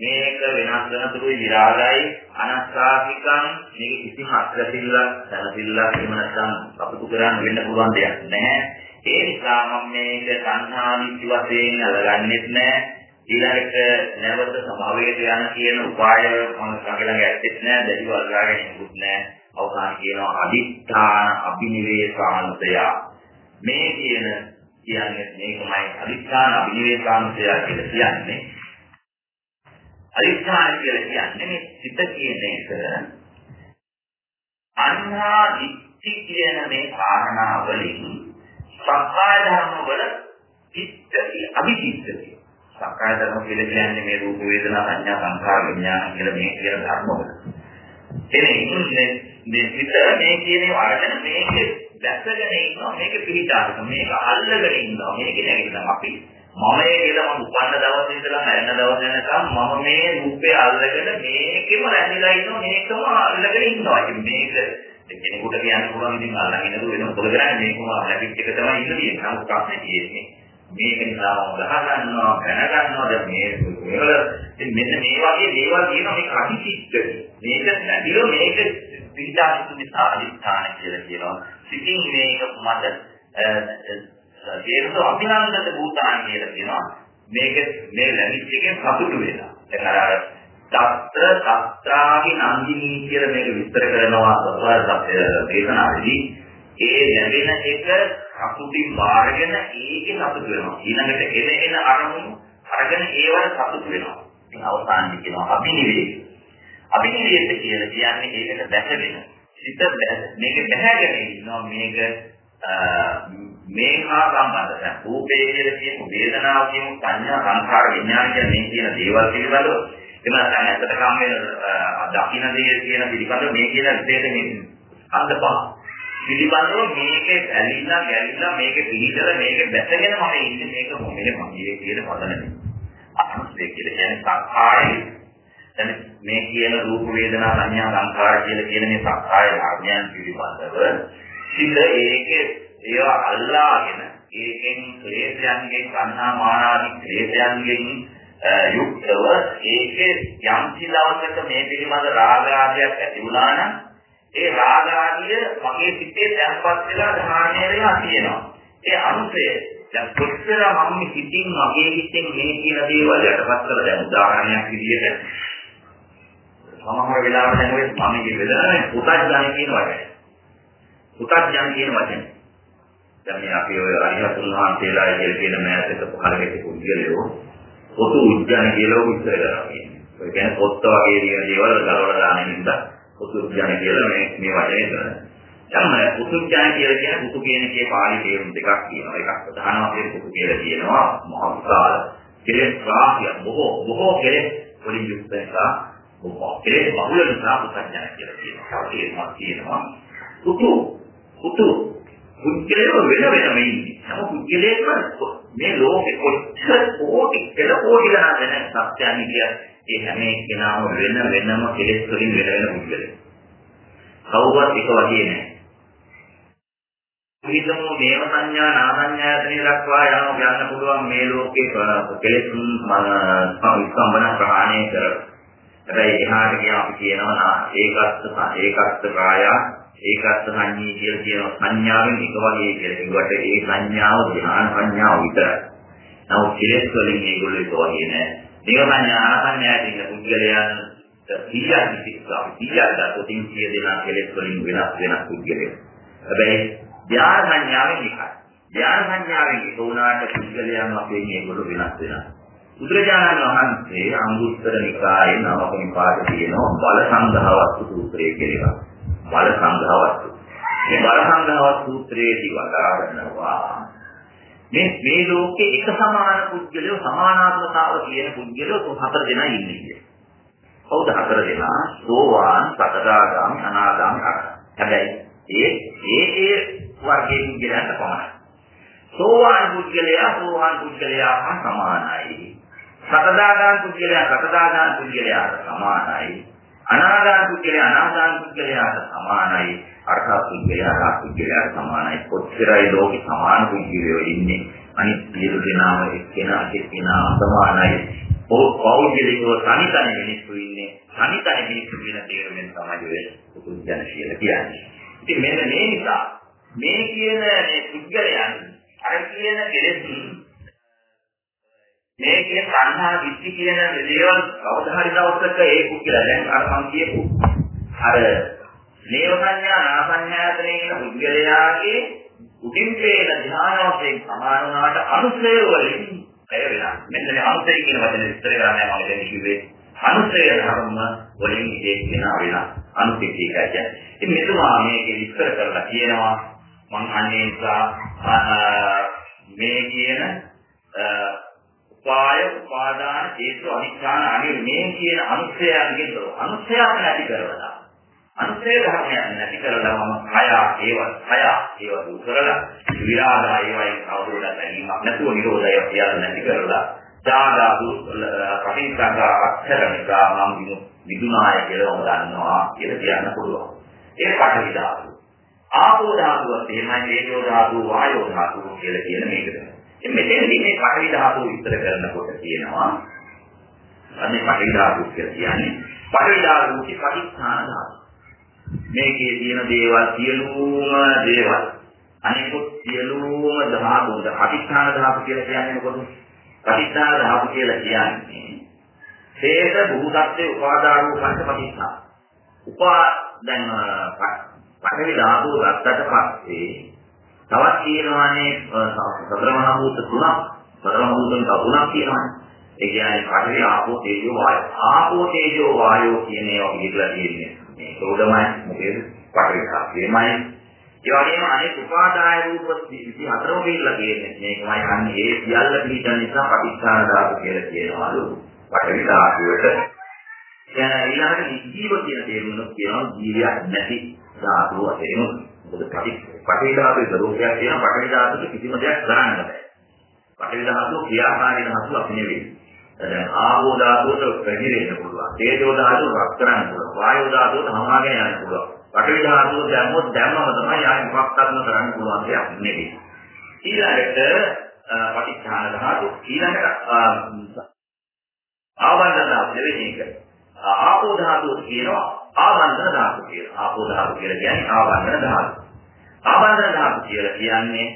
මේක වෙනස් වෙන තුරුයි විරාගයි අනස්සාකිකං මේක කිසිම අත්‍යතිල්ලක් දැනතිල්ලක් එහෙම නැත්නම් අපිට කරන්න වෙන්න පුළුවන් දෙයක් නැහැ. ඒ නිසා මම මේක සංහා විච්ච වශයෙන් අල්ලගන්නෙත් නැහැ. ඊළඟට නැවත සමාවේගයට යන කියන උපාය මම ළඟ ඇත්තෙත් නැහැ. දැඩිව අල්ලාගෙන ඉන්නුත් නැහැ. අවසාන කියනවා අදිත්‍යාන අභිනිවේෂාන්තය මේ කියන කියන්නේ මේකමයි අදිත්‍යාන අභිනිවේෂාන්තය කියලා කියන්නේ. අදිස්ථාන කියලා කියන්නේ මේ සිත කියන එක. අන්හා දිට්ඨි කියන මේ කාරණා වලින් සක්කාය ධර්ම වල චිත්තති අභිචිත්තති සක්කාය ධර්ම කියලා කියන්නේ මේ රූප වේදනා සංඥා සංකාර විඥාන කියලා මේ කියන ධර්ම වල. එනේ මේ සිත මේ කියන වචන මේක දැසගෙන ඉන්නවා මේක පිළිදාගෙන මේක අල්ලගෙන ඉන්නවා මේක නැගිටිනවා. අපි මම ඒ කියලා මම උපන්න දවසේ ඉඳලා මැරෙන දවස් වෙනකම් මම මේ රූපේ අල්ලගෙන මේකෙම රැඳිලා ඉන්නවා මේකම අල්ලගෙන ඉන්නවා. ඉතින් මේක කෙනෙකුට කියන්න පුළුවන් ඉතින් අල්ලගෙන ඉඳලා වෙන මොකද කරන්නේ මේකම ලැබිච්ච එක තමයි ඉන්න තියෙන්නේ. නමුත් ප්‍රශ්නේ තියෙන්නේ මේක නිසා මම ගහ ගන්නවා දැන ගන්නවා දැන් මේ මේවල ඉතින් මෙන්න මේ වගේ දේවල් කියනවා මේක අතිචිත්ත. මේක නැතිව මේක පිටාසිතු නිසා අදිස්ථාන කියලා කියනවා. සිතින් මේක මට ඒකට අභිනන්දන භූතාන කියලා කියනවා. මේක මේ ලැබිච්ච එකෙන් සතුටු වෙනවා. දැන් අර දත්ත සත්‍රාහි නන්දිනී කියලා මේක විස්තර කරනවා සත්‍ය දේශනාවේදී ඒ ලැබෙන එක සතුටින් බාරගෙන ඒකේ සතුට වෙනවා. ඊළඟට එන එන අරමුණු අරගෙන ඒවට සතුට වෙනවා. ඉතින් අවසානයේ කියනවා අභිනිවේෂ. අභිනිවේෂ කියලා කියන්නේ ඒකට දැකගෙන සිත මේක බැහැගෙන ඉන්නවා මේක මේ හා සම්බන්ධ. දැන් රූපේ කියලා කියමු වේදනාව කියමු සංඥා සංඛාර විඥාන කියන මේ කියන දේවල් පිළිබඳව. එම නැත්නම් කම් වෙන දකින්න දේ කියන පිළිබඳව මේ කියන විශේෂ මේ අන්දපහ පිළිබඳව මේකේ ඇලිලා ගැලිලා මේකේ පිළිදල මේකේ බැසගෙන මම ඉන්නේ මේක මොමනේ මගේ කියන පදනම අනුස්සේ කියලා කියන්නේ සංඛාරය දැන් මේ කියන රූප වේදනා සංඥා සංඛාර කියලා කියන මේ සංඛාරය ධර්මයන් පිළිබඳව සිත ඒකේ ඒවා අල්ලාගෙන ඒකෙන් ක්ලේශයන්ගෙන් කන්නා මානාදී ක්ලේශයන්ගෙන් යුක්තව ඒකේ යම් දවසක මේ පිළිබඳ රාග ආදියක් ඇති වුණා නම් ඒ රාග ආදිය මගේ සිතේ තැන්පත් වෙලා ධාරණය වෙලා තියෙනවා. ඒ අනුසය දැන් කොච්චර මම හිතින් මගේ හිතෙන් මේ කියන දේවල් යටපත් කරලා දැන් උදාහරණයක් විදිහට සමහර වෙලාවට දැන් ඔය මම කියන වෙලාවේ පුතඥ කියන වචනේ. පුතඥ කියන වචනේ දැන් මේ අපි ඔය අරිහතුන් වහන්සේලා කියලා කියන මෑතක පහළට පුද්ගලයෝ පොතු උද්‍යාන කියලා විස්තර කරනවා කියන්නේ. ඒ කියන්නේ පොත්ත වගේ දින දේවල් ගලවලා දාන නිසා පොතු උද්‍යාන කියලා මේ මේ වචනේ කරනවා. දැන් පොතු උද්‍යාන කියලා කියන්නේ පොතු කියන එකේ පාළි තේරුම් දෙකක් තියෙනවා. එකක් ප්‍රධාන වශයෙන් පොතු කියලා කියනවා මහත්කාල. කෙලෙස් රාශිය බොහෝ බොහෝ කෙලෙස් වලින් යුක්ත නිසා බොහෝ කෙලෙස් බහුල නිසා පුතඥය කියලා කියනවා. ඒකක් කියනවා. පුතු පුතු පුද්ගලයෝ වෙන වෙනම ඉන්නේ. නමුත් පුද්ගලයෙක්ම මේ ලෝකෙ කොච්චර කෝටි පෙළ කෝටි ගණන් වෙන සත්‍යයන් කිය ඒ හැම එක්කෙනාම වෙන වෙනම කෙලෙස් වලින් වෙන වෙන පුද්ගලයෙක්. කවුරුත් එක වගේ නෑ. හිතමු දේව සංඥා නාසඤ්ඤායතනෙ දක්වා යනවා යන්න පුළුවන් මේ ලෝකේ කෙලෙස් සම්බන ප්‍රහාණය කර. හැබැයි එහාට ගියාම අපි කියනවා ඒකස්ස ඒකස්ස කායා ඒකත් සංඤී කියලා කියන සංඥාවෙන් එක වගේ කියලා. ඒකට ඒ සංඥාව ධ්‍යාන සංඥාව විතරයි. නමුත් කෙලෙස් වලින් ඒගොල්ලෝ එක වගේ නෑ. දේව සංඥා ආසඤ්ඤායෙන් ඉන්න පුද්ගලයන් කීයක් විසිකා කීයක් දතොතින් කිය දෙනා කෙලෙස් වලින් වෙනස් වෙනස් පුද්ගලයෝ. හැබැයි ධ්‍යාන සංඥාවෙන් එකයි. ධ්‍යාන සංඥාවෙන් එක වුණාට පුද්ගලයන් අපේ මේගොල්ලෝ වෙනස් වෙනවා. බුදුරජාණන් වහන්සේ අංගුත්තර නිකායේ නවක නිපාතේ තියෙනවා බල සංඝවස්තු සූත්‍රය කියලා. බල සංඝවස්තු. මේ බල සංඝවස්තු සූත්‍රයේදී වදාරනවා මේ මේ ලෝකේ එක සමාන පුද්ගලයෝ සමානාත්මතාව කියන පුද්ගලයෝ හතර දෙනා ඉන්නේ කියලා. කවුද හතර දෙනා? සෝවාන්, සතරදාගාමි, අනාගාමි, අරහත්. හැබැයි ඒ ඒ ඒ වර්ගයේ පුද්ගලයන්ට පමණයි. සෝවාන් පුද්ගලයා සෝවාන් පුද්ගලයා හා සමානයි. සතරදාගාමි පුද්ගලයා සතරදාගාමි පුද්ගලයාට සමානයි. අනාගාමි පුද්ගලයා අනාගාමි පුද්ගලයාට සමානයි. අරහත් පුද්ගලයා අරහත් පුද්ගලයාට සමානයි. කොච්චරයි ලෝකෙ සමාන පුද්ගලයෝ ඉන්නේ. අනිත් සියලු දෙනාම එක්කෙනා එක්කෙනා සමානයි. පෞද්ගලිකව තනි තනි මිනිස්සු ඉන්නේ. තනි තනි මිනිස්සු කියන තේරුමෙන් තමයි ඔය පුදුජන කියලා කියන්නේ. ඉතින් මෙන්න මේ නිසා මේ කියන මේ පුද්ගලයන් අර කියන කෙලෙස් මේ කියන සංහා විච්චි කියන දේවල් කවදා හරි දවසක ඒ පුද්ගලයා දැන් අර මම කියපු අර නේව සංඥා නාසඤ්ඤායතනේ කියන පුද්ගලයාගේ උඩින් පේන ධ්‍යානවයෙන් සමාන වුණාට අනුසය වලින් ඇය වෙනවා. මෙන්න මේ අනුසය කියන වචනේ විස්තර කරන්නේ මම දැන් කිව්වේ අනුසය ධර්ම වලින් ඉතේ වෙන වෙන අනුසය කියන්නේ. ඉතින් මෙතුමා මේක විස්තර කරලා කියනවා මම අන්නේ නිසා මේ කියන උපාය උපාදාන හේතු අනිත්‍යාන අනිර්මේ කියන අනුසයයන්ගෙන් අනුසයයක් නැති කරවලා අනුසය ධර්මයන් නැති කරලා මම කය ඒවත් කය ඒවත් දුරු කරලා විරාගා ඒවයි කවුරුද බැලීමක් නැතුව නිරෝධය කියලා නැති කරලා සාදාදු පටිච්චසමුප්පාද අක්ෂරණිකා මම විදුනාය කියලා මම දන්නවා කියලා කියන්න පුළුවන්. ඒ පටවි ධාතු ආපෝ ධාතුවත් එහෙමයි තේජෝ ධාතුව වායෝ ධාතුව කියලා කියන මේකට ඉතින් මෙතෙන්දී මේ පටවි ධාතුව විස්තර කරනකොට කියනවා අනේ පටවි ධාතුව කියලා කියන්නේ පටවි ධාතුවේ පටිච්චාන ධාතුව මේකේ තියෙන දේවල් සියලුම දේවල් අනිකුත් සියලුම ධාතුන් පටිච්චාන ධාතු කියලා කියන්නේ මොකද? පටිච්චාන ධාතු කියලා කියන්නේ හේත භූතත්වයේ උපාදාන උපන්න පටිච්චා. උපා දැන් පඨවි ධාතුව ගත්තට පස්සේ තවත් තියෙනවානේ සතර මහා භූත තුනක්. සතර මහා භූතන් තුනක් තියෙනවානේ. ඒ කියන්නේ පඨවි ආපෝ තේජෝ වායෝ. ආපෝ තේජෝ වායෝ කියන ඒවා පිළිබඳව තියෙන්නේ. මේ රෝධමයි මොකේද පරිකාපේමයි ඒ වගේම අනෙක් උපාදාය රූප 24ම පිළිලා කියන්නේ මේකමයි අන්නේ ඒ සියල්ල පිළිතන නිසා පටිච්චාන ධාතු කියලා කියනවලු පඨවි ධාතුවට ඊළඟට ජීව කියන තේරුම කියනවා ජීවියක් නැති ධාතුව වශයෙන් මොකද පඨවි ධාතුවේ ස්වરૂපයක් තියෙනවා පඨවි ධාතුවේ කිසිම දෙයක් කරන්න බෑ පඨවි ධාතුව ක්‍රියාකාරී ධාතුවක් නෙවෙයි දැන් ආපෝ ධාතුවට පැතිරෙන්න පුළුවන්. තේජෝ ධාතුව රත් කරන්න පුළුවන්. වායෝ ධාතුවට හමාගෙන යන්න පුළුවන්. පඨවි ධාතුව දැම්මොත් දැම්මම තමයි ආයෙ මොකක්වත් කරන්න පුළුවන් දෙයක් නෙවෙයි. ඊළඟට පටිච්චාන ධාතු ඊළඟට ආවන්දන ධාතු දෙවෙනි එක. ආපෝ ධාතුව කියනවා ආවන්දන ධාතු කියලා. ආපෝ ධාතු කියලා කියන්නේ ආවන්දන ධාතු. ආවන්දන ධාතු කියලා කියන්නේ.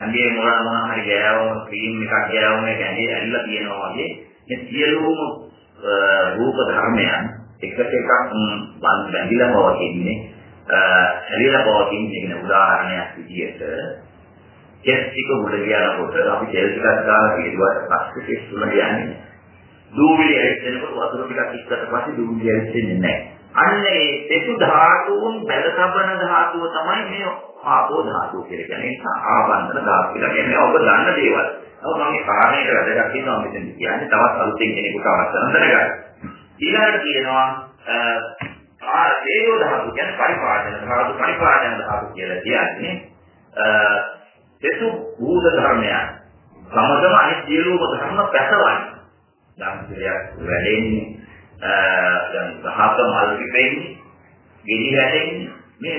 ඇඟේ මොනවා මොනවා හරි ගෑවම ක්‍රීම් එකක් ගෑවම ඒක ඇඟේ ඇවිල්ලා තියෙනවා වගේ මේ සියලුම රූප ධර්මයන් එකට එකක් බැඳිලා පවතින්නේ ඇලිලා පවතින්නේ කියන උදාහරණයක් විදිහට කෙස් ටික මුල ගියාකොට අපි තෙල් ටිකක් දාලා පිළිවෙලට පස්සේ කෙස් තුන යන්නේ දූවිලි ඇවිස්සෙනකොට වතුර ටිකක් ඉස්සරට පස්සේ දූවිලි ඇවිස්සෙන්නේ නැහැ. අන්නේ තෙසු ධාතුන් බැලසබන ධාතුව තමයි මේ ආපෝ ධාතුව කියලා කියන්නේ. ඒක ආබන්ධන ධාතුව කියලා කියන්නේ ඔබ දන්න දේවල්. ඔව් මම මේ කාරණේට වැදගත් වෙනවා මෙතන කියන්නේ තවත් අලුතෙන් කෙනෙකුට අවස්ථාවක් දැනගන්න. ඊළඟට කියනවා ආ තේජෝ ධාතුව කියන්නේ පරිපාලන ධාතු පරිපාලන ධාතු කියලා කියන්නේ තෙසු භූත ධර්මයන්. සමගම අනිත් සියලුම ධර්ම පැසවන්නේ. නම් කියයක් වැඩෙන්නේ දැන් ගහක මල් පිපෙන්නේ, ගෙඩි වැටෙන්නේ මේ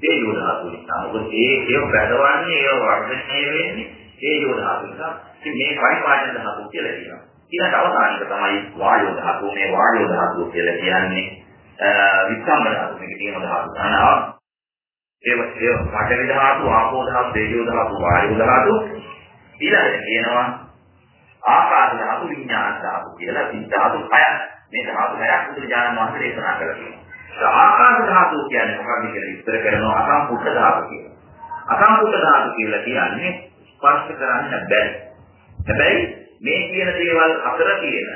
තේජෝ ධාතු නිසා. මොකද ඒ ඒ වැඩවන්නේ ඒ වර්ධනය වෙන්නේ තේජෝ ධාතු නිසා. ඉතින් මේ පරිපාලන ධාතු කියලා කියනවා. ඊළඟ අවසානික තමයි වායෝ ධාතුව. මේ වායෝ ධාතුව කියලා කියන්නේ විස්සම්බ ධාතු මේක තියෙන ධාතු. අනා ඒ ඒ පඨවි ධාතු, ආපෝ ධාතු, තේජෝ ධාතු, වායෝ ධාතු ඊළඟට කියනවා ආකාශ ධාතු, විඥාන ධාතු කියලා මේ ධාතු හයක්. මේ ධාතු හයක් බුදුරජාණන් වහන්සේ දේශනා කළා කියනවා. ආකාශ ධාතුව කියන්නේ මොකක්ද කියලා විස්තර කරනවා අසම්පූර්ණ ධාතු කියලා. අසම්පූර්ණ ධාතු කියලා කියන්නේ ස්පර්ශ කරන්න බැරි. හැබැයි මේ කියන දේවල් අතර තියෙන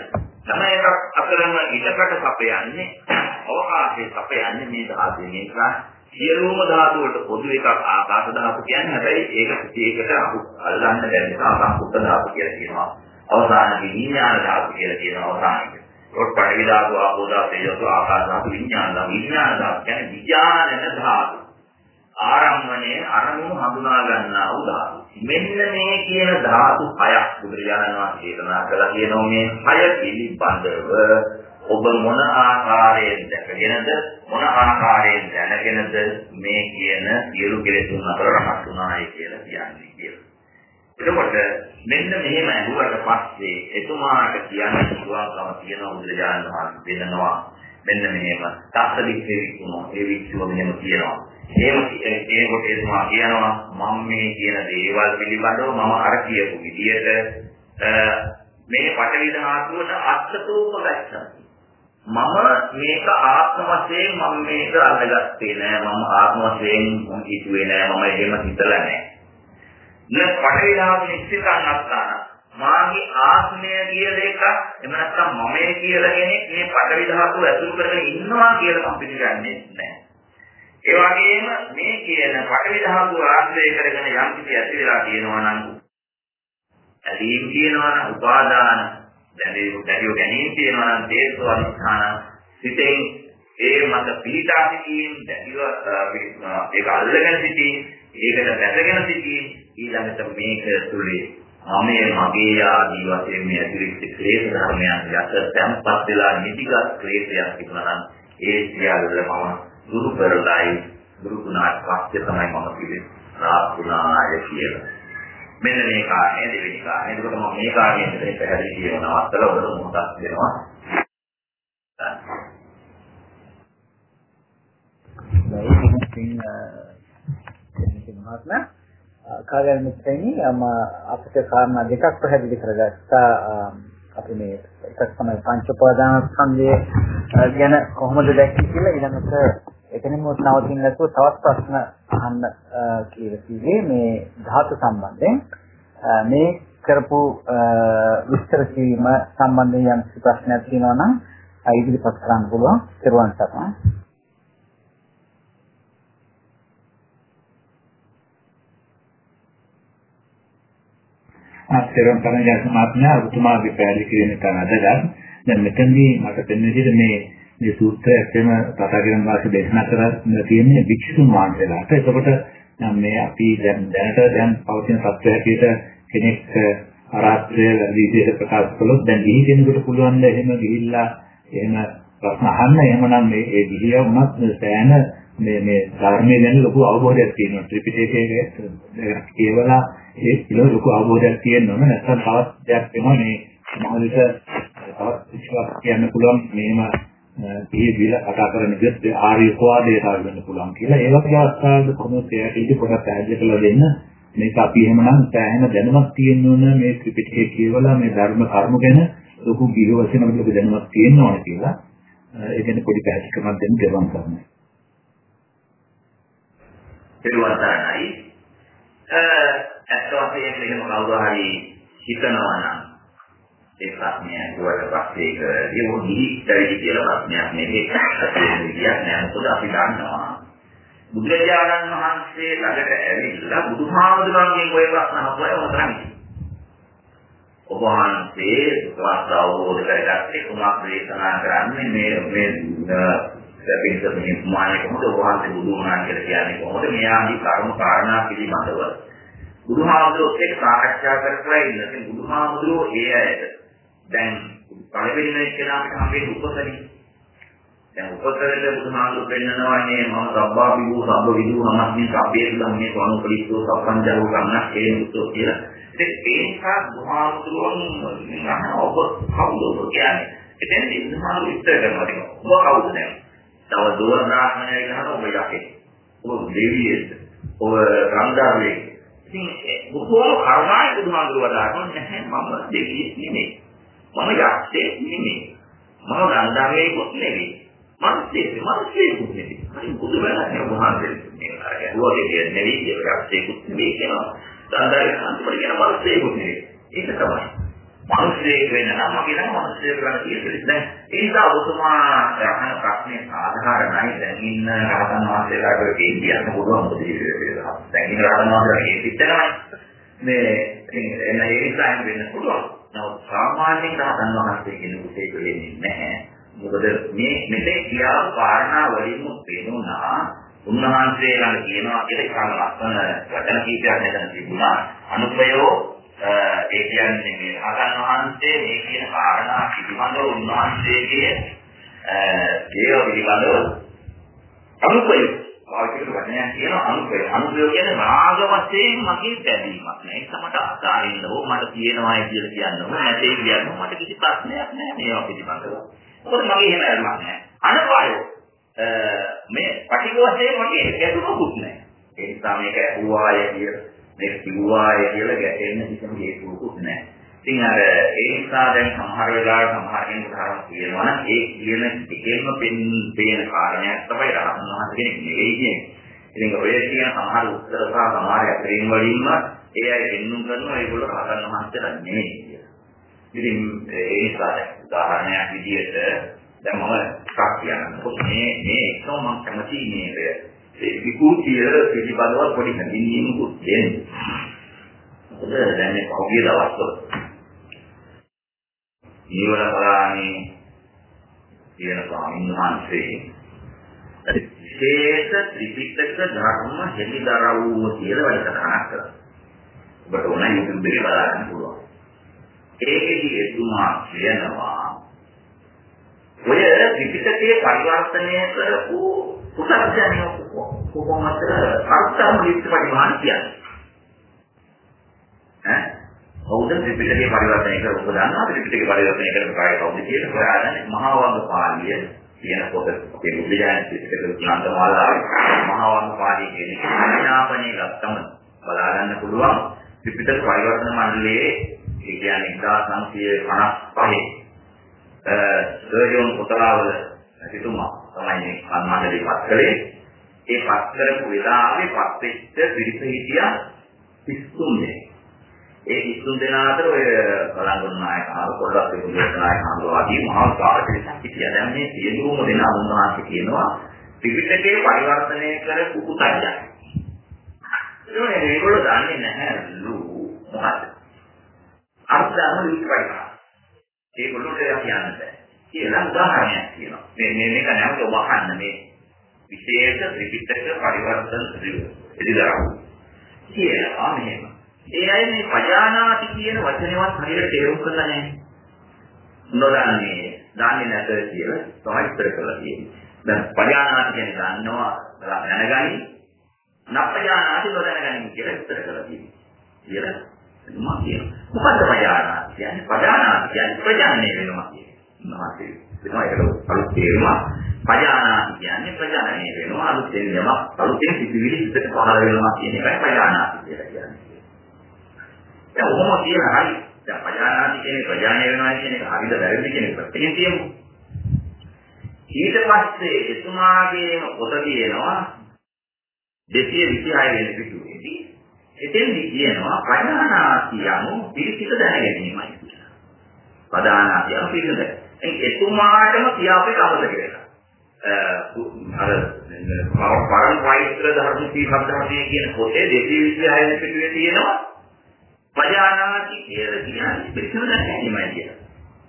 හැම එකක් අතරම ඉඩකට සපයන්නේ අවකාශයේ සපයන්නේ මේ ධාතු නිසා සියලුම ධාතු වලට පොදු එකක් ආකාශ ධාතු කියන්නේ හැබැයි ඒක ඒකට අල්ලන්න බැරි නිසා අසම්පූර්ණ ධාතු කියලා කියනවා අවසානයේ විඥාන ධාතු කියලා කියනවා අවසානයේ ඒකට පඩවි ධාතු ආපෝ ධාතු තේජස් ආකාශ ධාතු විඥාන ධාතු විඥාන ධාතු කියන්නේ විඥානන ධාතු. ආරම්භණයේ අරමුණු හඳුනා ගන්නා වූ ධාතු. මෙන්න මේ කියන ධාතු හයක් බුදුරජාණන් වහන්සේ දේශනා කළා කියනවා මේ හය පිළිබඳව. ඔබ මොන ආකාරයෙන් දැකගෙනද මොන ආකාරයෙන් දැනගෙනද මේ කියන සියලු කෙලෙසුන් අතර රහත් වුණායි කියලා කියන්නේ. කියලා. එතකොට මෙන්න මෙහෙම ඇහුවට පස්සේ එතුමාට කියන්න පුළුවන්කම තියෙන බුදුරජාණන් වහන්සේ දෙනවා. මෙන්න මෙහෙම තාත්තදික් හේවිකුණා ඒ විශ්ව මෙහෙම කියනවා. එහෙම ඒකට එතුමා කියනවා මම මේ කියන දේවල් පිළිබඳව මම අර කියපු විදිහට මේ පටවි ධාතුවට අත්කතෝප ගත්තා මම මේක ආත්ම වශයෙන් මම මේක අල්ලගත්තේ නෑ. මම ආත්ම වශයෙන් හිතුවේ නෑ. මම එහෙම හිතලා නෑ. න පටවි ධාතු නිශ්චිතං අත්තාන මාගේ ආත්මය කියලා එකක් එහෙම නැත්නම් මමයේ කියලා කෙනෙක් මේ පටවි ධාතුව ඇතුළු කරගෙන ඉන්නවා කියලා මම පිළිගන්නේ නැහැ. ඒ වගේම මේ කියන පටවි ධාතුව ආශ්‍රය කරගෙන යම් කිසි ඇති වෙලා තියෙනවා නම් ඇලීම් තියෙනවා නම් උපාදාන දැනීම දැරිය ගැනීම තියෙනවා නම් තේසෝ අනිස්ථාන සිතෙන් ඒ මත පිළිටා සිටීම දැරිය ඒක අල්ලගෙන සිටීම ඒකට දැසගෙන සිටීම ඊළඟට මේක තුලේ මමයේ මගේ ආදී වශයෙන් මේ ඇතිරිච්ච ක්ලේශ ධර්මයන් යට තැම්පත් වෙලා නිදිගත් ක්ලේශයක් තිබුණා නම් ඒ සියල්ල මම දුරු කරලායි දුරු වුණාට පස්සේ තමයි මම පිළි රාත්ුණාය කියලා. මෙන්න මේ කාරණය දෙවෙනි කාරණය. එතකොට මම මේ කාරණය මෙතන පැහැදිලි කියන අවස්ථාවල ඔබට මොහොතක් දෙනවා. ඉතින් මහත්මයා කාර්යන මිත්‍රයනි මම අපිට කාරණා දෙකක් පැහැදිලි කරගත්තා අපි මේ එකක් තමයි පංච උපාදානස්කන්ධය ගැන කොහොමද දැක්කේ කියලා ඊළඟට එතනම නවතින්න නැතුව තවත් ප්‍රශ්න අහන්න කියලා කිව්වේ මේ ධාතු සම්බන්ධයෙන් මේ කරපු විස්තර කිරීම සම්බන්ධයෙන් යම් ප්‍රශ්නයක් තියෙනවා නම් ඉදිරිපත් කරන්න පුළුවන්. ඊට පස්සේ ආශ්‍රයම් කරන ජාතමාත්මයා ඔබතුමාගේ පැහැදිලි කිරීම තමයි අදගත්. දැන් මෙතනදී මට පෙනෙන විදිහට මේ මේ සූත්‍රය ඇත්තම තථාගතයන් වහන්සේ දේශනා කරලා තියෙන්නේ වික්ෂුන් වහන්සේලාට. එතකොට මේ අපි දැන් දැනට දැන් පවතින සත්‍ය හැටියට කෙනෙක් ආරාත්‍රය විදිහට ප්‍රකාශ කළොත් දැන් ගිහි කෙනෙකුට පුළුවන් ද එහෙම ගිහිල්ලා එහෙම ප්‍රශ්න අහන්න එහෙමනම් මේ ඒ ගිහිය වුණත් සෑහෙන මේ මේ ධර්මයේ ගැන ලොකු අවබෝධයක් තියෙනවා ත්‍රිපිටකයේ කියවලා ඒ පිළිවෙල ලොකු අවබෝධයක් තියෙනවම නැත්නම් තවත් දෙයක් වෙනවා මේ සමාජයට තවත් විශ්වාස කියන්න පුළුවන් මේම මේ විල කතා කරන විදිහට ආර්ය ස්වාදයට ආවෙන්න පුළුවන් කියලා. ඒ වගේ අවස්ථාවක කොහොමද එයාට ඊට පොඩක් පැහැදිලි කරලා දෙන්න? මේක අපි එහෙමනම් සෑහෙන දැනුමක් තියෙන්න ඕන. මේ ත්‍රිපිටකය කියවලා මේ ධර්ම කර්ම ගැන ලොකු ගිහ වශයෙන් අපිට ලොකු දැනුමක් තියෙන්න ඕන කියලා. ඒ ගැන පොඩි පැහැදිලිකමක් දෙන්න දෙවන් කරනවා. පිළිවන්තරණයි ඇත්ත වශයෙන්ම එහෙම කවුරු හරි හිතනවා නම් ඒ ප්‍රශ්නය අහුවට පස්සේ ඒක ඒක නිහිතයි කියලා ප්‍රශ්නයක් නෙමෙයි. ඒක විදියක් නෑ. මොකද අපි දන්නවා බුදුරජාණන් වහන්සේ ළඟට ඇවිල්ලා බුදුහාමුදුරන්ගෙන් ඔය ප්‍රශ්න අහුවයි උතරන්නේ ඔබ වහන්සේ සුවාස්ත අවබෝධ කරගත්තේ කුමක් දේශනා කරන්නේ? මේ මේ ලැබෙන්න මේ මානෙ කොහොමද? ඔබ වහන්සේ බුදු වුණා කියලා කියන්නේ කොහොමද? මේ ආදී කර්ම කාරණා පිළිබඳව. බුදුහාමුදුරුවෝ එක්ක සාකච්ඡා කරලා ඉන්න. ඉතින් බුදුහාමුදුරුවෝ ඒ ඇයට දැන් පළවෙනි මේ කෙනාට හම්බෙන්නේ උපසරි. දැන් උපසරෙද බුදුහාමුදුරුවෝ පෙන්නනවානේ මම සබ්බා විදු සබ්බ විදු නමස්මි සබ්බේ ධම්මේ සෝනුපලිස්සෝ සප්පංචරෝ කන්න ඒ මුත්තෝ කියලා. ඉතින් ඒ නිසා බුදුහාමුදුරුවෝ අහන ඔබ කවුද ඔබ කියන්නේ? එතෙන් බුදුහාමුදුරුවෝ ඉස්තර කරනවා ටික. ඔබ කවුද දැන්? තව දුර බ්‍රාහ්මණයෙක් ගහන ඔබ යකේ. ඔබ දෙවියෙක්. ඔබ රන්දාරුවෙක්. ඉතින් බොහෝ කරුණායි බුදුහාමුදුරුවෝ වදාරන නැහැ මම දෙවියෙක් නෙමෙයි. මම යක්ෂයෙක් නෙමෙයි. මම ගන්ධාරයෙකුත් නෙමෙයි. මනුස්සයෙක් මනුස්සයෙකුත් නෙමෙයි. හරි බුදු වෙලානේ වහන්සේ මේ අරගෙන නෙමෙයි යක්ෂයෙකුත් නෙමෙයි කියනවා. ගන්ධාරයෙක් අන්තිමට කියන මනුස්සයෙකුත් නෙමෙයි. ඒක තමයි. මිනිස්සෙක් වෙන්න නම් මගේ නම් මිනිස්සෙක් කරන්න තියෙන්නේ. දැන් ඒ නිසා ඔබතුමා අහන ප්‍රශ්නේ සාධාරණයි. දැන් ඉන්න රහතන් වහන්සේලාට කියන්න පුළුවන් මොකද දැන් ඉන්න රහතන් වහන්සේලා හිතනවා මේ එන්න ඒ නිසා වෙන්න පුළුවන්. නමුත් සාමාන්‍යයෙන් රහතන් වහන්සේ කෙනෙකුට ඒක වෙන්නේ නැහැ. මොකද මේ මෙතේ කියා කාරණා වලින්ම පේනවා උන්වහන්සේ ළඟ කියනවා කියලා ඉතාම ලස්සන වචන කීපයක් මෙතන තිබුණා. අනුපයෝ ඒ කියන්නේ මේ රහතන් වහන්සේ මේ කියන කාරණා පිළිබඳව උන්වහන්සේගේ දේව පිළිබඳව අනුපය වාක්‍යයක වචනයක් කියන අනුපය අනුපය කියන්නේ රාග වශයෙන් මගේ බැඳීමක් නෑ. ඒක තමයි අසාරින්න ඕ මට කියනවායි කියලා කියන්න ඕන නැtei කියන්න මට කිසි ප්‍රශ්නයක් නෑ මේවා පිළිබඳව. මොකද මගේ එහෙම අරමක් නෑ. අනුපය මේ පටිඝ වශයෙන් මගේ ගැටුමකුත් නෑ. ඒ නිසා මේක ඇහුවාය කියලා මේක කිව්වාය කියලා ගැටෙන්න කිසිම හේතුවකුත් නැහැ. ඉතින් අර ඒ නිසා දැන් සමහර වෙලාවට සමහර කෙනෙකුට හරම කියනවා නම් ඒ කියන එකෙන්ම පේන කාරණයක් තමයි රහතන් වහන්සේ කෙනෙක් නෙවෙයි කියන්නේ. ඉතින් ඔය කියන සමහර උත්තර සහ සමහර අතරින් වලින්ම ඒ අය දෙන්නුම් කරනවා ඒගොල්ලෝ රහතන් වහන්සේලා නෙවෙයි කියලා. ඉතින් ඒ නිසා උදාහරණයක් විදිහට දැන් මම එකක් කියන්නම්. මේ මේ එකම මම කැමති මේ ඒ විකෘතිය පිළිබඳව පොඩි හැඳින්වීමකුත් දෙන්න. මොකද දැන් මේ කවුගේ දවස්වල නීවර කරානේ කියන ස්වාමීන් වහන්සේ විශේෂ ත්‍රිපිටක ධර්ම හෙළිදරව්ව කියලා වැඩ කරනවා කරා. ඔබට ඕන YouTube එකේ බලන්න පුළුවන්. ඒකෙදි එතුමා කියනවා ඔය ත්‍රිපිටකයේ පරිවර්තනය කරපු පුතර්ජනය කොහොමද අර්ථම් විස්පරිමාණ කියන්නේ ඈ කවුද ත්‍රිපිටකයේ පරිවර්තනය කරලා ඔබ දන්නවා ත්‍රිපිටකයේ පරිවර්තනය කරන කාය කවුද කියන හොයාගන්නේ මහා වංග පාළිය කියන පොත අපේ බුද්ධජනක ත්‍රිපිටකයේ ග්‍රන්ථමාලාවේ මහා වංග පාළිය කියන එක විඥාපනයේ ගත්තම බලා ගන්න පුළුවන් ත්‍රිපිටක පරිවර්තන මණ්ඩලයේ ඒ කියන්නේ 1955 සර්ජන් පොතලාවල සිටුමා තමයි මේ මණ්ඩලේ පත් කළේ. ඒ පත් කරපු වෙලාවේ පත් වෙච්ච පිරිස හිටියා 33 දෙනෙක්. ඒ 33 දෙනා අතර ඔය බලංගොඩ නායක ආව පොඩ්ඩක් ඒ නායක ආදී මහා කාර්යයක් හිටියා. දැන් මේ සියලුම දෙනා උන්වහන්සේ කියනවා ත්‍රිපිටකේ පරිවර්තනය කර කුකුතජ්ජා. ඒකනේ මේගොල්ලෝ දන්නේ නැහැලු මොකද? අර්ථයම විස්තරයි. ඒගොල්ලෝට කියන්න බෑ. කියලා උදාහරණයක් කියනවා. මේ මේ මේක නැවත ඔබ අහන්න මේ විශේෂ ත්‍රිපිටක පරිවර්තන ඉදිරියට. කියනවා මෙහෙම. ඒ අය මේ පජානාති කියන වචනේවත් හරියට තේරුම් කරලා නැහැ. නොදන්නේ, දන්නේ නැත කියලා තමයි ඉතර කරලා තියෙන්නේ. දැන් පජානාති කියන්නේ දන්නවා දැනගනි. නප්පජානාති නොදැනගනි කියලා ඉතර කරලා තියෙන්නේ. කියලා මම කියනවා. මොකද්ද පජානාති කියන්නේ? පජානාති කියන්නේ ප්‍රජානනය වෙනවා කියන්නේ. උන්වහන්සේ වෙනවා ඒකට අලුත් තේරුම පජානාති කියන්නේ ප්‍රජානනය වෙනවා. අලුතෙන් යමක් අලුතෙන් සිතිවිලි හිතට පහළ වෙනවා කියන එකයි පජානාති කියලා කියන්නේ. දැන් ඔහොම කියන හරි. දැන් පජානාති කියන්නේ ප්‍රජානනය වෙනවා කියන එක හරිද වැරදිද කියන එක පැත්තකින් තියමු. ඊට පස්සේ එතුමාගේම පොත තියෙනවා 226 වෙනි පිටුවේදී. එතෙන්දි කියනවා පජානාති යනු පිළිසිත දැන ගැනීමයි කියලා. පදානාති යනු පිළිසිත එතුමාටම කියාපේ කවදද කියලා. අර පරම වෛත්‍ර ධර්ම සීහබ්දහමේ කියන පොතේ 226 පිටුවේ තියෙනවා පජානාති කියලා කියන්නේ පිළිසම දැනගැනීමයි කියලා.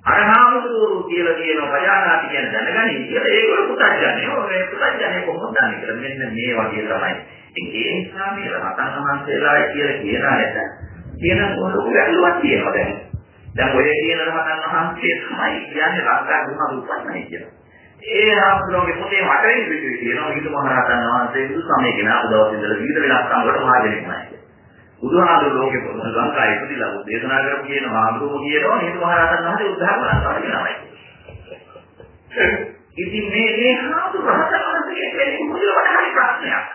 අරහාමුදුරු කියලා කියනවා පජානාති කියන දැනගනි කියලා ඒගොල්ලෝ පුතඥයෝ මේ පුතඥයෝ කොහොමද දන්නේ කියලා මෙන්න මේ වගේ තමයි. ඒ නිසා මේ රහතන් වහන්සේලා කියලා කියන අයට කියන ලොකු ගැටලුවක් තියෙනවා දැන්. දැන් ඔය කියන රහතන් වහන්සේ තමයි කියන්නේ රහතන් වහන්සේ කියලා. ඒ රහතන්ගේ පොතේ මටරින් පිටුවේ කියනවා ඊට මහරහතන් වහන්සේ සු සමය කෙනා දවස් ඉඳලා විවිධ වෙනස්කම් වලට මහජනෙක් නැහැ. බුදුහාමුදුරු ලෝකේ පොතන ලංකාවේ ඉපදිලා දේශනා කරපු කියන මහාමුදුරුවෝ කියනවා ඊට මහරහතන් වහන්සේ උද්ධාර ලංකාවට ගෙනවයි. ඉතින් මේ මේ හාමුදුරු රහතන් වහන්සේ කියන්නේ මොකද හරි ප්‍රශ්නයක්.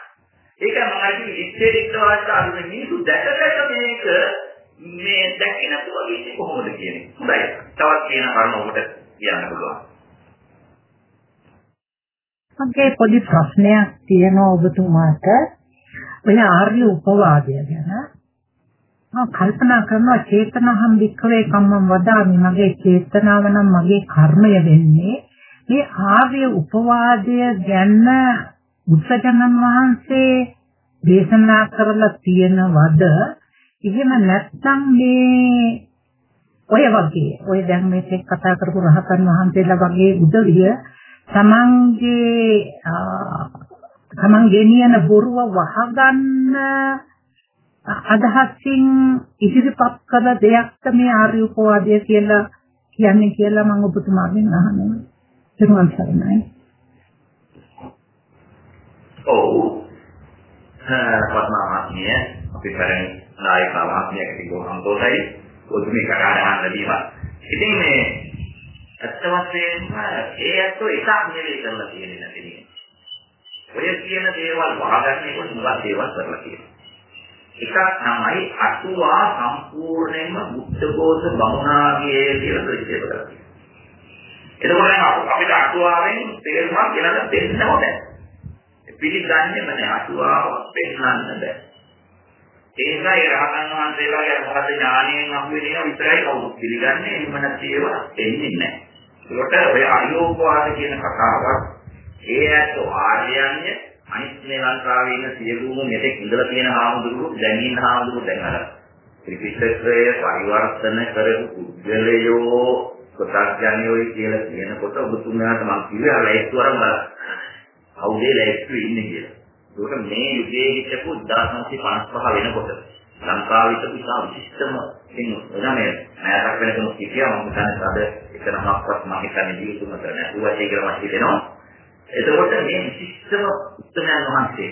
ඒක මම කිව්වේ ඉස්තේරික්ත වාස්ත අද මිනිසු දැකලා මේක මේ දැකින තුවගේ කොහොමද කියන්නේ. හොඳයි. තවත් කියන කරුණ ඔබට කියන්න පුළුවන්. මගේ පොඩි ප්‍රශ්නයක් තියෙනවා ඔබතුමාට. ඔය ආර්ය උපවාදය ගැන මම කල්පනා කරනවා චේතනහම් වික්‍රේ කම්මම් වදාමි මගේ චේතනාව නම් මගේ කර්මය වෙන්නේ මේ ආර්ය උපවාදය ගැන බුදුසජනන් වහන්සේ දේශනා කරලා තියෙනවද එහෙම නැත්නම් මේ ඔය වගේ ඔය දැන් මේ තෙක් කතා කරපු රහතන් වහන්සේලා වගේ උදවිය තමන්ගේ තමන් ගෙනියන බොරුව වහගන්න අදහසින් ඉදිරිපත් කළ දෙයක්ද මේ ආර්ය උපවාදය කියලා කියන්නේ කියලා මම ඔබතුමාගෙන් අහනවා. සිරුවන් සරණයි. ඔව්. පත්මාත්මිය අපි කරන්නේ නායක මාත්මියක් තිබුණ සම්පෝසයි. ඔතුමේ කතාවහන් ලැබීම. ඉතින් මේ ඇත්ත වශයෙන්ම ඒ ඇත්තෝ එකක් නෙවෙයි කරලා තියෙන්නේ නැති ඔය කියන දේවල් වහගන්න එක මුලක් දේවල් කරලා තියෙනවා. එකක් තමයි අටුවා සම්පූර්ණයෙන්ම බුද්ධඝෝෂ බමුණාගේ කියලා ප්‍රතික්ෂේප කරලා තියෙනවා. එතකොට අපිට අටුවාවෙන් තේරුමක් කියලා දෙන්න ඕනේ. පිළිගන්නේම නැහැ අටුවාව පෙන්වන්න බෑ. ඒකයි රහතන් වහන්සේලාගේ අරහත් ඥාණයෙන් අහුවෙන ඒවා විතරයි කවුරුත් පිළිගන්නේ එහෙම නැති ඒවා එන්නේ නැහැ. ඒකට ඔය අයෝපවාද කියන කතාවක් ඒ ඇත්ත ආර්යයන්ය අනිත් මේ ලංකාවේ ඉන්න සියලුම මෙතෙක් ඉඳලා තියෙන හාමුදුරුවෝ දැන් ඉන්න හාමුදුරුවෝ දැන් අර ත්‍රිපිටකය පරිවර්තන කරපු පුද්ගලයෝ කොටස්ඥයෝයි කියලා කියනකොට ඔබතුමාට මම කිව්වේ අර ලැයිස්තු අරන් බලන්න. කවුද ලැයිස්තු ඉන්නේ කියලා. ඒකට මේ යුගයේ හිටපු 1955 වෙනකොට ලංකාවේ තිබු ඉතා විශිෂ්ටම ඉතින් එනමෙ නෑරක් වෙන කෙනෙක් කිව්වා මම හිතන්නේ අද එක නමක්වත් මම හිතන්නේ දීතුම කරන නැතුව ඒක කියලා මම හිතෙනවා. එතකොට මේ විශිෂ්ටම උත්තරයන් වහන්සේ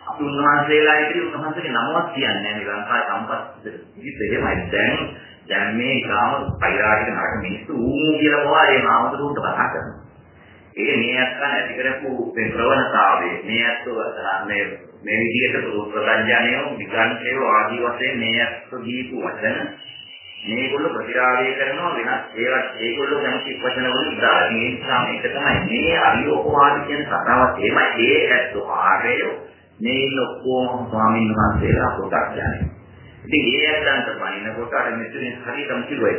අපි උන්වහන්සේලා ඉදිරි උන්වහන්සේගේ නමවත් කියන්නේ නැහැ ලංකාවේ සම්පත් ඉතින් දැන් දැන් මේ ගාම පෛරාටික නරක මිනිස්සු ඌ කියලා මොනවා ඒ මාමතුරුන්ට කතා කරනවා. ඒ මේ අත්කන් ඇති කරපු මේ ප්‍රවණතාවය මේ අත්ව මේ මේ විදිහට ප්‍රඥාණය විග්‍රහණය ආදී වශයෙන් මේ අත්ව දීපු වචන මේගොල්ලෝ ප්‍රතිරාවය කරනවා වෙනස් ඒවත් ඒගොල්ලෝ කැමති වචන වලින් දාලා මේ නිසා මේක තමයි මේ අරියෝපවාදී කියන කතාවත්. එහෙමයි ඒ ඇත්තෝ ආරයෝ මේ ඉන්න ඔක්කොම ස්වාමීන් වහන්සේලා පොතක් යන්නේ. ඉතින් ඒ ඇත්තන්ට බණිනකොට අර මෙතනින් හරියටම කිව්වා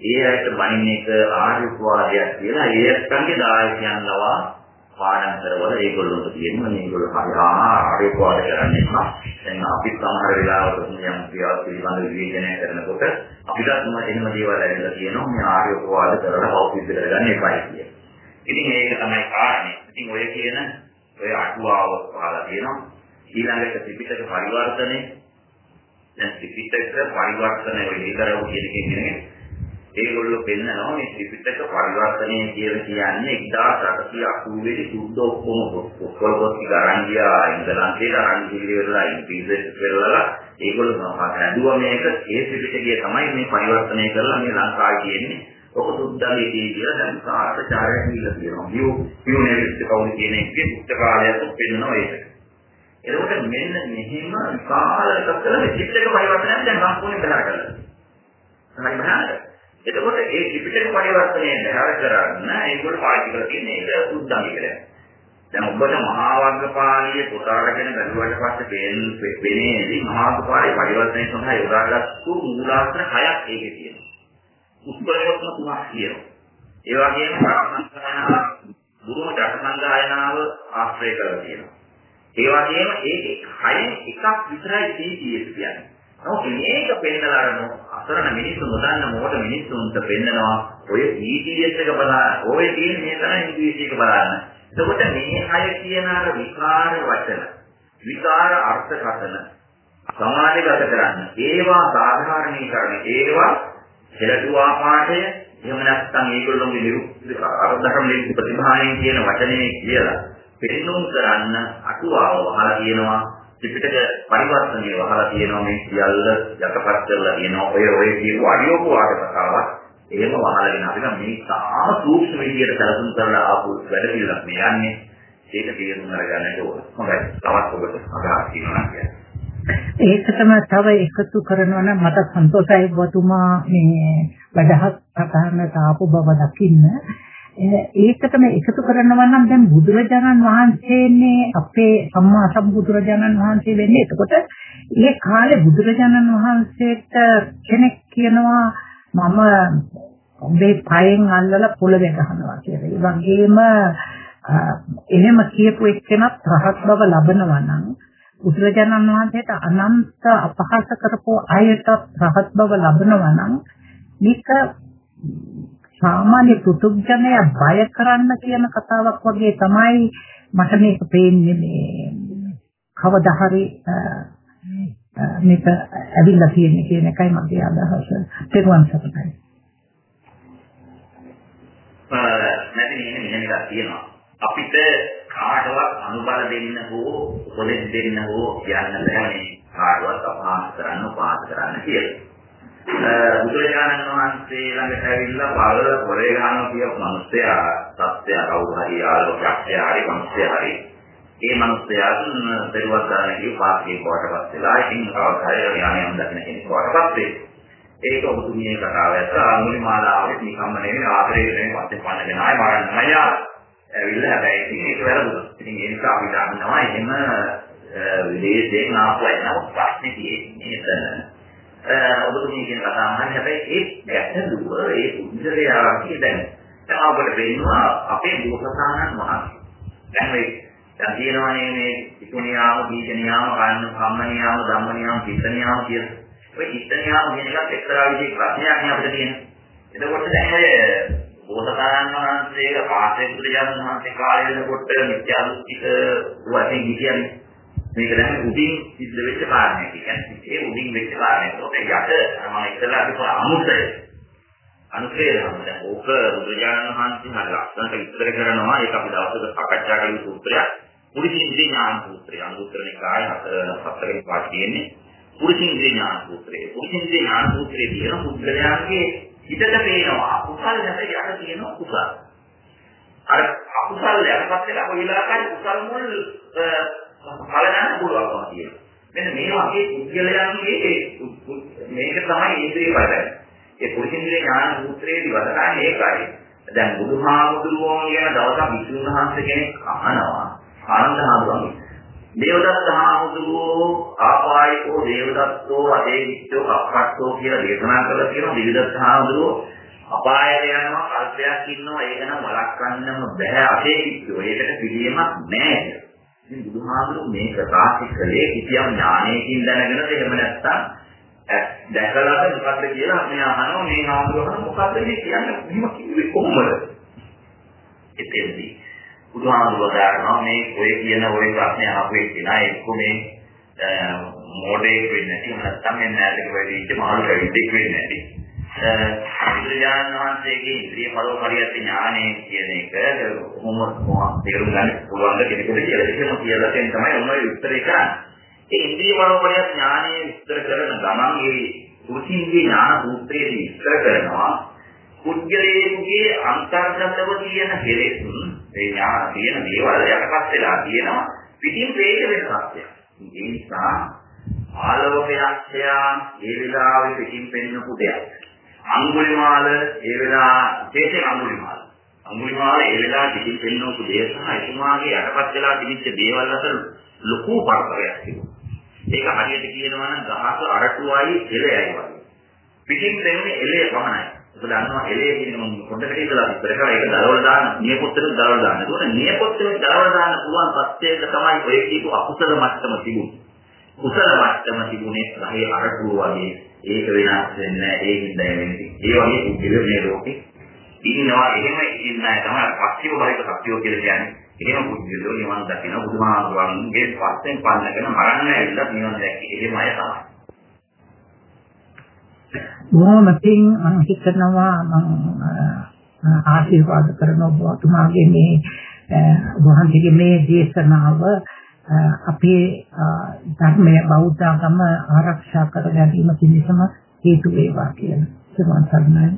ඒ ඇත්ත බණින එක ආර්යෝපවාදයක් කියලා ඒ ඇත්තන්ගේ දායකයන් ලවා පාඩම් කරවල ඒගොල්ලොන්ට තියෙනවා මේගොල්ලෝ හරි ආරේකවාද කරන්නේ නැහැ. දැන් අපි සමහර වෙලාවට යම් ක්‍රියාවක් පිළිබඳව විවේචනය කරනකොට අපිට එහෙම දේවල් ඇවිල්ලා තියෙනවා මේ ආරේකවාද කරලා හවුස් කරගන්න එපයි කියලා. ඉතින් මේක තමයි කාරණේ. ඉතින් ඔය කියන ඔය අටුවාව පහලා තියෙනවා. ඊළඟට ත්‍රිපිටක පරිවර්තනය දැන් ත්‍රිපිටක පරිවර්තනය ඔය ඉතරව කියන එකේ කියන්නේ ඒගොල්ලෝ පෙන්නනවා මේ ත්‍රිපිටක පරිවර්තනය කියලා කියන්නේ 1880 වෙනි සුද්ධ ඔක්කොම ඔක්කොම පොත් ගරන් ගියා ඉංගලන්තේ ගරන් ගිහිල්ලා ඉංග්‍රීසියට පෙරලලා ඒගොල්ලෝ හැදුවා මේක ඒ ත්‍රිපිටකය තමයි මේ පරිවර්තනය කරලා මේ ලංකාවේ කියන්නේ ඔක සුද්ධාලේදී කියලා දැන් සාර්ථකාරයක් කියලා කියනවා. වියු වියු නෙවිස්ට කවුරු කියන එකේ පුස්තකාලයක් පෙන්නනවා ඒක. එතකොට මෙන්න මෙහිම කාලයක කළ ත්‍රිපිටක පරිවර්තනයක් දැන් සම්පූර්ණ කරලා කරලා. හරි මහානද? එතකොට ඒ ත්‍රිපිටක පරිවර්තනය බහැර කරන්න ඒගොල්ලෝ පාවිච්චි කරලා තියෙන එක සුද්ධම් කියලා. දැන් ඔබට මහා වර්ගපාලිය පුතාරගෙන බැලුවට පස්සේ වෙනේදී මහා වර්ගපාලිය පරිවර්තනය සඳහා යොදාගත්තු මූලාශ්‍ර හයක් ඒකේ තියෙනවා. උත්තරයක්ම තුනක් තියෙනවා. ඒ වගේම ප්‍රාණස්තරණ බුදුම දසසංගායනාව ආශ්‍රය කරලා තියෙනවා. ඒ වගේම ඒකේ හයෙන් එකක් විතරයි TTS කියන්නේ. නමුත් මේක පෙන්නලා අරන අසරණ මිනිස්සු නොදන්න මොකට මිනිස්සුන්ට පෙන්නනවා. ඔය ETS එක බලන්න ඔය තියෙන මේ තමයි ඉංග්‍රීසි එක බලන්න. එතකොට මේ අය කියන අර විකාර වචන විකාර අර්ථකථන සමාජගත කරන්න. ඒවා සාධාරණීකරණ ඒවා හෙළටුවා පාඨය එහෙම නැත්නම් ඒගොල්ලෝගේ නිරුක්ති අර්ථකම් ප්‍රතිභාණයෙන් කියන වචනේ කියලා පෙන්නුම් කරන්න අටුවාව වහලා කියනවා ත්‍රිපිටක පරිවර්තනය වහලා තියෙනවා මේ සියල්ල යටපත් කරලා තියෙනවා. ඔය ඔය කියන වඩියෝප වාද කතාවක් එහෙම වහලාගෙන අපි නම් මේ තාම සූක්ෂම විදියට සැලසුම් කරලා ආපු වැඩ පිළිවෙලක් මේ යන්නේ. ඒක තේරුම් අරගන්න ඕන. හොඳයි. තවත් ඔබට අදහස් තියෙනවා කියන්නේ. ඒක තමයි තව එකතු කරනවා නම් මට සන්තෝෂයි. ඔබතුමා මේ වැඩහත් කතාන්න තාපු බව දකින්න. ඒකටම එකතු කරනවා නම් දැන් බුදුරජාණන් වහන්සේනේ අපේ සම්මා සම්බුදුරජාණන් වහන්සේ වෙන්නේ. එතකොට ඒ කාලේ බුදුරජාණන් වහන්සේට කෙනෙක් කියනවා මම ඔබේ පයෙන් අල්ලලා පොළවේ ගහනවා කියලා. ඒ වගේම එහෙම කියපු එක්කෙනත් රහත් බව ලබනවා නම් බුදුරජාණන් වහන්සේට අනන්ත අපහාස කරපු අයට රහත් බව ලබනවා නම් මේක සාමාන්‍ය පුතුග්ජනය බය කරන්න කියන කතාවක් වගේ තමයි මට මේක පේන්නේ මේ කවදා හරි මේක ඇවිල්ලා තියෙන්නේ කියන එකයි මගේ අදහස. තෙරුවන් සරණයි. නැති නේ මෙන්න මේක තියෙනවා. අපිට කාටවත් අනුබල දෙන්න හෝ උපදෙස් දෙන්න හෝ කියන්න බෑ මේ කාටවත් අපහාස කරන්න උපාස කරන්න කියලා. බුදුරජාණන් වහන්සේ ළඟට ඇවිල්ලා බල පොරේ ගන්නවා කියපු මිනිස්සයා සත්‍ය කවුරු හරි ආලෝකයක් හරි මිනිස්සයා හරි ඒ මිනිස්සයා පෙරවස්දාන කිය පාස්කේ කොටපත් වෙලා ඉතින් කවදාවත් හරි යන්නේ දකින්න කෙනෙක් කොටපත් වෙයි. ඒක ඔබතුමියේ කතාව ඇත්ත අඟුලි මාලාවේ නිකම්ම නෙවෙයි ආදරේ නෙවෙයි පස්සේ පන්නගෙන ආය මරන්නමයි ආවේ. ඇවිල්ලා හැබැයි ඉතින් ඒක වැරදුනා. ඉතින් ඒ නිසා අපි දන්නවා එහෙම විදේශයෙන් ආපුවා නම් ප්‍රශ්නේ තියෙන්නේ එතන. ඔබතුමිය කියන කතාව නම් හැබැයි ඒ ගැටලුව ඒ පුද්ගලයා කියන දැන් අපිට වෙනවා අපේ බෝසතාණන් වහන්සේ. දැන් මේ දැන් තියෙනවානේ මේ ඉකුණියාම, දීජනියාම, කන්න කම්මනියාම, ධම්මනියාම, චිත්තනියාම කියන. ඔය චිත්තනියාම කියන එකත් එක්තරා විදිහේ ප්‍රශ්නයක් නේ අපිට තියෙන්නේ. එතකොට දැන් ඔය බෝසතාණන් වහන්සේගේ පාසෙන් බුදුජානක මහන්සේ කාලය වෙනකොට මිත්‍යා දෘෂ්ටික වශයෙන් කියන්නේ මේක දැන් උඩින් සිද්ධ වෙච්ච කාරණයක්. කියන්නේ ඒ උඩින් වෙච්ච කාරණයක්. ඒකට යට මම ඉස්සෙල්ලා කිව්ව අනුසය. අනුසය දැන් ඕක බුදුජානක මහන්සේ හරි ලස්සනට විස්තර කරනවා. ඒක අපි දවසක සාකච්ඡා කරන සූත්‍රයක්. පුරිසින්ද්‍රිය ඥාන සූත්‍රය. අනුත්තර නිකාය හතරවෙනි පාඩේ තියෙන්නේ. පුරිසින්ද්‍රිය ඥාන සූත්‍රය. පුරිසින්ද්‍රිය ඥාන සූත්‍රයේ තියෙන පුද්ගලයන්ගේ හිතට පේනවා අකුසල් නැත යට තියෙන කුසල්. අර අකුසල් යටපත් වෙලා කොයි වෙලාවකයි කුසල් මුල් කලනන්න පුළුවන්කම තියෙනවා. මෙන්න මේ වගේ පුද්ගලයන්ගේ මේක තමයි ඉන්ද්‍රිය බලය. ඒ පුරිසින්ද්‍රිය ඥාන සූත්‍රයේදී වදන්නේ ඒකයි. දැන් බුදුහාමුදුරුවෝ කියන දවසක් විසුණු වහන්සේ කෙනෙක් අහනවා ආනන්ද හාමුදුරුවෝ දේවදත්ත හාමුදුරුවෝ ආපායිකෝ දේවදත්තෝ අදේවිච්චෝ අප්පත්තෝ කියලා දේශනා කළා කියන දේවදත්ත හාමුදුරුවෝ අපායට යනවා කල්පයක් ඉන්නවා ඒක නම් වළක්වන්නම බෑ අදේවිච්චෝ ඒකට පිළියමක් නෑ ඉතින් බුදුහාමුදුරුවෝ මේක රාශි කළේ කිසියම් ඥානයකින් දැනගෙනද? එහෙම නැත්නම් දැකලාද මොකද්ද කියලා මේ අහනවා. මේ හාමුදුරුවෝ මොකද්ද මේ කියන්නේ? මෙහෙම කිව්වේ කොහොමද? එතෙන්දී බුදුහාමුදුරුවෝ දානවා මේ ඔය කියන ඔය ප්‍රශ්නේ අහපු එක්කෙනා එක්ක මේ මොඩේ වෙන්නේ නැති. නැත්නම් මේ නෑදක වෙවිච්ච මාළු කවිදෙක් වෙන්නේ නැති. බුදුරජාණන් වහන්සේගේ ඉන්ද්‍රිය පරෝපරියත් ඥානය කියන එක කොහොමද තේරුම් ගන්න පුළුවන්ද කෙනෙකුට කියලා එහෙම කියලා දෙන්න තමයි මොනවද උත්තරේ කරන්නේ. ඒ ඉන්ද්‍රිය පරෝපරියත් ඥානය විස්තර කරන ගමන් ඒ කුසින්ගේ ඥාන සූත්‍රයේදී විස්තර කරනවා පුද්ගලයෙකුගේ අන්තර්ගතව තියෙන කෙලෙසුන් ඒ ඥාන තියෙන දේවල් යටපත් වෙලා තියෙනවා පිටින් වේග වෙන සත්‍යයක්. ඒ නිසා ආලෝකයක්ය ඒ වෙලාවේ පිටින් පෙනෙන පුදයක්. අඟුලිමාල ඒ වෙලාව විශේෂයෙන් අඟුලිමාල. අඟුලිමාල ඒ වෙලාව පිටින් පෙනෙන පුදේ සහ එතුමාගේ යටපත් වෙලා තිබිච්ච දේවල් අතර ලොකු පරතරයක් තිබුණා. ඒක හරියට කියනවා නම් ගහක අරටුවයි එළයයි වගේ. පිටින් පෙනෙන්නේ එළය පමණයි. ඔබ දන්නවා එළේ කියන මම පොඩ්ඩකට ඉඳලා ඉස්සර කරා ඒක දරවල දාන්න නියපොත්තට දරවල දාන්න. ඒකෝට නියපොත්තට දරවල දාන්න පුළුවන් තත්ත්වයක තමයි ඔය කියපු අකුසල මට්ටම තිබුණේ. කුසල මට්ටම තිබුණේ රහේ අරටුව වගේ. ඒක වෙනස් වෙන්නේ නැහැ. ඒකින්ද වෙන්නේ. ඒ වගේ පුද්ගල මේ ලෝකේ ඉන්නවා එහෙම ඉන්න අය තමයි පස්සිව බලික සත්‍යෝ කියලා කියන්නේ. එහෙම පුද්ගලයෝ නිවන් දකින බුදුහාමුදුරන්ගේ පස්සෙන් පන්නගෙන මරන්න ඇවිල්ලා නිවන් දැක්කේ එහෙම අය තමයි. බොහොම පිං මම හිතනවා මම ආශිර්වාද කරන ඔබතුමාගේ මේ වහන්සේගේ මේ දේශනාව අපේ ධර්මය බෞද්ධ ආගම ආරක්ෂා කර ගැනීම පිණිසම හේතු වේවා කියන සර්වන් සර්ණයි.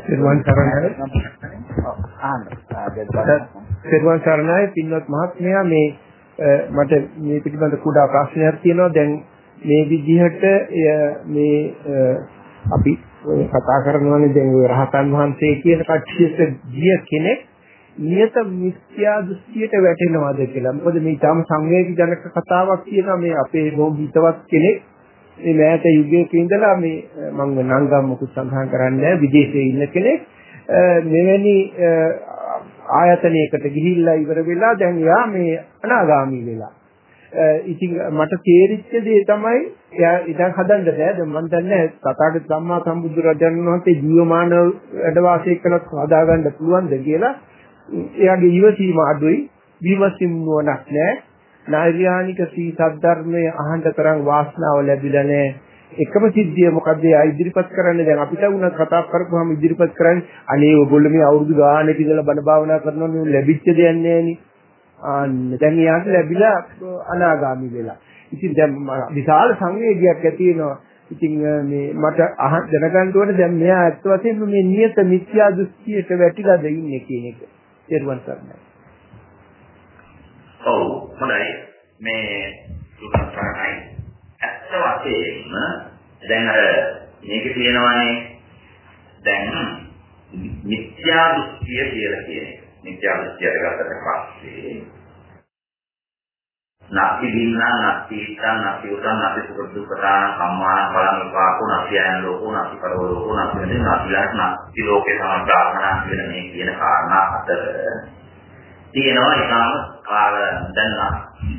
සර්වන් සර්ණයි. සර්වන් සර්ණයි පින්වත් මහත්මයා මේ මට මේ පිටිබඳ කුඩා ප්‍රශ්නයක් තියෙනවා දැන් මේ විදිහට මේ අපි ඔය කතා කරනවානේ දැන් ඔය රහතන් වහන්සේ කියන කට්ටියට ගිය කෙනෙක් නියත මිත්‍යා දෘෂ්ටියට වැටෙනවද කියලා. මොකද මේ තාම සංවේගී ජනක කතාවක් කියනවා මේ අපේ බොහොම හිතවත් කෙනෙක් මේ මෑත යුගයක ඉඳලා මේ මම නංගම් මොකද සඳහන් කරන්නේ විදේශයේ ඉන්න කෙනෙක් මෙවැනි ආයතනයකට ගිහිල්ලා ඉවර වෙලා දැන් යා මේ අනාගාමී වෙලා. ඉතින් මට තේරිච්ච දේ තමයි එයා ඉතින් හදන්න බෑ. දැන් මම දන්නේ තථාගත සම්මා සම්බුදු රජාණන් වහන්සේ ජීවමාන වැඩ වාසය කළත් හදාගන්න පුළුවන්ද කියලා. එයාගේ ඊවසීම අඩුයි. විමසින් නුවණක් නැහැ. නෛර්යානික සී සද්ධර්මයේ අහන්න තරම් වාසනාව ලැබිලා නැහැ. එකම සිද්ධිය මොකද්ද එයා ඉදිරිපත් කරන්නේ දැන් අපිට වුණත් කතා කරපුවාම ඉදිරිපත් කරන්නේ අනේ ඔයගොල්ලෝ මේ අවුරුදු ගානක ඉඳලා බණ භාවනා කරනවා මේ ලැබිච්ච දෙයක් නෑනේ අන්න දැන් එයාට ලැබිලා අනාගාමි වෙලා ඉතින් දැන් විශාල සංවේගයක් ඇති වෙනවා ඉතින් මේ මට අහ දැනගන්න ඕනේ දැන් මෙයා ඇත්ත වශයෙන්ම මේ නියත මිත්‍යා දෘෂ්ටියට වැටිලාද ඉන්නේ කියන එක තේරුම් ගන්නයි ඔව් හොඳයි. මේ සුඛ කරණයි ඇත්ත වශයෙන්ම දැන් අර මේක කියනවානේ. දැන් මිත්‍යා දෘෂ්ටිය කියලා කියන්නේ. මිත්‍යා දෘෂ්ටියට ගත්තට පස්සේ නැති දින්නා නැති ඉස්සා නැති උතන් නැති සුඛ දුක්ඛතාන කම්මාන බලන විපාකෝ නැති අයන ලෝකෝ නැති කරෝ ලෝකෝ නැති වෙන නැතිලක් නැති ලෝකේ සමන් ප්‍රාර්ථනා කියන මේ කියන කාරණා හතර තියෙනවා ඊටාම කාල දැන්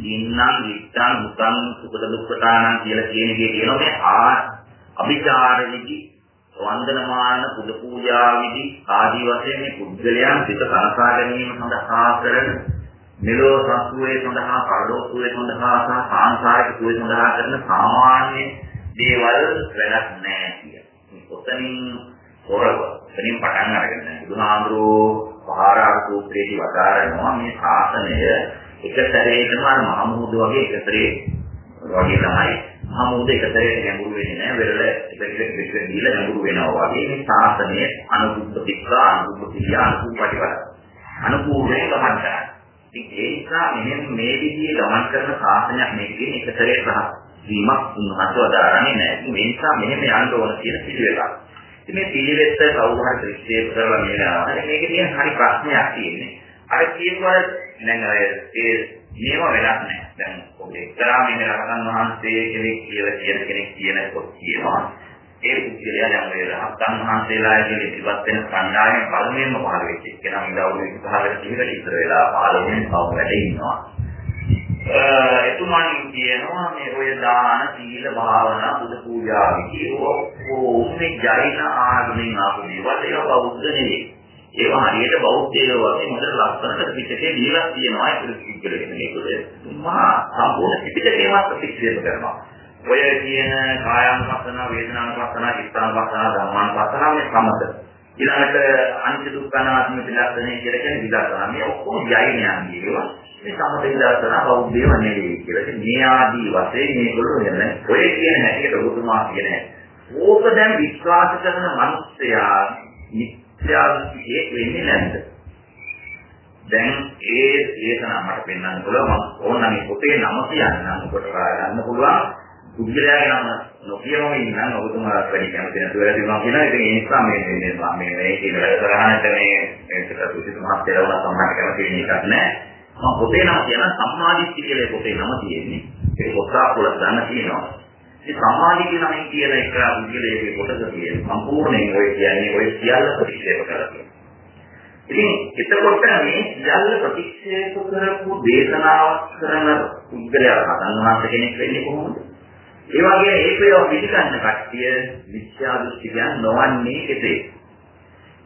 ඉන්නම් විත්තන් මුතන් සුඛ දුක්ඛතාන කියලා කියන එකේ තියෙනවා මේ ආ අභිචාර විදි වන්දනමාන පුද පූජා විදි ආදී වශයෙන් මේ පුද්ගලයන් පිට කනසා ගැනීම සඳහා කරන මෙලෝ සත්වයේ සඳහා පරලෝක සුවේ සඳහා සහ සාංසාරික සුවේ සඳහා කරන සාමාන්‍ය දේවල් වැඩක් නැහැ කිය. මේ කොතනින් හොරව එතනින් පටන් අරගෙන බුදුහාමුදුරෝ පහාරා සූත්‍රයේදී වදාරනවා මේ ශාසනය. එක සැරේටම අර මහමුහුද වගේ එකතරේ වගේ තමයි. මහමුහුද එකතරේ ගැඹුරු වෙන්නේ නැහැ. වෙරළ එක එක එක දීලා ගැඹුරු වෙනවා වගේ මේ ශාසනය අනුපුප්පතික්කා අනුපුප්පතිය අනුපුප්පටිවල අනුපූර්ණේ ගමන් කරනවා. ඉතින් ඒ නිසා මෙහෙම මේ විදිහේ ගමන් කරන ශාසනයක් මේකේ එකතරේ සහ වීමක් උන්වහන්සේ වදාරන්නේ නැහැ මේ නිසා මෙහෙම යන්න ඕන කියන පිළිවෙලක් ඉතින් මේ පිළිවෙත්ත කවුරු හරි ක්‍රිස්තියෙක් කරලා මේනවා මේකේ තියෙන හරි ප්‍රශ්නයක් තියෙන්නේ අර කියනවා දැන් අර ඒ නියම වෙනස් නැහැ. දැන් ඔබේ එක්තරා මේ රහතන් වහන්සේ කෙනෙක් කියලා කියන කෙනෙක් කියන කොට කියනවා. ඒ පුද්ගලයා දැන් ඔය රහතන් වහන්සේලා කියන ඉවත් වෙන කණ්ඩායම පළමුවෙන්ම පහළ වෙච්ච කෙනා මේ දවල්ේ පහළට ඉහළ ඉතර වෙලා පහළවෙන් කව වැඩ ඉන්නවා. එතුමන් කියනවා මේ ඔය දාන සීල භාවනා බුදු පූජා විදිහෝ ඕන්නේ ජෛන ආගමෙන් ආපු දේවල්. ඒවා බෞද්ධ නෙවෙයි. ඒවා හරියට බෞද්ධයෝ වගේ මොකද ලස්සනට පිටකේ දීලා තියෙනවා. ඒක පිළිගන්න මේකද මහා සම්පූර්ණ පිටකේම ප්‍රතික්ෂේප කරනවා. ඔය කියන කායානුපස්සන වේදනානුපස්සන චිත්තානුපස්සන ධම්මානුපස්සන මේ සමත ඊළඟට අනිත්‍ය දුක්ඛනාත්ම පිළිගන්නේ කියලා කියන විදර්ශනා මේ ඔක්කොම යයිනයන් කියනවා මේ සමත විදර්ශනා බෞද්ධයව නෙවෙයි කියලා. ඉතින් මේ ආදී වශයෙන් මේගොල්ලෝ කියන්නේ ඔය කියන හැටියට ඔබතුමා කියන හැටි. ඕක දැන් විශ්වාස කරන මිනිස්සයා මිත්‍යාදෘෂ්ටියේ වෙන්නේ නැද්ද? දැන් ඒ දේශනා මට පෙන්වන්න පුළුවන් මම ඕනනම් මේ පොතේ නම කියන්නම් ඔබට ගන්න පුළුවන් පුද්ගලයාගේ නම නොකියවම ඉන්නම් ඔබතුමාට වැඩි කැමති නැතුව වැඩි වෙනවා කියනවා ඉතින් ඒ නිසා මේ මේ මේ මේ කියන වැඩසටහනට මේ මේකට සුසිත මහත්තයලා වුණා. සම්මාන කැමති වෙන එකක් නෑ. මම පොතේ නම කියන සම්මාදිට්ඨිය කියලා පොතේ නම තියෙන්නේ. ඒක පොත අපුල ගන්න තියෙනවා. මේ සම්මාදිට්ඨිය නම් කියන එක පුද්ගලයාගේ කොටස තියෙන සම්පූර්ණයෙන් ඔය කියන්නේ ඔය සියල්ල ප්‍රතික්ෂේප කරලා ඉතින් එතකොට මේ සියල්ල ප්‍රතික්ෂේප කරපු දේශනාවක් කරන පුද්ගලයා හදන් වහන්සේ කෙනෙක් වෙන්නේ කොහොමද? ඒ වගේ ඒකේ පිළිගන්න කට්ටිය මිත්‍යා දෘෂ්ටිකයන් නොවන්නේ කෙසේ?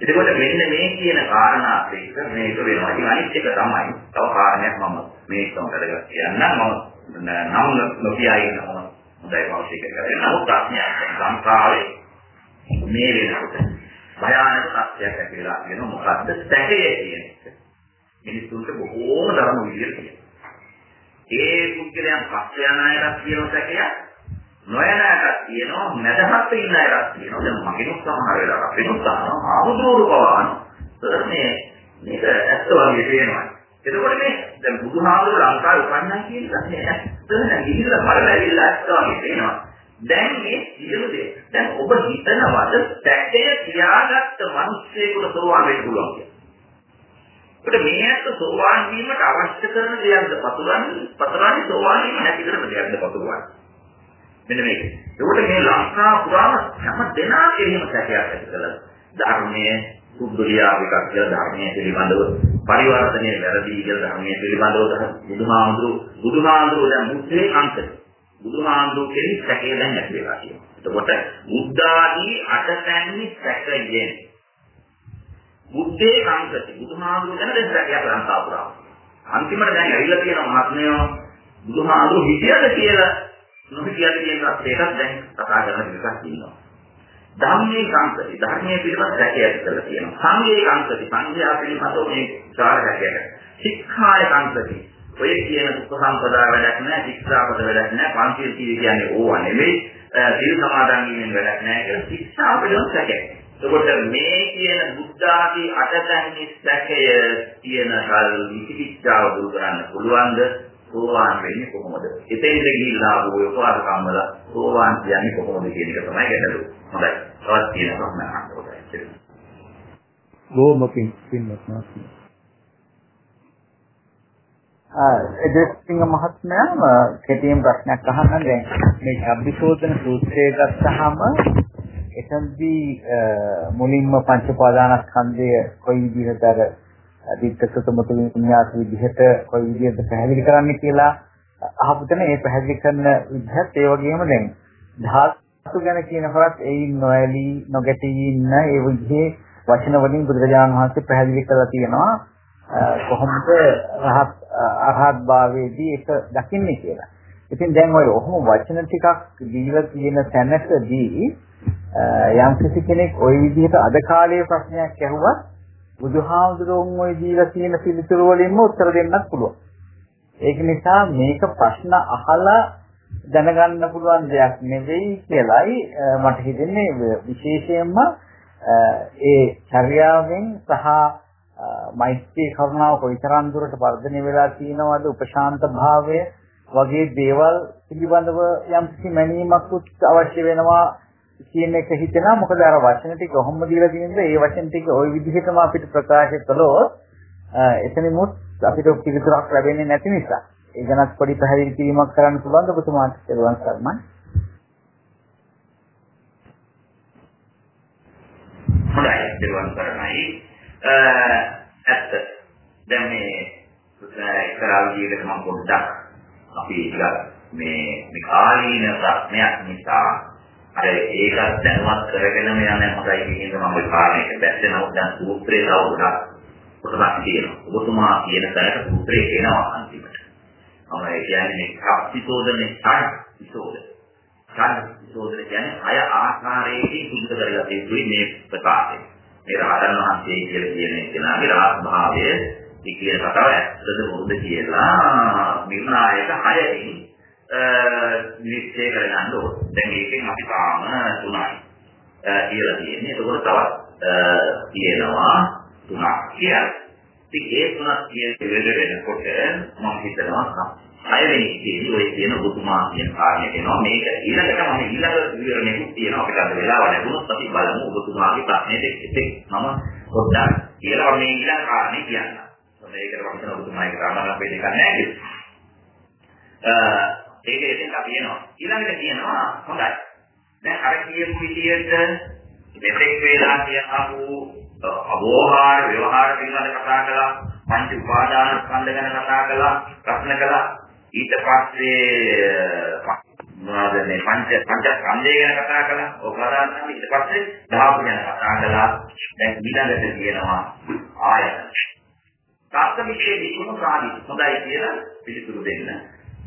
එතකොට මෙන්න මේ කියන කාරණාත් එක්ක මේක වෙනවා. ඉතින් අනිත් එක තමයි තව කාරණයක් මම මේක තමයි කියන්නම් මම නම් නොකිය ඉන්නවා. හොඳයි මම ඒක කරගෙන නමුත් ප්‍රශ්නයක් සංකාරේ මේ වෙනකොට භයානක තත්ත්වයක් ඇති වෙලා තියෙනවා මොකද්ද සැකය කියන එක. මිනිසුන්ට බොහෝම ධර්ම විදියට තියෙනවා. ඒ පුද්ගලයන් පස්සේ යන අයටත් තියෙන සැකයක් නොයන අයටත් තියෙනවා නැදහත් ඉන්න අයටත් තියෙනවා. දැන් මගෙනුත් සමහර වෙලාවට අපිනුත් අහනවා ආමුදුරු පවාන. මේ මේක ඇත්ත වගේ පේනවා. එතකොට මේ දැන් බුදුහාමුදුරු ලංකාවේ උපන්නයි කියන එක ඇත්තද ගිහිල්ලා බලලා ඇවිල්ලා ඇත්ත වගේ පේනවා. දැන් මේ සියලු දේ දැන් ඔබ හිතනවද සැකය තියාගත්ත මිනිස්සෙකුට සෝවාන් වෙන්න පුළුවන් කියලා. ඒකට මේ ඇත්ත සෝවාන් වීමට අවශ්‍ය කරන දෙයක්ද පතුරන්නේ පතරන්නේ සෝවාන් වීම නැති කරන දෙයක්ද පතුරවන්නේ. මෙන්න මේක. ඒකට මේ ලංකාව පුරාම හැම දෙනා කෙරෙහිම සැකයක් ඇති කළා. ධර්මයේ සුද්ධියාවිකක් කියලා ධර්මයේ පිළිබඳව පරිවර්තනයේ වැරදි කියලා ධර්මයේ පිළිබඳව බුදුහාමුදුරු බුදුහාමුදුරු දැන් මුස්ලිම් අංකද බුදුහාමුදුරු කෙරෙහි සැකය දැන් නැති වෙලා තියෙනවා. එතකොට බුද්ධාදී අටතැන්නි සැකයෙන් බුද්ධේ කාංකති බුදුහාමුදුරු ගැන දැන් සැකයක් ලංකාව පුරා. අන්තිමට දැන් ඇවිල්ලා තියෙන මහත්මයෝ බුදුහාමුදුරු හිතියද කියලා නොහිතියද කියන එකක් දැන් කතා කරන විදිහක් තියෙනවා. ධම්මේ කාංකති ධර්මයේ පිළිබඳ සැකයක් කියලා තියෙනවා. සංඝේ කාංකති සංඝයා පිළිබඳව මේ සාර සැකයක්. ශික්ෂාය කාංකති ඔය කියන උපසම්පදා වැඩක් නැහැ, ශික්ෂාපද වැඩක් නැහැ, පංචශීල කියන්නේ ඕවා නෙවෙයි, සීල සමාදන් වීමෙන් වැඩක් නැහැ කියලා ශික්ෂා පිළිබඳ සැකයක්. එතකොට මේ කියන බුද්ධ ආදී අටතැන්හි සැකය කියන කල් විචිකිච්ඡාව දුරු කරන්න පුළුවන්ද? සෝවාන් වෙන්නේ කොහොමද? එතෙන්ද ගිහිල්ලා ආවෝ උපාසකම් වල සෝවාන් කියන්නේ කොහොමද කියන එක තමයි ගැටලුව. හොඳයි. තවත් තියෙන ප්‍රශ්න අහන්න බොහොම පින් පින්වත් මාස්ටර්. එදෙස්සිංහ මහත්මයා කෙටියෙන් ප්‍රශ්නයක් අහන්න දැන් මේ අභිශෝධන සූත්‍රය ගත්තාම එතනදී මුලින්ම පංච පාදානස්කන්ධය කොයි විදිහට අර දිත්තසතමතු විඤ්ඤාස විදිහට කොයි විදිහට පැහැදිලි කරන්න කියලා අහපු තැන ඒ පැහැදිලි කරන විදිහත් ඒ වගේම දැන් ධාතු ගැන කියනකොටත් ඒයින් නොඇලී නොගැටී ඉන්න ඒ විදිහේ වචන වලින් බුදුරජාණන් වහන්සේ පැහැදිලි කරලා තියෙනවා කොහොමද රහත් අරහත් භාවයේදී ඒක දකින්නේ කියලා. ඉතින් දැන් ඔය ඔහොම වචන ටිකක් දීලා තියෙන තැනකදී යම් කිසි කෙනෙක් ওই විදිහට අද කාලයේ ප්‍රශ්නයක් ඇහුවත් බුදුහාමුදුරුවෝ ওই දීලා තියෙන පිළිතුරු වලින්ම උත්තර දෙන්නත් පුළුවන්. ඒක නිසා මේක ප්‍රශ්න අහලා දැනගන්න පුළුවන් දෙයක් නෙවෙයි කියලායි මට හිතෙන්නේ විශේෂයෙන්ම ඒ චර්යාවෙන් සහ මෛත්‍රී කරුණාව කොයිතරම් දුරට වර්ධනය වෙලා තියෙනවද උපශාන්ත භාවය වගේ දේවල් පිළිබඳව යම් කිසි මැනීමක් අවශ්‍ය වෙනවා කියන එක හිතෙනවා. මොකද අර වචන ටික කොහොමද දීලා තියෙනද? ඒ වචන ටික ওই විදිහටම අපිට ප්‍රකාශ කළොත් එතනමුත් අපිට පිළිතුරක් ලැබෙන්නේ නැති නිසා. ඒ ගැනත් පොඩි පැහැදිලි කිරීමක් කරන්න පුළුවන්ද? ඔබතුමාට කියලා සර්මන් හොඳයි. දරුවන් කරණයි ඇත්ත. දැන් මේ එක්තරා විදිහකට මම පොඩ්ඩක් අපි මේ මේ කාලීන ප්‍රශ්නයක් නිසා අර ඒකත් දැනුවත් කරගෙන යන හොඳයි කියන මම ওই කාරණේට බැස්සේ නමුත් දැන් සූත්‍රයේ තව ගොඩක් කොටසක් තියෙනවා. ඔබතුමා කියන තැනට සූත්‍රේ එනවා අන්තිමට. මම ඒ කියන්නේ මේ කප්පිසෝදනේ සම්පිසෝද. සම්පිසෝද කියන්නේ අය ආකාරයකින් සුද්ධ කරලා තියෙන්නේ මේ ප්‍රකාශය. මේ රහතන් වහන්සේ කියලා කියන කෙනාගේ රාස් භාවය මේ කියන කතාව ඇත්තද මොකද කියලා නිර්ණායක හයකින් නිශ්චය කරගන්න ඕන. දැන් මේකෙන් අපි තාම තුනයි කියලා තියෙන්නේ. ඒකෝට තවත් තියෙනවා තුනක් කියලා. ඉතින් ඒ තුනක් කියන වෙලෙ වෙනකොට මම හිතනවා හයවෙනි ඉතින් ඔය කියන ඔබතුමා කියන කාරණේට එනවා මේක ඊළඟට මම ඊළඟ විවරණයකුත් තියෙනවා අපිට අද වෙලාව ලැබුණොත් අපි බලමු ඔබතුමාගේ ප්‍රශ්නේට ඉතින් මම පොඩ්ඩක් කියලා මේ ඊළඟ කාරණේ කියන්න. මොකද ඒකට මම හිතන ඔබතුමාගේ කාරණා අපේ දෙක නැහැ කියලා. ඒක ඉතින් අපි එනවා. ඊළඟට කියනවා හොඳයි. දැන් අර කියපු විදියට මෙතෙක් වේලා කියපු අවෝහාර ව්‍යවහාර පිළිබඳ කතා කළා. පංච උපාදාන ස්කන්ධ ගැන කතා කළා. ප්‍රශ්න කළා. ඊට පස්සේ මොනවද මේ පංච පංච ස්කන්ධය ගැන කතා කළා. උපාදාන ඊට පස්සේ ධාතු ගැන කතා කළා. දැන් ඊළඟට කියනවා ආයතන. තාක්ෂණිකයේ විකුණු සාධි හොඳයි කියලා පිළිතුරු දෙන්න.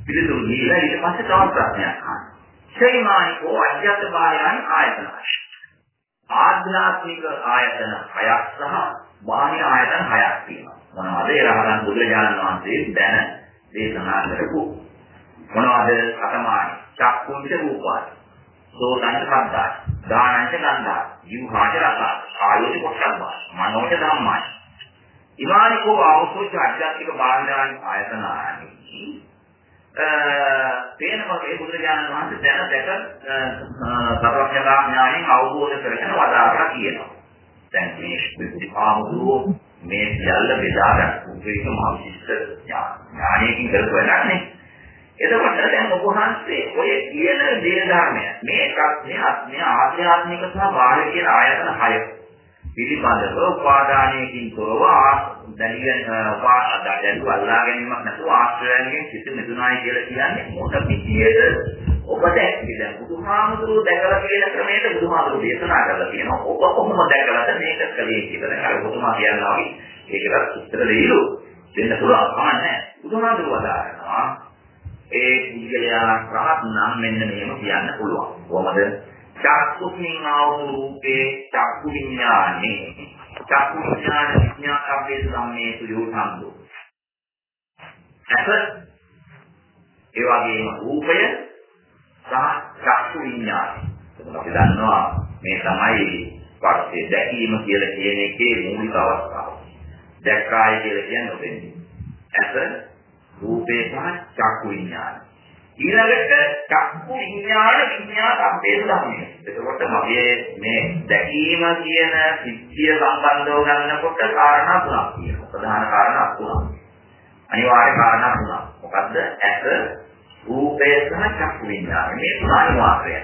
පිළිතුරු දීලා ඊට පස්සේ තවත් ප්‍රශ්නයක් අහන්න. ශ්‍රේමානිකෝ අධ්‍යාත්ම බාහිරයි ආයතන. ආධ්‍යාත්මික ආයතන හයක් සහ බාහිර ආයතන හයක් තියෙනවා. මොනවද ඒ රහතන් බුදුරජාණන් වහන්සේ දැන දේශනා කරපු මොනවද අතමානි චක්කුන්ච රූපායි සෝතංච සද්දායි දානංච ගන්ධායි ජීවහාච රසායි ආයෝච කොට්ටම්බායි මනෝච ධම්මායි ඉමානිකෝ ආවසෝච අධ්‍යාත්මික බාහිරයි ආයතනානි තේන වගේ බුදුරජාණන් වහන්සේ දැන දැක සර්වඥතා ඥාණයෙන් අවබෝධ කරගෙන වදාරලා කියනවා. දැන් මේ විපාමුදුරෝ මේ සියල්ල බෙදාගන්න උපේක මහ විශිෂ්ට ඥානයකින් කරපු වැඩක් නේ. එතකොට දැන් ඔබ වහන්සේ ඔය කියන දේ ධර්මය මේකත් මේ ආධ්‍යාත්මික සහ බාහිර කියන ආයතන හය පිළිබඳව උපාදානයකින් තොරව දැනියන් උපාදානයන් අල්ලා ගැනීමක් නැතුව ආශ්‍රයයන්ගෙන් සිත මෙතුනායි කියලා කියන්නේ මොන විදියට ඔබ දැක්කේ දැන් බුදුහාමුදුරුවෝ දැකලා කියන ක්‍රමයට බුදුහාමුදුරුවෝ දේශනා කරලා තියෙනවා ඔබ කොහොම දැකලාද මේක කලේ කියලා අර බුදුමා කියනවා ඒකට උත්තර දෙයිලු දෙන්න පුළුවන් කමන්නේ බුදුහාමුදුරුවෝ වදාරනවා ඒ පුද්ගලයා රහත් නම් මෙන්න මෙහෙම කියන්න පුළුවන්. කොහොමද? චක්කුකින් ආවු රූපේ චක්කු විඥානේ. චක්කු විඥාන විඥාකම්මේ සම්මේතු යෝධම්දෝ. ඇස ඒ වගේම රූපය සහ චක්කු විඥානය. අපි දන්නවා මේ තමයි පස්සේ දැකීම කියලා කියන එකේ මූලික අවස්ථාව. දැක්කාය කියලා කියන්නේ ඔතෙන්දී. ඇස රූපේ සහ චක්කු විඥාන. ඊළඟට චක්කු විඥාන විඥාන සම්පේත ධර්මය. එතකොට මගේ මේ දැකීම කියන සිද්ධිය සම්බන්ධව ගන්නකොට කාරණා තුනක් තියෙනවා. ප්‍රධාන කාරණා තුනක්. අනිවාර්ය කාරණා තුනක්. මොකද්ද? ඇස, රූපය සහ චක්කු විඥාන. මේ තුන අනිවාර්යයි.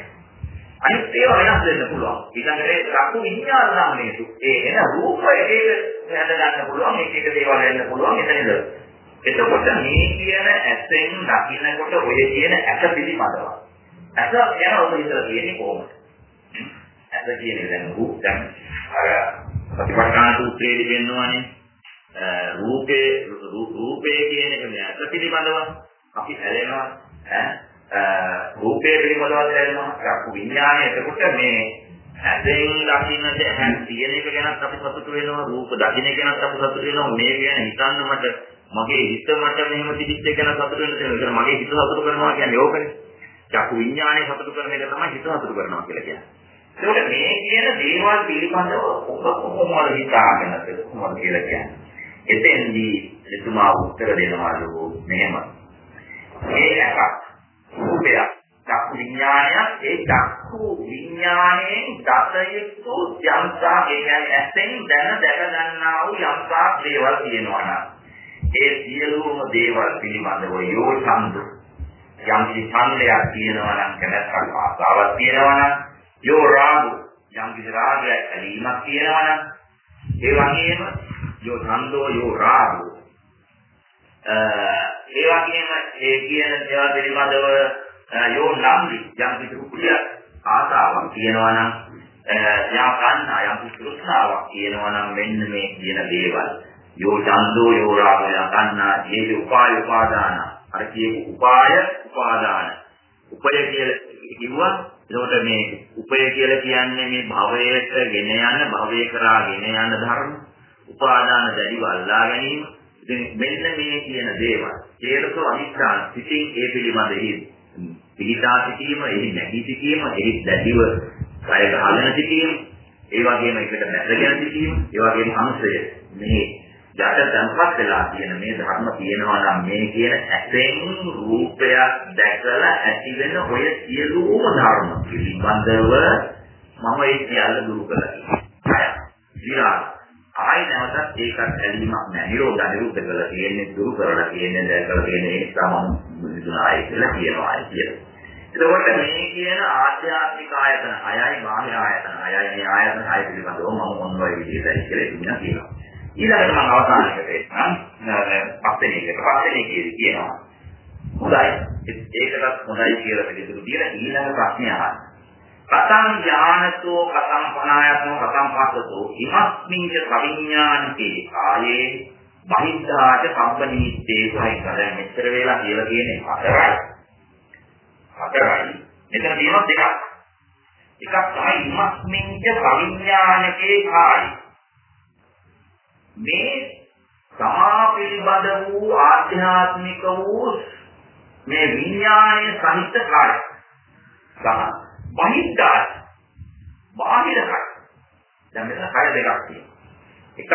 අනිත් ඒවා වෙනස් වෙන්න පුළුවන්. ඊළඟට චක්කු විඥාන නම් නේතු. ඒ එන රූප එක එක හැද ගන්න පුළුවන්. එක එක දේවල් වෙන්න පුළුවන්. එතනද එතකොට මේ කියන ඇසෙන් දකින්නකොට ඔය කියන ඇස පිළිබඳව. ඇස ගැන ඔබ හිතලා තියෙන්නේ කොහොමද? ඇස කියන්නේ දැන් රූප දැන් අර ප්‍රතිපත්තන සූත්‍රයේදී වෙනවානේ රූපේ රූපේ කියන එක නෑ ඇස පිළිබඳව අපි හැලෙනවා ඈ? රූපේ පිළිබඳව හැලෙනවා චක්කු විඥානය එතකොට මේ ඇසෙන් දකින්න දැන් තියෙන එක ගැනත් අපි සතුටු වෙනවා. රූප දකින්න එක ගැනත් අපි සතුටු වෙනවා. මේ ගැන හිතන්න මට මගේ හිත මට මෙහෙම තිබිච්ච එක ගැන සතුටු වෙන්න තියෙනවා. මගේ හිත සතුටු කරනවා කියන්නේ ඕකනේ. චක්කු විඥානය සතුටු කරන එක තමයි හිත සතුටු කරනවා කියලා කියන්නේ. ඒකට මේ කියන දේවල් පිළිබඳව ඔබ කොහොමද හිතාගෙනද කොහොමද කියලා කියන්නේ. එතෙන්දී එතුමා උත්තර දෙනවලු මෙහෙම. මේ එකක් රූපයක් චක්කු විඥානයක් ඒ චක්කු විඥානයෙන් දතයුතු යම්සා ඒ කියන්නේ ඇසෙන් දැන දැක ගන්නා වූ යම්සා දේවල් තියෙනවා නම් ඒ සියලුම දේවල් පිළිබඳව යෝසන්ද යම් කිසි ඡන්දයක් තියෙනවා නම් කැමැත්තක් ආසාවක් තියෙනවා නම් යෝ රාග යම් කිසි රාගයක් ඇලීමක් තියෙනවා නම් ඒ වගේම යෝ ඡන්தோ යෝ රාග. ඒ වගේම ඒ කියන දේවල් පිළිබඳව යෝ නම්ලි යම් කිසි කුලිය ආසාවක් තියෙනවා නම් යා කන්නා යම් කිසි තෘෂ්ණාවක් තියෙනවා නම් මෙන්න මේ කියන දේවල්. යෝ චන්දෝ යෝ රාගය ගන්නා ඒ උපාය උපාදාන. අර කියපු උපාය උපාදාන. උපය කියලා කිව්වා එතකොට මේ උපය කියලා කියන්නේ මේ භවයට ගෙන යන භවය කරා ගෙන යන ධර්ම. උපාදාන දැඩිව අල්ලා ගැනීම. ඉතින් මෙන්න මේ කියන දේවල්. හේතුක අනිත්‍යන සිටින් ඒ පිළිබඳෙහි පිළිදා සිටීම එහි නැගී සිටීම එහි දැඩිව කය ගහගෙන සිටීම. ඒ වගේම එකට බැසගෙන සිටීම. ඒ වගේම අනුසය. මේ යට දැන්පත් වෙලා තියෙන මේ ධර්ම තියෙනවා නම් මේ කියන ඇසෙන් රූපයක් දැකලා ඇති වෙන ඔය සියලුම ධර්ම පිළිබඳව මම ඒ සියල්ල දුරු කළා. විරාග. ආයි නැවතත් ඒකත් ඇලීමක් නැහැ. නිරෝධ නිරුද්ධ කරලා තියෙන්නේ දුරු කරලා තියෙන්නේ දැකලා තියෙන්නේ ඒ සමම් බුදුනායි කියලා කියනවා කියලා. එතකොට මේ කියන ආධ්‍යාත්මික ආයතන 6යි බාහිර ආයතන 6යි මේ ආයතන 6 පිළිබඳව මම මොන වගේ විදිහටයි කියලා කියනවා. ඊළඟට මම අවසානයකට එන්නම් පස්වෙනි එකට පස්වෙනි කීයද කියනවා හොඳයි. ඒකටත් හොඳයි කියලා පිළිතුරු දීලා ඊළඟ ප්‍රශ්නේ අහන්න. කතං ඥානතෝ කතං පනායතෝ කතං පස්සතෝ ඉමස්මින්ච කවිඥානිකේ කායේ බහිද්ධාට කම්පනීත්තේ සහිත දැන් මෙච්චර වෙලා කියලා කියන්නේ හතරයි. හතරයි. මෙතන තියෙනවා දෙකක්. එකක් තමයි ඉමස්මින්ච කවිඥානකේ කායේ. මේ තමා පිළිබඳ වූ ආධ්‍යාත්මික වූ මේ විඥානයේ සහිත කාය සහ බහිද්ධාය බාහිර කාය දැන් මෙතන කාය දෙකක් තියෙනවා එකක්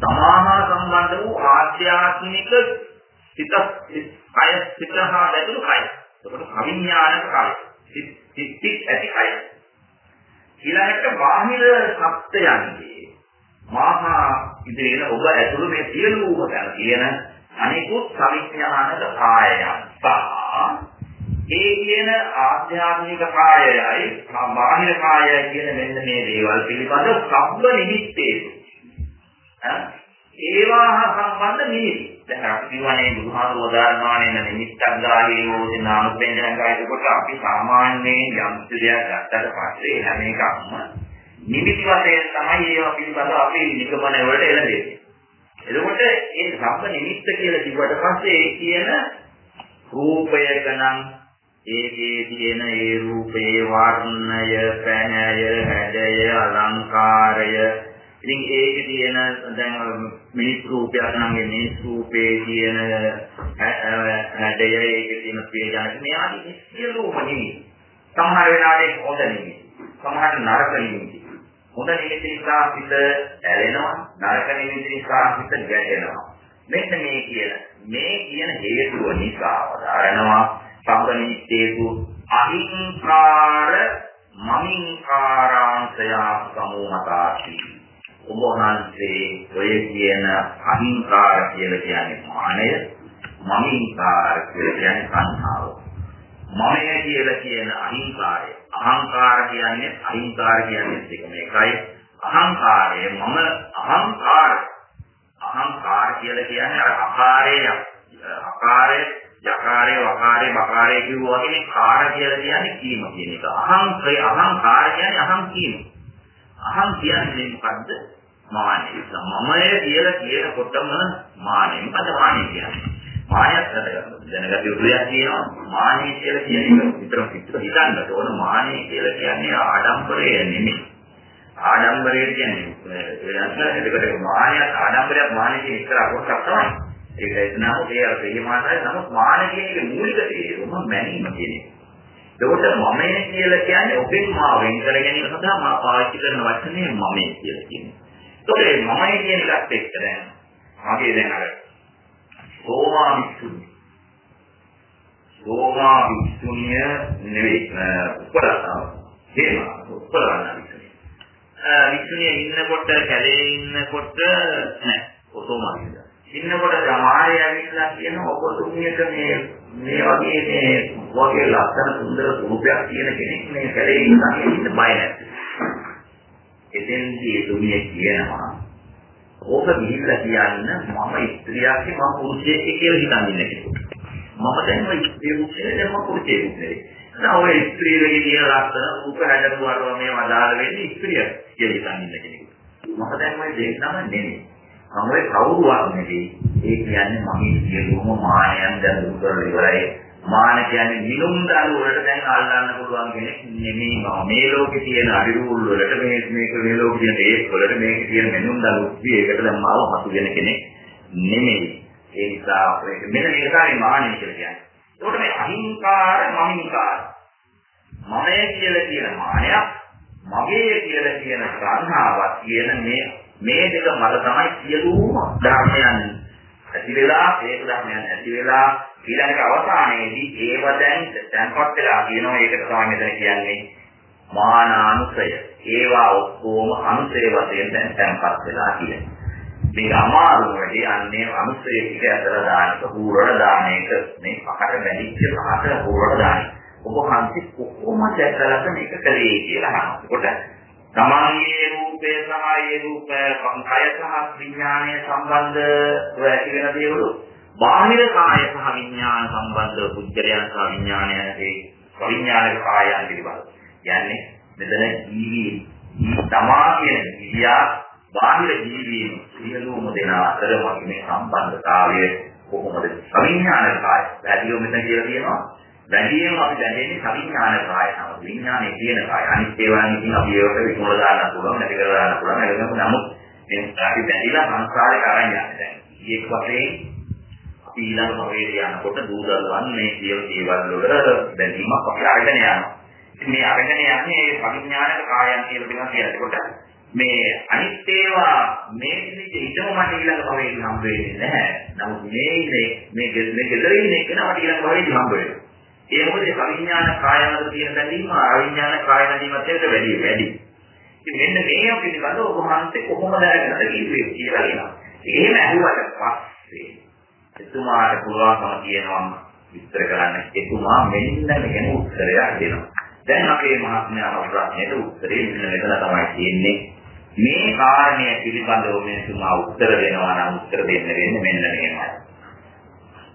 තමාහා සම්බන්ධ වූ ආධ්‍යාත්මික සිත කය සිත හා බැඳුණු කය. එතකොට අවිඥානික කය. සිත් සිත් ඇති කය. ඊළඟට බාහිර සත්‍යයන්ගේ මහා ඉදිරියේ ඔබ ඇතුළු මේ සියලුම තැන තියෙන අනිකුත් සවිඥානික කායයන් සහ ඒ කියන ආධ්‍යාත්මික කායයයි බාහිර කායයයි කියන මෙන්න මේ දේවල් පිළිබඳ සබ්බ නිමිත්තේ ඒවා හා සම්බන්ධ නිමිති. දැන් අපි කියවනේ බුදුහාමුදුරුවෝ දාර්මානේ නිමිත්තක් ගාහේ ඕනේ නාමයෙන් ගායකොට අපි සාමාන්‍යයෙන් යම් දෙයක් ගත්තට පස්සේ හැම එකක්ම නිමිති වශයෙන් තමයි ඒවා පිළිබඳව අපේ නිගමන වලට එළදෙන්නේ. එතකොට මේ සම්ප නිමිත්ත කියලා කිව්වට පස්සේ ඒ කියන රූපයක නම් ඒකේ තියෙන ඒ රූපේ වර්ණය, පැහැය, හැඩය, අලංකාරය ඉතින් ඒකේ තියෙන දැන් මිනිස් රූපයක් නම් මේ රූපේ තියෙන හැඩය ඒකේ තියෙන ප්‍රියජනක මේ ආදී සියලුම නිමි. සමහර වෙලාවට හොඳ නිමි. සමහර නරක නිමි. හොඳ නිමිති නිසා හිත ඇලෙනවා නරක නිමිති නිසා හිත ගැටෙනවා. මෙන්න මේ කියන මේ කියන හේතුව නිසා වදාරනවා සම්පනිච්ඡේතු අහිංකාර මමින්කාරාංශය සමෝහතාති ඔබ වහන්සේ ඔය කියන අහිංකාර කියලා කියන්නේ මානය මමින්කාර කියලා කියන්නේ සංහාව. මමය කියලා කියන අහිංකාරය. අහංකාර කියන්නේ අහිංකාර කියන්නේ දෙකම එකයි අහංකාරය මම අහංකාර. අහංකාර කියලා කියන්නේ අර ආකාරය ආකාරය යකාරය වකාරය බකාරය කියුවා වගේ කාර කියලා කියන්නේ කීම කියන එක. අහංකය අහංකාර කියන්නේ අහං කීම. අහං කියන්නේ මොකද්ද? මානෙ. මමය කියලා කියනකොටම මානෙ. මොකද මානෙ කියන්නේ? මානයක් දැනගත යුතු දෙයක් තියෙනවා. මානෙ කියලා කියන එක විතරක් විතර හිතන්නට ඕන මානෙ කියලා කියන්නේ ආඩම්බරය නෙමෙයි. ආඩම්බරය කියන්නේ එතකොට මානයක් ආඩම්බරයක් මානෙ කියන ඉස්සර කොටසක් තමයි. ඒක එතනම ඒ අර ප්‍රේමාතයි නමුත් මාන කියන එක මූලික තේරුම මැනීම කියන එක. එතකොට මමය කියලා කියන්නේ ඔබෙන් මා වෙන් කර ගැනීම සඳහා මා පාවිච්චි කරන වචනේ මමය කියලා කියන්නේ. එතකොට මමය කියන එකත් එක්ක දැන්. මගේ දැන් අර සෝමා විසුණු. සෝමා විසුණිය නෙවෙයි උපරාසාව. හේම උපරාසාව විසුණිය. විසුණිය ඉන්නකොට කැලේ ඉන්නකොට නෑ සෝමා විසුණිය. ඉන්නකොට සමාජය ඇවිල්ලා කියන ඔබතුමියට මේ මේ වගේ මේ වගේ ලස්සන සුන්දර රූපයක් තියෙන කෙනෙක් මේ කැලේ ඉන්න ඉන්න බය නැහැ. එතෙන්දී දුමිය කියනවා ඕක ගිහිල්ලා කියන්න මම ස්ත්‍රියක් මම පුරුෂයෙක් කියලා හිතන්නේ නැහැ. මම දැන් ඔය ස්ත්‍රියෙක් දැන් මම පුරුෂයෙක් නෙවෙයි. දැන් ඔය ස්ත්‍රියගේ තියෙන ලස්සන රූප හැඩරුව අරව මේ වදාළ වෙන්නේ ස්ත්‍රියක් කියලා හිතන්නේ කෙනෙක්. මම දැන් ඔය දෙන්නම නෙමෙයි. මම ඔය කවුරුවක් නෙවෙයි. ඒ කියන්නේ මගේ සියලුම මායයන් දැන් දුරු කරලා ඉවරයි. මාන කියන්නේ නිලුම් දරු වලට දැන් අල්ලන්න පුළුවන් කෙනෙක් නෙමෙයි මම. මේ ලෝකේ තියෙන අරිරුල් වලට මේ මේක මේ ලෝකේ තියෙන ඒත් වලට මේකේ තියෙන මෙනුම් දරු ඒකට දැන් මාව හසු වෙන කෙනෙක් නෙමෙයි. ඒ නිසා මෙන්න මේක තමයි මානෙ කියලා කියන්නේ. ඒකට මේ අහිංකාර මමින්කාර මමය කියලා කියන මානයක් මගේ කියලා කියන සංහාවක් කියන මේ මේ දෙක මත තමයි සියලුම ධර්මයන් ඇති වෙලා ඒක ධර්මයන් ඇති වෙලා ඊළඟට අවසානයේදී ඒව දැන් දැන්පත් වෙලා කියනවා ඒකට තමයි මෙතන කියන්නේ මානානුසය. ඒවා ඔක්කොම අනුසය වශයෙන් දැන් දැන්පත් වෙලා කියන්නේ මේ අමාරු වැඩි අන්නේ අනුසය ටික ඇතර දානක පූර්ණ දානයක මේ පහට බැඳිච්ච පහට පූර්ණ දානක ඔබ හන්සි කොහොමද දැකලා මේක කලේ කියලා අහනකොට තමන්ගේ රූපය සහ ඒ රූප කය සහ විඥානය සම්බන්ධව ඇති වෙන දේවලු බාහිර කාය සහ විඥාන සම්බන්ධ පුද්ගලයන් සහ විඥානයන්ගේ විඥානික කායයන් පිළිබඳ. කියන්නේ මෙතන ජීවි තමා කියන ජීවියා බාහිර ජීවීන් සියලුම දෙනා අතර මේ සම්බන්ධතාවය කොහොමද? විඥානික කාය. වැඩිව මෙතන කියලා කියනවා වැඩියෙන් අපි දැනෙන්නේ සවිඥාන කාය තමයි. විඥානයේ තියෙන කාය. අනිත් ඒවා නිකින් අපි ඒවට විමුල දාන්න පුළුවන්, නැති කර දාන්න පුළුවන්. එළගෙනම නමුත් මේ අපි බැඳිලා සංස්කාරේ කරන් යන්නේ දැන්. ඊයක වශයෙන් අපි ඊළඟ භවයේ යනකොට දූදල්වන් මේ සියලු දේවල් වල බැඳීමක් අපි අරගෙන යනවා. ඉතින් මේ අරගෙන යන්නේ මේ සවිඥානික කායයන් කියලා දෙනවා කියලා. ඒකට මේ අනිත් ඒවා මේ විදිහට ඉතම මට ඊළඟ භවයේදී හම්බ වෙන්නේ නැහැ. නමුත් මේ ඉන්නේ මේ මේ ගෙදර ඉන්න එක නමට ඊළඟ භවයේදී හම්බ වෙනවා. ඒ මොකද අවිඥාන කායවල තියෙන බැඳීම අවිඥාන කාය බැඳීමත් එක්ක වැඩි වැඩි. ඉතින් මෙන්න මේ පිළිබඳව ඔබ වහන්සේ කොහොමද දැනගන්නද කිව්වේ කියලා කියනවා. එහෙම ඇහුවට පස්සේ එතුමාට පුළුවන්කම තියෙනවා විස්තර කරන්න. එතුමා මෙන්න මෙහෙම උත්තරයක් දෙනවා. දැන් අපේ මහත්මයා ප්‍රශ්නෙට උත්තරේ මෙන්න මෙතන තමයි තියෙන්නේ. මේ කාරණය පිළිබඳව මෙතුමා උත්තර දෙනවා නම් උත්තර දෙන්න වෙන්නේ මෙන්න මෙහෙමයි.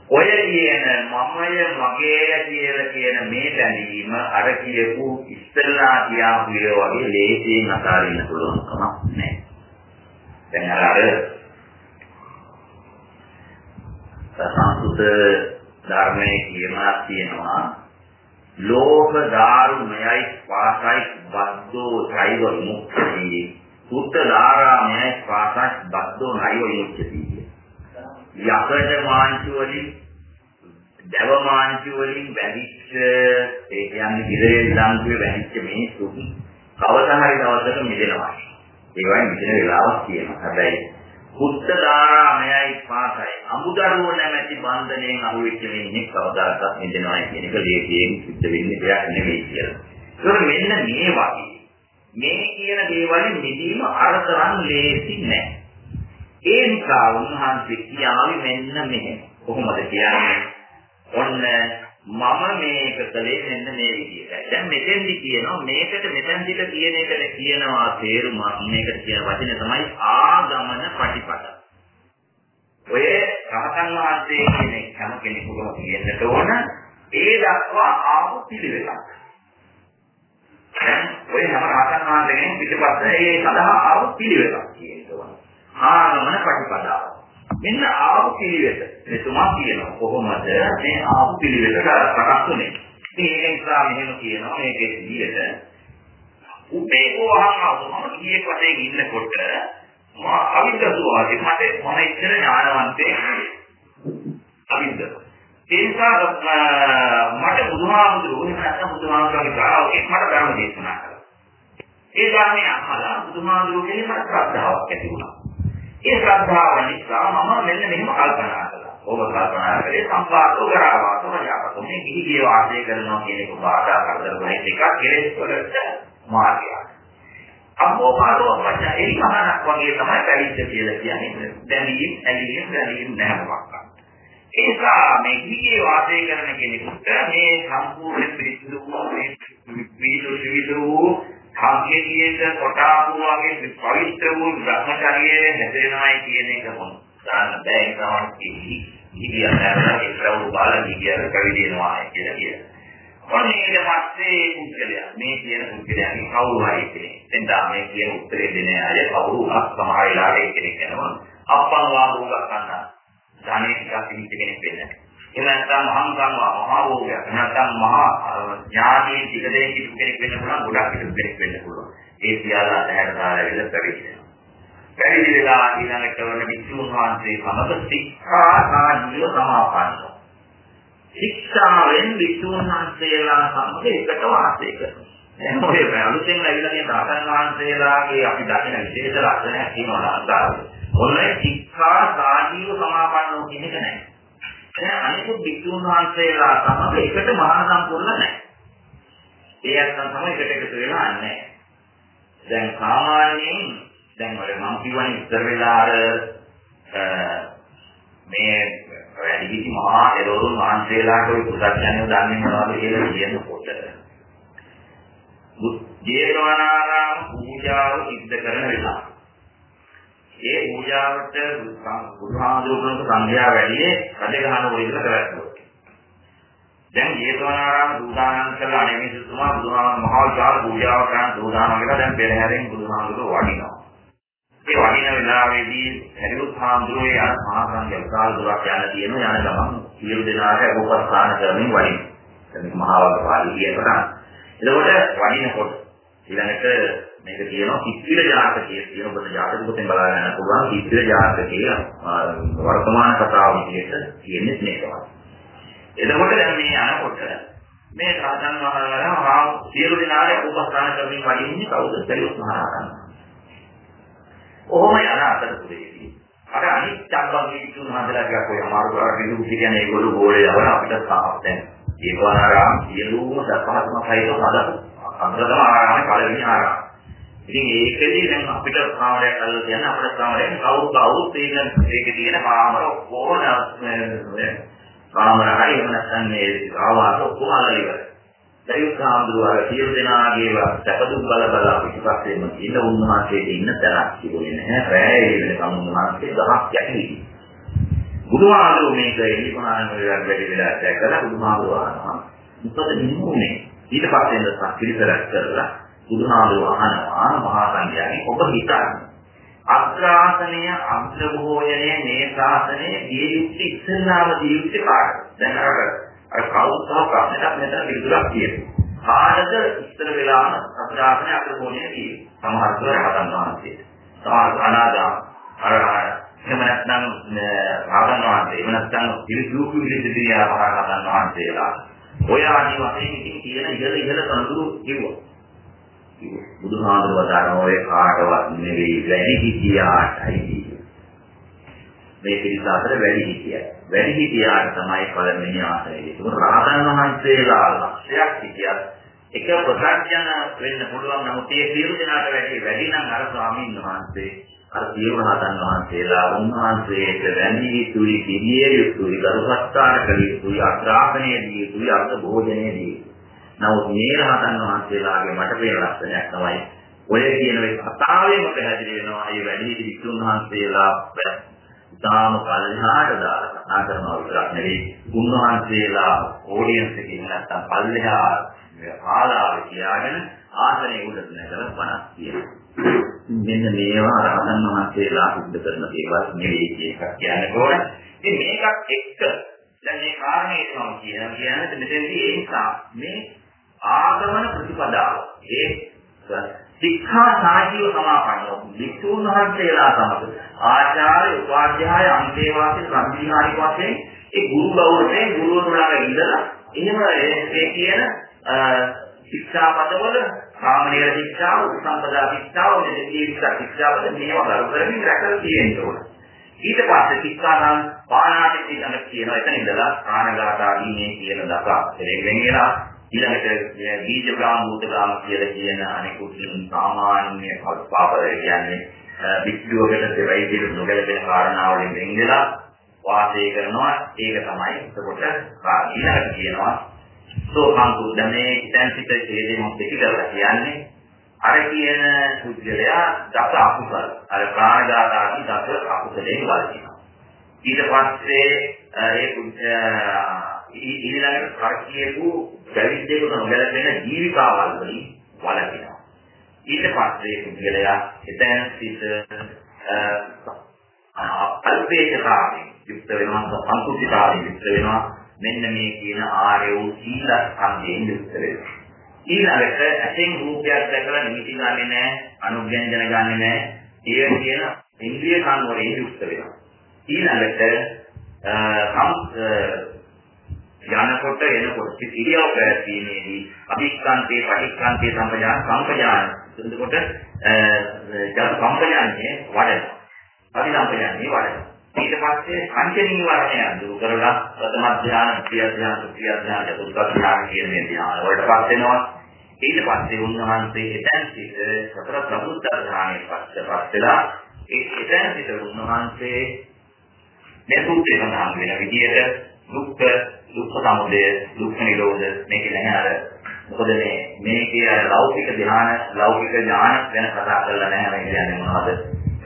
ඔය කියන මමය මගේය කියලා කියන මේ බැඳීම අර කියපු ඉස්සෙල්ලා කියාපු ඒවා වගේ ලේසියෙන් අතාරින්න පුළුවන් කමක් නැහැ. දැන් අර සංස්කෘත ධර්මයේ කියනවා තියෙනවා ලෝභ දාරුමයයි පාසයි බද්දෝ චෛව මුක්ති සුත්ත දාරාමයයි පාසයි බද්දෝ නයව මුක්ති යකඩ මාංශු වලින් දව මාංශු වලින් වැදිච්ච ඒ කියන්නේ ඉරේ ළඟේ වැදිච්ච මිනිස්සු කවදා හරි දවසක මිදෙනවා. ඒ වගේ මිදෙන වෙලාවක් තියෙනවා. හැබැයි කුත්තදාරාමයයි පාසයි අමුදරුව නැමැති බන්ධණයෙන් අහුවෙච්ච මිනිහෙක් කවදාකවත් මිදෙනවා කියන එක ලේසියෙන් සිද්ධ වෙන්නේ දෙයක් නෙවෙයි කියලා. ඒක මෙන්න මේ වගේ. මේ කියන දේවල් මිදීම අරතරන් ලේසි නෑ. ඒ නිසා උන්වහන්සේ කියාවි මෙන්න මෙහෙම. කොහොමද කියන්නේ? ඔන්න මම මේක කළේ මෙන්න මේ විදිහට. දැන් මෙතෙන්දි කියනවා මේකට මෙතෙන්දිට කියන එකට කියනවා තේරුම මේකට කියන වචනේ තමයි ආගමන පටිපද. ඔය රහතන් වහන්සේ කියන හැම කෙනෙකුම කියන්නට ඕන ඒ දක්වා ආපු පිළිවෙලක්. දැන් ඔය හැම රහතන් වහන්සේගෙන් පිටපස්ස ඒ සඳහා ආපු පිළිවෙලක් කියන්න ඕන. ආගමන පටිපදාව. මෙන්න ආපු පිළිවෙත. මෙතුමා කියනවා කොහොමද මේ ආපු පිළිවෙත සකස් වුනේ. ඉතින් ඒක නිසා මෙහෙම කියනවා මේකේ විදියට උපේ කොහොමද කීයේ පස්සේ ඉන්නකොට මා අවිද්‍යාවවාදී මට මම ඉතන ඥානවන්තේ අවිද්‍ය. ඒ නිසා මට බුදුහාමුදුරුවෝ නැත්නම් බුදුහාමුදුරුවෝගේ කාරණාවක් මට ධර්ම දේශනා කළා. ඒ ධර්මය අහලා බුදුහාමුදුරුවෝගේ මට ශ්‍රද්ධාවක් ඇති වුණා. ඒ ශ්‍රද්ධාව නිසා මම මෙන්න මෙහෙම කල්පනා කළා. ඔබ කල්පනා කරේ සම්පාදෝ කරාවාතෝ යහපතෝ මේ කිහි කිය වාසය කරනවා කියන එක බාධා කරදර වෙන එක කෙලෙස් වලට මාර්ගයක්. අම්මෝපාදෝ වචන ඒ මහානක් වගේ තමයි පැවිද්ද කියලා කියන්නේ. දැනීම්, ඇලීම්, දැනීම් නැහැවක්. ඒ නිසා මේ කිහියේ වාසය කරන කෙනෙකුට මේ සම්පූර්ණ පිළිසුදු මේ විවිධ විවිධ සංකේතියක කොටාපු වගේ පවිත්‍ර වූ භ්‍රමචර්යයේ හැදෙනවයි කියන එක මොන දාන්න බෑ ඒ තමයි ඉතින් නෑරලා ඒකව බාල කිය කවිදිනවා කියලා කියන. ඔන්න ඊට පස්සේ පුද්ගලයා මේ කියන පුද්ගලයාගේ කවුරු හරි කෙනෙක්. දැන් මේ කියන උත්තරේ දෙන අය කවුරු අස්තම වෙලාවේ කෙනෙක් වෙනවා. අප්පන් වාගුවක් ගන්නවා. ධනෙ ටිකක් පිළිච්ච කෙනෙක් වෙන්නේ. එහෙම නැත්නම් අහංකම් මහා භෝගයක් නැත්නම් මහා ඥානී ටික දෙනෙක් කිසි කෙනෙක් වෙන්න පුළුවන් ගොඩක් කිසි කෙනෙක් වෙන්න පුළුවන්. ඒ සියල්ල අතහැර දාලා ඉඳලා පැවිදි වෙනවා පැවිදි වෙලා ඊළඟට වන විසුණු වහන්සේ සමග ශික්ෂා ආජීව සමාපන්නවා ශික්ෂාවෙන් විසුණු වහන්සේලා සමග එකට වාසය කරනවා. දැන් ඔය අලුතෙන් ලැබිලා තියෙන තාතන් වහන්සේලාගේ අපි දකින විශේෂ ලක්ෂණයක් තියෙනවා අන්තරාව ඔන්න ශික්ෂා ආජීව සමාපන්නෝ කියන එක නැහැ දැන් අනිකුත් භික්ෂුන් වහන්සේලා සමග එකට මහා සම්පූර්ණ නැහැ. ඒ අත්තන් තමයි එකට එකතු වෙලා නැහැ. දැන් සාමාන්‍යයෙන් දැන් ඔය මම කියවනේ ඉස්සර වෙලා අර මේ වැඩිහිටි මහා එළවලුන් වහන්සේලාට ওই පුසත්යන්ව දන්නේ මොනවද කියලා කියනකොට ජේතවනාරාම පූජාව සිද්ධ කරන වෙලාව ඒ පූජාවට බුදුහාමුදුරුවෝ සංඝයා වැඩියේ රජගහන වලින් කරගත්තා. දැන් ජේතවනාරාම සූදානම් කරලා අනේ සුතුමා බුදුහාම මහා විශාල පූජාවක් කරන සූදානම් වෙලා දැන් පෙරහැරෙන් බුදුහාමුදුරුවෝ වඩිනවා. ඒ වඩින වෙලාවේදී හරියුත් හාමුදුරුවෝ යන මහා සංඝයා විශාල දුරක් යන තියෙන යන ගමන් සියලු දෙනාට උපස්ථාන කරමින් වඩිනවා. දැන් මහා වගපාලි කියනවා. එතකොට වඩිනකොට ඊළඟට මේක කියනවා කිත්තිල ජාතකයේ කියන ඔබට ජාතක පොතෙන් බලා ගන්න පුළුවන් කිත්තිල ජාතකයේ වර්තමාන කතාව විදිහට කියන්නේ මේකමයි. එතකොට දැන් මේ අනකොට මේ රාජන් වහන්සේලා සියලු දෙනාට උපස්ථාන කරමින් වඩින්නේ කවුද? සරියුත් මහ රහතන්. ඔහොම යන අතරතුරේදී අර අනිත් චම්බන්ගේ විසුණු හන්දලා ටිකක් ඔය අමාරු කරලා විදුු කියන්නේ ඒගොල්ලෝ ගෝලේ යවන අපිට සාහස් දැන් ඒකවනාරාම සියලුම දසහත්ම සහිත හදලා අන්තරම ආරාමේ පළවෙනි ආරාම. ඉතින් ඒකෙදී දැන් අපිට කාමරයක් අල්ලලා තියන්න අපිට කාමරයක් කවුරුත් කවුරුත් ඒක ඒකේ තියෙන කාමර ඔක්කොම කාමර හරි එහෙම නැත්නම් මේ ආවාස ඔක්කොම අල්ලලා ඉවරයි. දෛවික ආම්දුරාගේ සියලු දෙනාගේම සැපදුක් බල බල පිටපස්සෙම ඉන්න උන්වහන්සේට ඉන්න තැනක් තිබුණේ නැහැ. රැය වෙනකම් උන්වහන්සේ දහක් යටි. බුදුහාමුදුරුවෝ මේක එලිපහාන වලට වැඩි වෙලා දැකලා බුදුහාමුදුරුවෝ අහනවා. මොකද නිමුනේ? ඊට පස්සේ ඉඳලා පිළිසරක් කරලා බුදුහාමුදුරුවෝ අහනවා මහා සංඝයාගෙන් ඔබ හිතන්නේ අග්‍රාසනය අග්‍රභෝජනය මේ ශාසනයේ දිය යුක්ති ඉස්සල්ලාම දිය යුක්ති කාටද? දැන් අර අර කවුරුත් තව ප්‍රශ්නයක් මෙතන පිළිතුරක් කියනවා. කාටද ඉස්සර වෙලාම අග්‍රාසනය අග්‍රභෝජනය කියන්නේ? සමහර රහතන් වහන්සේ. සමහර අනාගා අර එහෙම නැත්නම් රහතන් වහන්සේ එහෙම නැත්නම් පිළිතුරු පිළිසිදිය රහතන් වහන්සේලා. ඔය ආදි වශයෙන් ඉතින් කියන ඉහළ ඉහළ තනතුරු කිව්වා. බුදුහාමුදුරුවෝ වදාරන ඔය කාටවත් නෙවෙයි වැඩි හිටියාටයි මේ පිළිස අතර වැඩි හිටියයි. වැඩි හිටියාට තමයි පළවෙනි ආශ්‍රයය. ඒක රහතන් වහන්සේලා ලක්ෂයක් හිටියත් එක ප්‍රසංජන වෙන්න පුළුවන්. නමුත් ඒ සියලු දෙනාට වැඩි වැඩි නම් අර ස්වාමීන් වහන්සේ අර සියලු රහතන් වහන්සේලා උන්වහන්සේට වැඳී යුතුයි, පිළියෙල යුතුයි, දරුසත්කාර කළ යුතුයි, අග්‍රාහණය දී යුතුයි, අර්ථ භෝජනය දී නමුත් මේ රහතන් වහන්සේලාගේ මට පේන ලක්ෂණයක් තමයි ඔය කියන මේ කතාවෙම පැහැදිලි වෙනවා මේ වැඩි වික්ෂුන් වහන්සේලා ඉතාම පල්ලෙහාට දාලා කතා කරනවා විතරක් නෙවෙයි උන්වහන්සේලා ඔඩියන්ස් එකකින් නැත්තම් පල්ලෙහා ආලාවේ තියාගෙන ආසනයේ උඩට නැගලා පණක් කියනවා. මෙන්න මේවා රහතන් වහන්සේලා සිද්ධ කරන දේවල් නෙවෙයි කියන එකක් කියන්න ඕන. ඉතින් මේකත් එක්ක දැන් මේ කාරණේ තමයි කියන කියන්නේ මෙතනදී ඒ නිසා මේ ආගමන ප්‍රතිපදාව. ඒ ශික්ෂා සාහිත්‍ය සමාපන්න. වික්ෂුන් වහන්සේලා සමග ආචාර්ය උපාධ්‍යාය අන්තේවාසී සම්පීහාරික වශයෙන් ඒ ගුරු ගෞරවයෙන් ගුරුවරුන්ලා ඉඳලා එහෙම ඒ කියන ශික්ෂා පදවල සාමනීය ශික්ෂාව උපසම්පදා ශික්ෂාව මෙදීවික ශික්ෂාවද මේවා කරු කරමින් රැකලා තියෙන්න ඕන. ඊට පස්සේ ශික්ෂානම් පාණාති කියන කියන එතන ඉඳලා ප්‍රාණඝාත ආදී මේ කියන දක. එරෙන් වෙනවා ඊළඟට බීජ ග්‍රාම භූත ග්‍රාම කියලා කියන අනිකුත් සාමාන්‍ය පාපය කියන්නේ වික්ෂුවකට දෙවයි කියන නොගැලපෙන කාරණා වලින් වෙන් වෙලා වාසය කරනවා. ඒක තමයි එතකොට ඊළඟට කියනවා සෝඛං බුද්ධමේ ඉතින් සිට හේදෙම පිටිකරලා කියන්නේ අර කියන සුද්ධලයා දස අකුසල අර ප්‍රාණඝාත ආදී දස අකුසලයෙන් වළකිනවා ඊට පස්සේ ඒ ඊළඟට කර කියපු පැවිද්දේකට නොගැලපෙන ජීවිකාවල් වලින් වළකිනවා. ඊට පස්සේ පුද්ගලයා එතන සිට අල්පේකතාවෙන් යුක්ත වෙනවා සම්පූර්ණතාවයෙන් යුක්ත වෙනවා මෙන්න මේ කියන ආර්ය වූ සීල සම්දේන් යුක්ත වෙනවා. ඊළඟට ඇසෙන් රූපයක් දැකලා නිමිති ගන්නෙ නැහැ, අනුග්‍රහණ ගන්නෙ නැහැ. ඒ කියන ඉන්ද්‍රිය කන් වලින් යුක්ත වෙනවා. ඊළඟට යනකොට එනකොට ඉරියව් පැවැත්ීමේදී අභික්ඛාන්තේ පටික්ඛාන්තේ සම්පජාන සම්පජාන එතකොට ජන සම්පජාන්නේ වඩන. අභි සම්පජාන්නේ වඩන. ඊට පස්සේ පංච නීවරණය දුරු කරලා ප්‍රථම ධ්‍යාන, ද්විතිය ධ්‍යාන, තෘතිය ධ්‍යාන, චතුර්ථ ධ්‍යාන කියන මේ ධ්‍යාන වලට පස් වෙනවා. ඊට පස්සේ උන්වහන්සේ එතන සිට සතර ප්‍රබුද්ධ ධ්‍යානයේ පස්සේ පස් වෙලා ඒ එතන සිට උන්වහන්සේ මේ සූත්‍රය සඳහන් වෙන විදිහට දුක්ඛ දුක්ඛ සමුදය දුක්ඛ නිරෝධ මේක නැහැ අර මොකද මේ මේකේ අර ලෞකික ධ්‍යාන ලෞකික ඥාන ගැන කතා කරලා නැහැ මේ කියන්නේ මොනවද?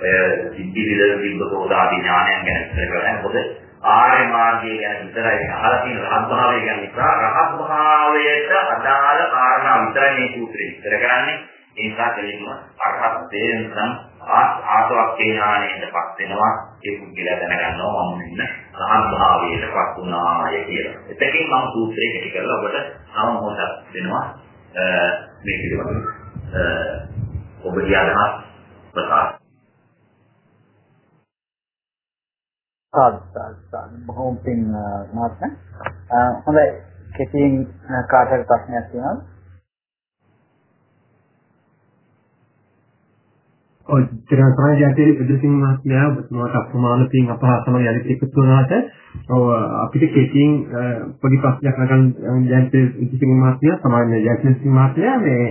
ඔය සිද්ධි විදල විද්දෝදාදී ඥානයන් ගැන විස්තර කරන්නේ මොකද ආර්ය මාර්ගය ගැන විතරයි අහලා තියෙන රහත් භාවය ගැන නිසා රහත් භාවයට අදාළ කාරණා විතරයි මේ සූත්‍රය විස්තර කරන්නේ. ඒ නිසා දෙලින්ම අරහත් තේරෙන ආසවක් ඥානයෙන්පත් වෙනවා. ඒ පුද්ගලයා දැනගන්නවා මම මෙන්න රහත් භාවයටපත් වුණාය කියලා. එතකින් මම සූත්‍රය කෙටි කරලා ඔබට තව මොහොතක් දෙනවා මේ පිළිබඳව. ඔබගේ අදහස් ප්‍රකාශ. සාදු සාදු බොහොම පින් මහත්මයා හොඳයි. කෙටියෙන් කාටද ප්‍රශ්නයක් තියෙනවද? ඔය ත්‍රිසාරණ ජාතියේ බුදුසිංහ මහත්මයා ඔබතුමාට අප්‍රමාණ පින් අපහා සමග යලිත් එකතු වුණාට ඔව් අපිට කෙටියෙන් පොඩි ප්‍රශ්නයක් අහගන්න ජාතියේ බුදුසිංහ මහත්මයා සමාජ ජාතියේ මහත්මයා මේ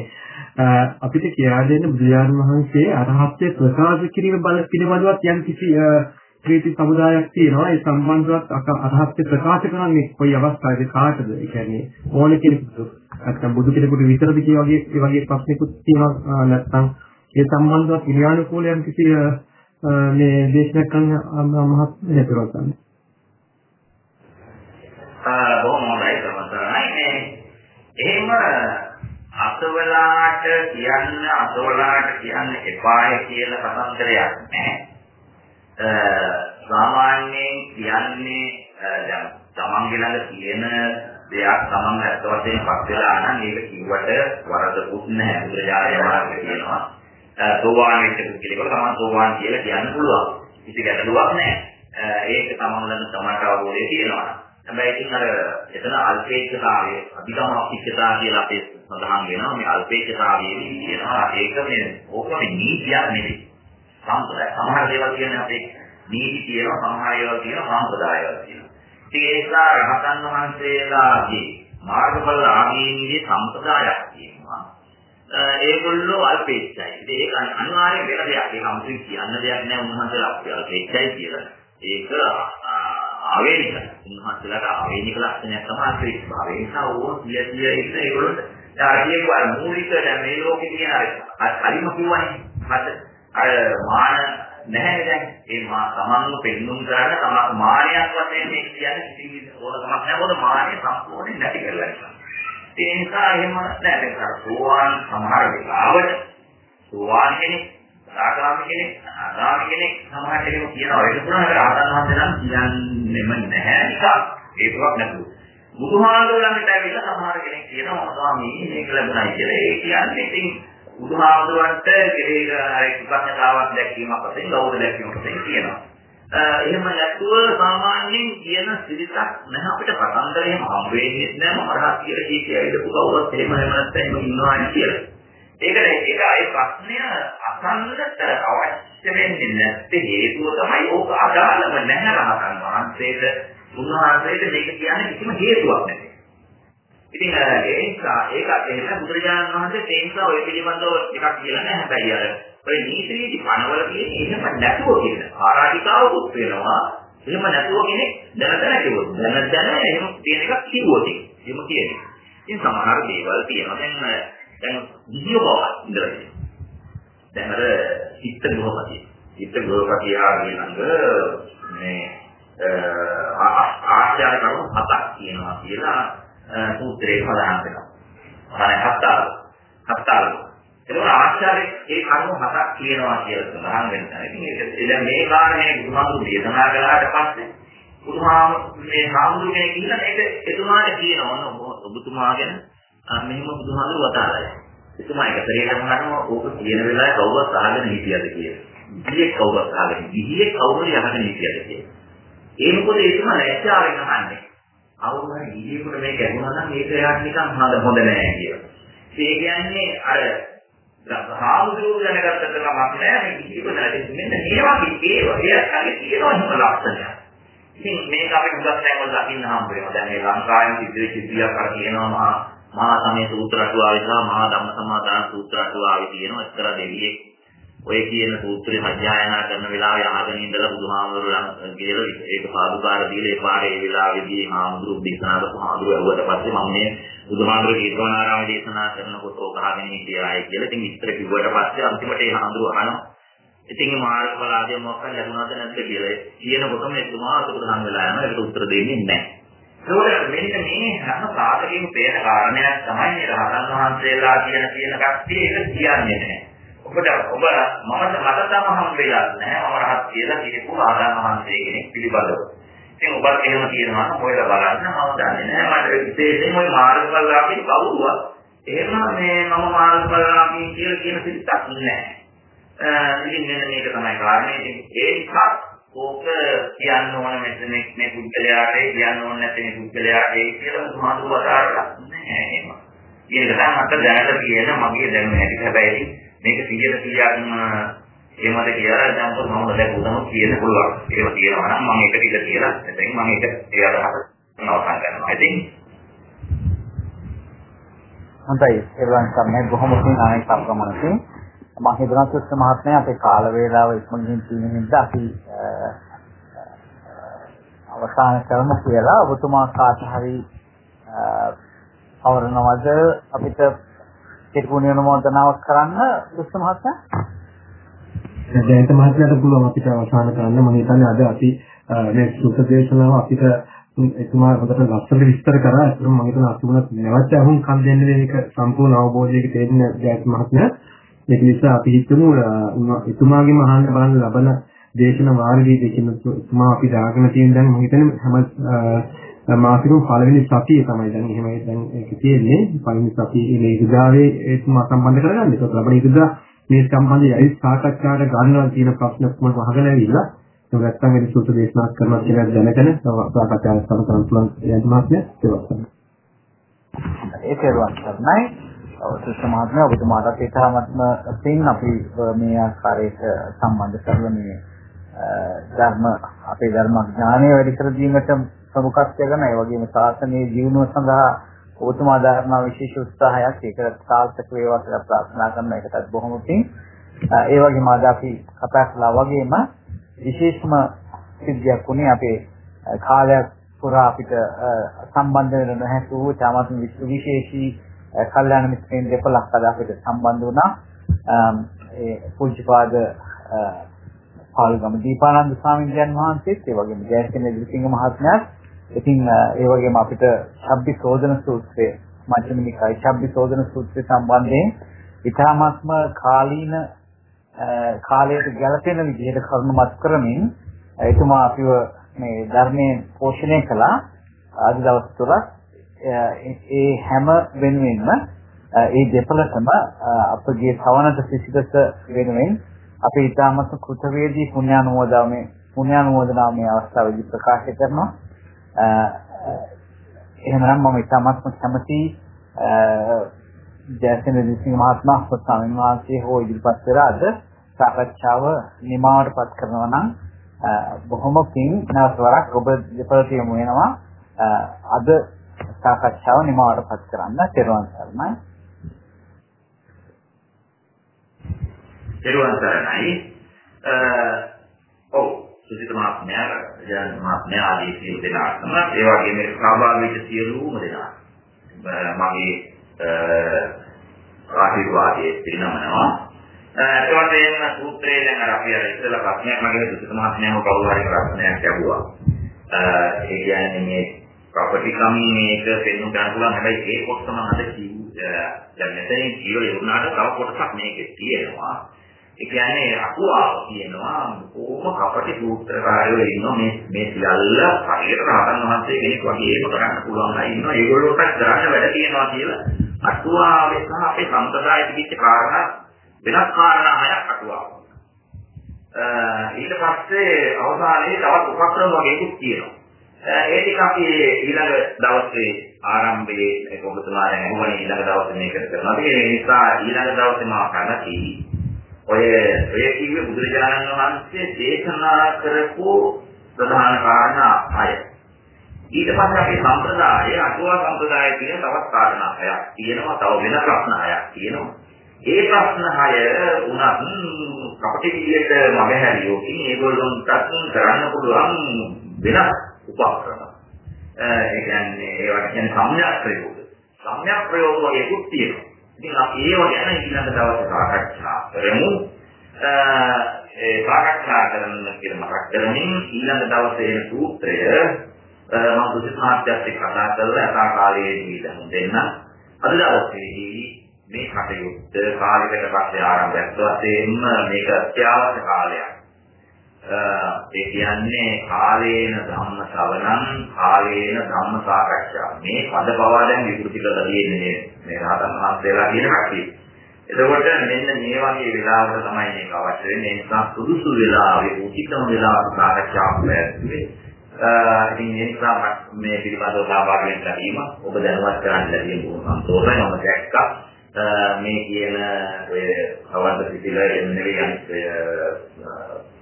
අපිට කියා දෙන්න බුදුරජාණන් වහන්සේ අරහත්ත්වයේ ප්‍රකාශ කිරීම බල පිළිබඳවත් යම් කිසි ප්‍රීති සමුදායක් තියෙනවා. ඒ සම්බන්ධවත් අරහත්ත්වයේ ප්‍රකාශ කරන්නේ කොයි අවස්ථාවේද කාටද? ඒ කියන්නේ ඕන කෙනෙකුට නැත්නම් බුදු කෙනෙකුට විතරද කිය වගේ ඒ වගේ ප්‍රශ්නිකුත් තියෙනවා නැත්නම් ඒ සම්බන්ධව විද්‍යානුකූල යම් කිසි මේ දේශනා කරන මහත් හේතුවක් ගන්න. ආ බොහොම හොඳයි සමහරයි මේ එහෙම අසවලාට කියන්න අසවලාට කියන්න එපාය කියලා කතන්දරයක් නැහැ. සාමාන්‍යයෙන් කියන්නේ දැන් තමන්ගේ ළඟ තියෙන දෙයක් තමන් ඇත්ත වශයෙන්ම පත් වෙලා නම් ඒක කිව්වට වරදකුත් නැහැ. බුදුරජාණන් වහන්සේ කියනවා සෝවාන් වෙච්ච කෙනෙකුට තමයි සෝවාන් කියලා කියන්න පුළුවන්. කිසි ගැටලුවක් නැහැ. ඒක තමන්ලන තමන්ට අවබෝධය තියෙනවා. හැබැයි ඉතින් අර එතන අල්පේක්ෂතාවය අධිකම අපිච්චතාව කියලා අපේ සඳහන් වෙනවා. මේ අල්පේක්ෂතාවයේදී කියනවා ඒක මේ ඕකනේ නීතියක් නෙවෙයි. සම්ප්‍රදාය සමහර දේවල් කියන්නේ අපේ නීති තියෙනවා සමහර ඒවා තියෙනවා සම්ප්‍රදායවල තියෙනවා. ඉතින් ඒ නිසා රහතන් වහන්සේලාගේ මාර්ගඵල ආදීන්ගේ සම්ප්‍රදායක් තියෙනවා. ඒගොල්ලෝ අල්පේච්ඡයි. ඒක අනිවාර්යෙන් වෙන දෙයක්. ඒක අමුතුවෙන් කියන්න දෙයක් නෑ උන්වහන්සේලා අල්පේච්ඡයි කියලා. ඒක ආවේනික. උන්වහන්සේලාට ආවේනික ලක්ෂණයක් තමයි අල්පේච්ඡ භාවය. ඒ නිසා ඕන කිය කිය ඉන්න ඒගොල්ලොන්ට ආර්යක වල මූලික දැන් මේ ලෝකේ තියෙන අර කලිම කිව්වනේ. මට අර මාන නැහැ දැන්. ඒ මා තමන්ව පෙන්눔 කරන්න තමන් මානයක් වශයෙන් මේ කියන්නේ කිසි ඕනකමක් නැහැ. මොකද මානය සම්පූර්ණයෙන් නැති කරලා ඉන්නවා. ඒ නිසා එහෙම නැහැ දැන් සෝවාන් සමහර වෙලාවට සෝවාන් කෙනෙක් සාගාමී කෙනෙක් අනාගාමී කෙනෙක් සමහර කෙනෙක් කියනවා. ඒක පුරාණ රහතන් වහන්සේ නම් කියන්නේම නැහැ නිසා ඒකක් නැතුව. බුදුහාමුදුරුවෝ ළඟට ඇවිල්ලා සමහර කෙනෙක් කියනවා ස්වාමී මේක ලැබුණයි කියලා. ඒ කියන්නේ ඉතින් බුදුහාමුදුරුවන්ට කෙරේ කෘතඥතාවක් දැක්වීමක් වශයෙන් ගෞරව දැක්වීමක් වශයෙන් කියනවා. එහෙම නැතුව සාමාන්‍යයෙන් කියන සිරිතක් නැහැ. අපිට කතන්දරේම හම් වෙන්නේ නැහැ. මම රහත් කියලා කී කියලා ඉඳපු කවුරුත් එහෙම එහෙම නැත්නම් එහෙම ඉන්නවා කියලා. ඒකනේ ඒක ඒ ප්‍රශ්නය අසන්නට අවශ්‍ය වෙන්නේ නැත්තේ හේතුව තමයි ඕක අදාළම නැහැ රහතන් වහන්සේට. උන්වහන්සේට මේක කියන්නේ කිසිම හේතුවක් නැහැ. ඉතින් ඒ නිසා ඒකත් එහෙම බුදුරජාණන් වහන්සේ ඒ නිසා ඔය පිළිබඳව ටිකක් කියලා නැහැ හැබැයි අර ඔය නීති නීති පනවල තියෙන එහෙම නැතුව කියන ආරාධිකාවකුත් වෙනවා. එහෙම නැතුව කෙනෙක් දැන දැන කිව්වොත් දැන දැන එහෙම තියෙන එකක් කිව්වොත් එහෙම. කියන්නේ. ඉතින් සමහර දේවල් තියෙනවා. දැන් දැන් විදිය බව ඉඳලා දැන් අර චිත්ත ගෘහපතිය. චිත්ත ගෘහපතිය ආගේ ළඟ මේ ආශ්චර්ය කරුණු හතක් තියෙනවා කියලා සූත්‍රයේ සඳහන් වෙනවා. අනේ හතර හතර ඒක ආචාර්ය ඒ කර්ම හතක් කියනවා කියලා සඳහන් වෙනවා. ඉතින් ඒක දැන් මේ කාරණේ බුදුහාමුදුරු දේශනා කළාට පස්සේ බුදුහාමුදුරු මේ හාමුදුරු කෙනෙක් ඉන්න මේක එතුමාට කියනවා ඔබතුමා ගැන මෙහෙම බුදුහාමුදුරු වතාලයි. එතුමා එක පෙරේටම ගන්නවා ඕක කියන වෙලාවේ කවුරුත් අහගෙන හිටියද කියලා. ගියේ කවුරුත් අහගෙන ගියේ කවුරු යහගෙන හිටියද කියලා. ඒ මොකද එතුමා ලැජ්ජාවෙන් අහන්නේ. අවුරුදු ගිහියෙකුට මේක ඇහුණා නම් ඒක එයාට නිකන් හොඳ නෑ කියලා. ඒ කියන්නේ අර හාමුදුරුවෝ දැනගත්ත කමක් නෑ මේ කිසිම නැති මෙන්න මේ වගේ ඒ වගේ අකගේ තියෙනවා හිම ලක්ෂණයක්. ඉතින් මේක අපිට හුඟක් දැන් වල දකින්න හම්බ වෙනවා. දැන් මේ ලංකාවේ සිද්ධ වෙච්ච දෙයක් අර කියනවා මහා මහා සමය සූත්‍ර අටුවාවේ සහ මහා ධම්ම සමාදාන සූත්‍ර අටුවාවේ තියෙනවා. එක්තර දෙවියෙක් ඔය කියන සූත්‍රය සජ්ජායනා කරන වෙලාවේ අහගෙන ඉඳලා බුදුහාමුදුරුවෝ කියලා ඒක පාදුකාර දීලා ඒ පාරේ ඒ වෙලාවේදී හාමුදුරුවෝ දේශනා කරපු හාමුදුරුවෝ ඇහුවට පස්සේ මම මේ බුදුහාමුදුරුවෝ කීර්තනාරාමයේ දේශනා කරනකොට ඕක අහගෙන හිටියායි කියලා ඉතින් විස්තර කිව්වට පස්සේ අන්තිමට ඒ හාමුදුරුවෝ අහනවා. ඉතින් මේ මාර්ගඵල ආදී මොකක්ද ලැබුණාද නැද්ද කියලා කියනකොටම එතුමා අතුරුදහන් වෙලා යනවා. ඒකට උත්තර දෙන්නේ නැහැ. ඒකට මෙන්න මේ හැම සාධකයකම පේන කාරණයක් තමයි මේ රහතන් වහන්සේලා කියන කියන කට්ටිය ඒක කියන්නේ. නැහැ ඔබට ඔබ මම මට තම හම් වෙලා නැහැ මම රහත් කියලා කියපු ආදාන මහන්සිය කෙනෙක් පිළිබඳව. ඉතින් ඔබත් එහෙම කියනවා නම් හොයලා බලන්න මම දන්නේ නැහැ මට විශේෂයෙන් ওই මාර්ගඵලලාභී කවුරුවත් එහෙම මේ මම මාර්ගඵලලාභී කියලා කියන සිතක් නැහැ. ඉතින් මෙන්න මේක තමයි කාරණේ. ඉතින් ඒ නිසා ඕක කියන්න ඕන මෙතන මේ පුද්ගලයාට කියන්න ඕන නැත්නම් මේ පුද්ගලයාට කියලා සමාදු වදාරලා නැහැ එහෙම. ඒක තමයි මට දැනට තියෙන මගේ දැනුම හැටි හැබැයි මේක 100%ක්ම ඒ මට කියලා දැන් මම දැක්කුවම කියන්න පුළුවන්. ඒව තියෙනවා නම් මම ඒක ටික කියලා එතෙන් මම ඒක ඒ අදහස නවත්තන්න ගන්නවා. ඉතින් හොඳයි. ඒවන් සම්මේ බොහොම පින් ආයි සම්ප්‍රමණකින් මම හිතනවා සුත්ත මහත්මයා අපේ කාල වේලාව ඉක්මනින් තියෙන නිසා අපි අවසන් කරමු කියලා. ඔබතුමා කාට හරි අවරණවද අපිට කෙටුණු වෙනමෝදනාවක් කරන්න සුත්ත මහත්මයා දැනට මහත්මයාට පුළුවන් අපිට අවසන් කරන්න. මම හිතන්නේ අද අපි මේ සුත්ත දේශනාව අපිට එතුමා හොඳට ලස්සනට විස්තර කරා. ඒක මම හිතන අසුණත් නැවත අහුන් කන් දෙන්නේ මේක සම්පූර්ණ අවබෝධයක තේරෙන දෙයක් මහත්මයා. ඒක නිසා අපි හිතමු එතුමාගේම අහන්න බලන්න ලබන දේශන මාර්ගයේ දෙකින් එතුමා අපි දාගෙන තියෙන දැන් මම හිතන්නේ හැම මාසිකම පළවෙනි සතිය තමයි දැන් එහෙමයි දැන් ඒක තියෙන්නේ පළවෙනි සතියේ මේ ඉදාවේ එතුමා සම්බන්ධ කරගන්න. ඒක ලබන ඉදා මේ සම්බන්ධයි සාකච්ඡාට ගන්නවා කියන ප්‍රශ්න මම අහගෙන ඇවිල්ලා ඒක නැත්තම් වෙන සුසු දේශනා කරනවා කියලා දැනගෙන සාකච්ඡාවක් සම කරන්න පුළුවන් යන්න මාත්‍ය ඒවත් තමයි. ඒක ඒවත් තමයි. සුසු මහත්මයා ඔබතුමාට ඒ තරමත්ම පින් අපි මේ ආකාරයට සම්බන්ධ කරලා මේ ධර්ම අපේ ධර්ම ඥානය වැඩි කර දීමට ප්‍රමුඛත්වය ගන්න ඒ වගේම ශාසනයේ ජීවනය සඳහා ඔබතුමා ධර්ම විශේෂ උත්සාහයක් ඒක සාර්ථක වේවා කියලා ප්‍රාර්ථනා කරන එකටත් බොහොම පිං ඒ වගේම අද අපි කතා කළා වගේම විශේෂම සිද්ධියක් වුණේ අපේ කාලයක් පුරා අපිට සම්බන්ධ වෙන නොහැකි වූ තාමත් විශේෂී කල්යාණ මිත්‍රයන් දෙපළක් අද අපිට සම්බන්ධ වුණා. ඒ පූජ්‍යපාද පාල්ගම දීපානන්ද ස්වාමීන් වහන්සේත් ඒ වගේම ජයසිංහ දිසිංහ මහත්මයාත් ඉතින් ඒ වගේම අපිට ශබ්ද සෝදන සූත්‍රය මජ්ක්‍ධිම නිකායේ ශබ්ද සෝදන සූත්‍රය සම්බන්ධයෙන් ඊටාත්ම කාලීන කාලයට ගැලපෙන විදිහට කරුණු මත කරමින් එතුමා අපිව මේ ධර්මයේ පෝෂණය කළා. ආදි දවස් තුල ඒ හැම වෙනුවෙන්ම ඒ දෙපළටම අපගේ සවනට සිසිලස වෙනුවෙන් අපි ඊටමත් කෘතවේදී පුණ්‍යානුමෝදාමේ පුණ්‍යානුමෝදනාමේ අවස්ථාවේදී ප්‍රකාශ කරනවා. එහෙමනම් මම ඊටමත් කැමති ජයසේන දිසිංහ මහත්මයා ස්වාමීන් වහන්සේ හෝ ඉදිරිපත් කර අද සාකච්ඡාව නිමාවටපත් කරනවා නම් බොහොම පිං නැවත වරක් ඔබ දෙපළට යමු වෙනවා අද සාකච්ඡාව නිමාවටපත් කරන්න තෙරුවන් සරණයි. තෙරුවන් සරණයි. ඔව් සුසිත මහත්මයා, ජයන් මහත්මයා ආදී සියලු දෙනාටම ඒ වගේම සහභාගී වෙච්ච සියලුම දෙනා මගේ ආශිර්වාදයේ පිරිනමනවා. ඒ වගේම සූත්‍රයේ දැන් අර අපි අර ඉස්සෙල්ලා ප්‍රශ්නයක් මගේ දුසිත මහත්මයාව කවුරු හරි ප්‍රශ්නයක් ඇහුවා. ඒ කියන්නේ මේ ප්‍රොපර්ටි කම් මේක පෙන්වන්න ගන්න පුළුවන් හැබැයි ඒ කොටස මම අද කිව්වා දැන් මෙතනින් කියවල ඉවරනාට තව කොටසක් මේකේ තියෙනවා. ඒ කියන්නේ අකුවාව කියනවා කොහොම කපටි සූත්‍රකාරයෝ ඉන්නවා මේ මේ සියල්ල හරියට රහතන් වහන්සේ කෙනෙක් වගේ ඒක කරන්න පුළුවන් අය ඉන්නවා ඒගොල්ලෝට කරන්න වැඩ තියෙනවා කියලා අටුවාවේ සහ අපේ සම්ප්‍රදායේ තිබිච්ච කාරණා වෙනස් කාරණා හයක් අටුවාව. ඊට පස්සේ අවසානයේ තවත් උපක්‍රම වගේකුත් තියෙනවා. ඒ ටික අපි ඊළඟ දවසේ ආරම්භයේ ඒක ඔබතුමා දැන් අහුවනේ ඊළඟ දවසේ මේක කරනවා. ඒ නිසා ඊළඟ දවසේ මම කනති ඔය ඔය කිව්වේ බුදුරජාණන් වහන්සේ දේශනා කරපු ප්‍රධාන කාරණා හය. ඊට පස්සේ අපේ සම්ප්‍රදායේ අටුවා සම්ප්‍රදායේ තියෙන තවත් කාරණා හයක් තියෙනවා. තව වෙන ප්‍රශ්න හයක් තියෙනවා. ඒ ප්‍රශ්න හය උනත් කපටි විදියට මගහැරියෝකින් ඒගොල්ලොන්ට කරන්න පුළුවන් වෙනස් උපක්‍රම. ඒ කියන්නේ ඒවට කියන්නේ සම්‍යක් ප්‍රයෝග. සම්‍යක් ප්‍රයෝග වගේ කුත් තියෙනවා. ඉතින් අපි ඒව ගැන ඊළඟ දවසේ සාකච්ඡා කරමු. ඒ සාකච්ඡා කරන කියලා මතක් කරමින් ඊළඟ දවසේ එන සූත්‍රය මම දුසිත මහත්යත් එක්ක කතා කරලා යථා කාලයේදී දැන් දෙන්න. අද දවසේදී මේ කටයුත්ත කාලයකට පස්සේ ආරම්භයක් වශයෙන්ම මේක අත්‍යවශ්‍ය කාලයක්. ඒ කියන්නේ කාලේන ධම්ම ශ්‍රවණං කාලේන ධම්ම සාකච්ඡා මේ පද පවා දැන් විකෘති කරලා තියෙන්නේ මේ රහතන් වහන්සේලා කියන කට්ටිය. එතකොට මෙන්න මේ වගේ වෙලාවක තමයි මේක අවශ්‍ය වෙන්නේ. ඒ නිසා සුදුසු වෙලාවේ උචිතම වෙලාවක සාකච්ඡාවක් ලැබෙන්නේ. ඉතින් ඒ නිසා මේ පිළිබඳව සහභාගී වෙන්න ලැබීම ඔබ දැනුවත් කරන්න ලැබීම බොහොම සන්තෝෂයි. මම දැක්කා මේ කියන ඔය අවන්ත සිතිල නෙවෙයි අනිත්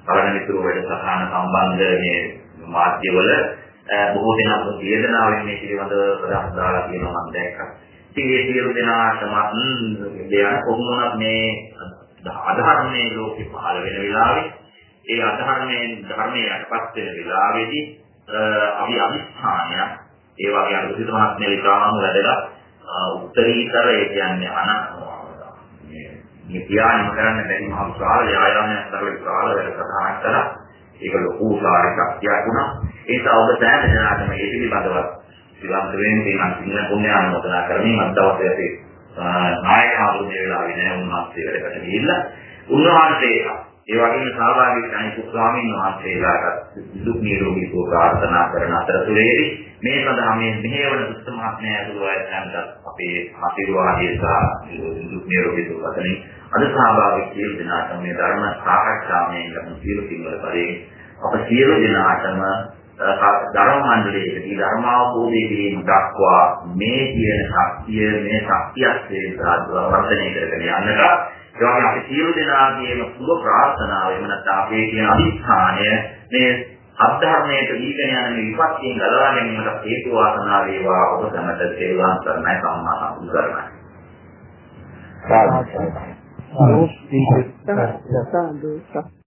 ඔය පරණ මිතුරු වැඩසටහන සම්බන්ධ මේ මාධ්‍යවල බොහෝ දෙනා වේදනාවෙන් මේ පිළිබඳව ප්‍රකාශ දාලා තියෙනවා මම දැක්කා. ඉතින් ඒ සියලු දෙනාටම දෙයක් කොහොමවත් මේ අධර්මයේ ලෝකෙ පහළ වෙන වෙලාවේ ඒ අධර්මයෙන් ධර්මයේ යටපත් වෙන වෙලාවේදී අපි අවිස්ථානය ඒ වගේ අනුසිත මහත්මයා විතරම වැඩලා උත්තරීතර ඒ කියන්නේ අන මේ පියාණන් කරන්න බැරි මහ විශාල යායාමයක් කරලා විශාල වැඩ සටහනක් කළා ඒක ලොකු සාරිකක්තියක් වුණා. ඒක ඔබ සෑම දෙනාටම මේ පිළිබඳව විවන්ත වෙන්නේ නම් සිංහ පුණ්‍ය අනුමೋದනා කරමින් අද දවසේ අපි නායක ආවුනේ වෙලාවේ නෑ උන්වහන්සේ වැඩකට ගිහිල්ලා. උන්වහන්සේ ඒ වගේම සහභාගී වෙන අනිත් ස්වාමීන් වහන්සේලාට දුක් නිරෝගී සුව ප්‍රාර්ථනා කරන අතරතුරේදී මේ සඳහා මේ මෙහෙවන දුක් මහත්මයා ඇතුළු අයන්ට අපේ ආශිර්වාදය සහ දුක් නිරෝගී සුව පතමින් අද සහභාගී සියලු දෙනාට මේ ධර්ම සාකච්ඡාවෙන් ලැබුණු සියලු සිංහල පරිදි අප සියලු දෙනාටම ධර්ම මණ්ඩලයේදී ධර්මාවබෝධය කිරීම දක්වා මේ කියන ශක්තිය මේ ශක්තියක් වර්ධනය කරගෙන යන්නට ඒ වගේ අපි සියලු දෙනාගේම සුබ ප්‍රාර්ථනාව එහෙම නැත්නම් අපේ කියන අදිස්ථානය මේ අධර්මයට දීගෙන යන මේ විපත්තියෙන් ගලවා ගැනීමට හේතු වාසනා වේවා. ඔබ සමට සේවා කරන්නයි සම්මා සම්බුද් කරන්නයි. සාදු සාදු. සාදු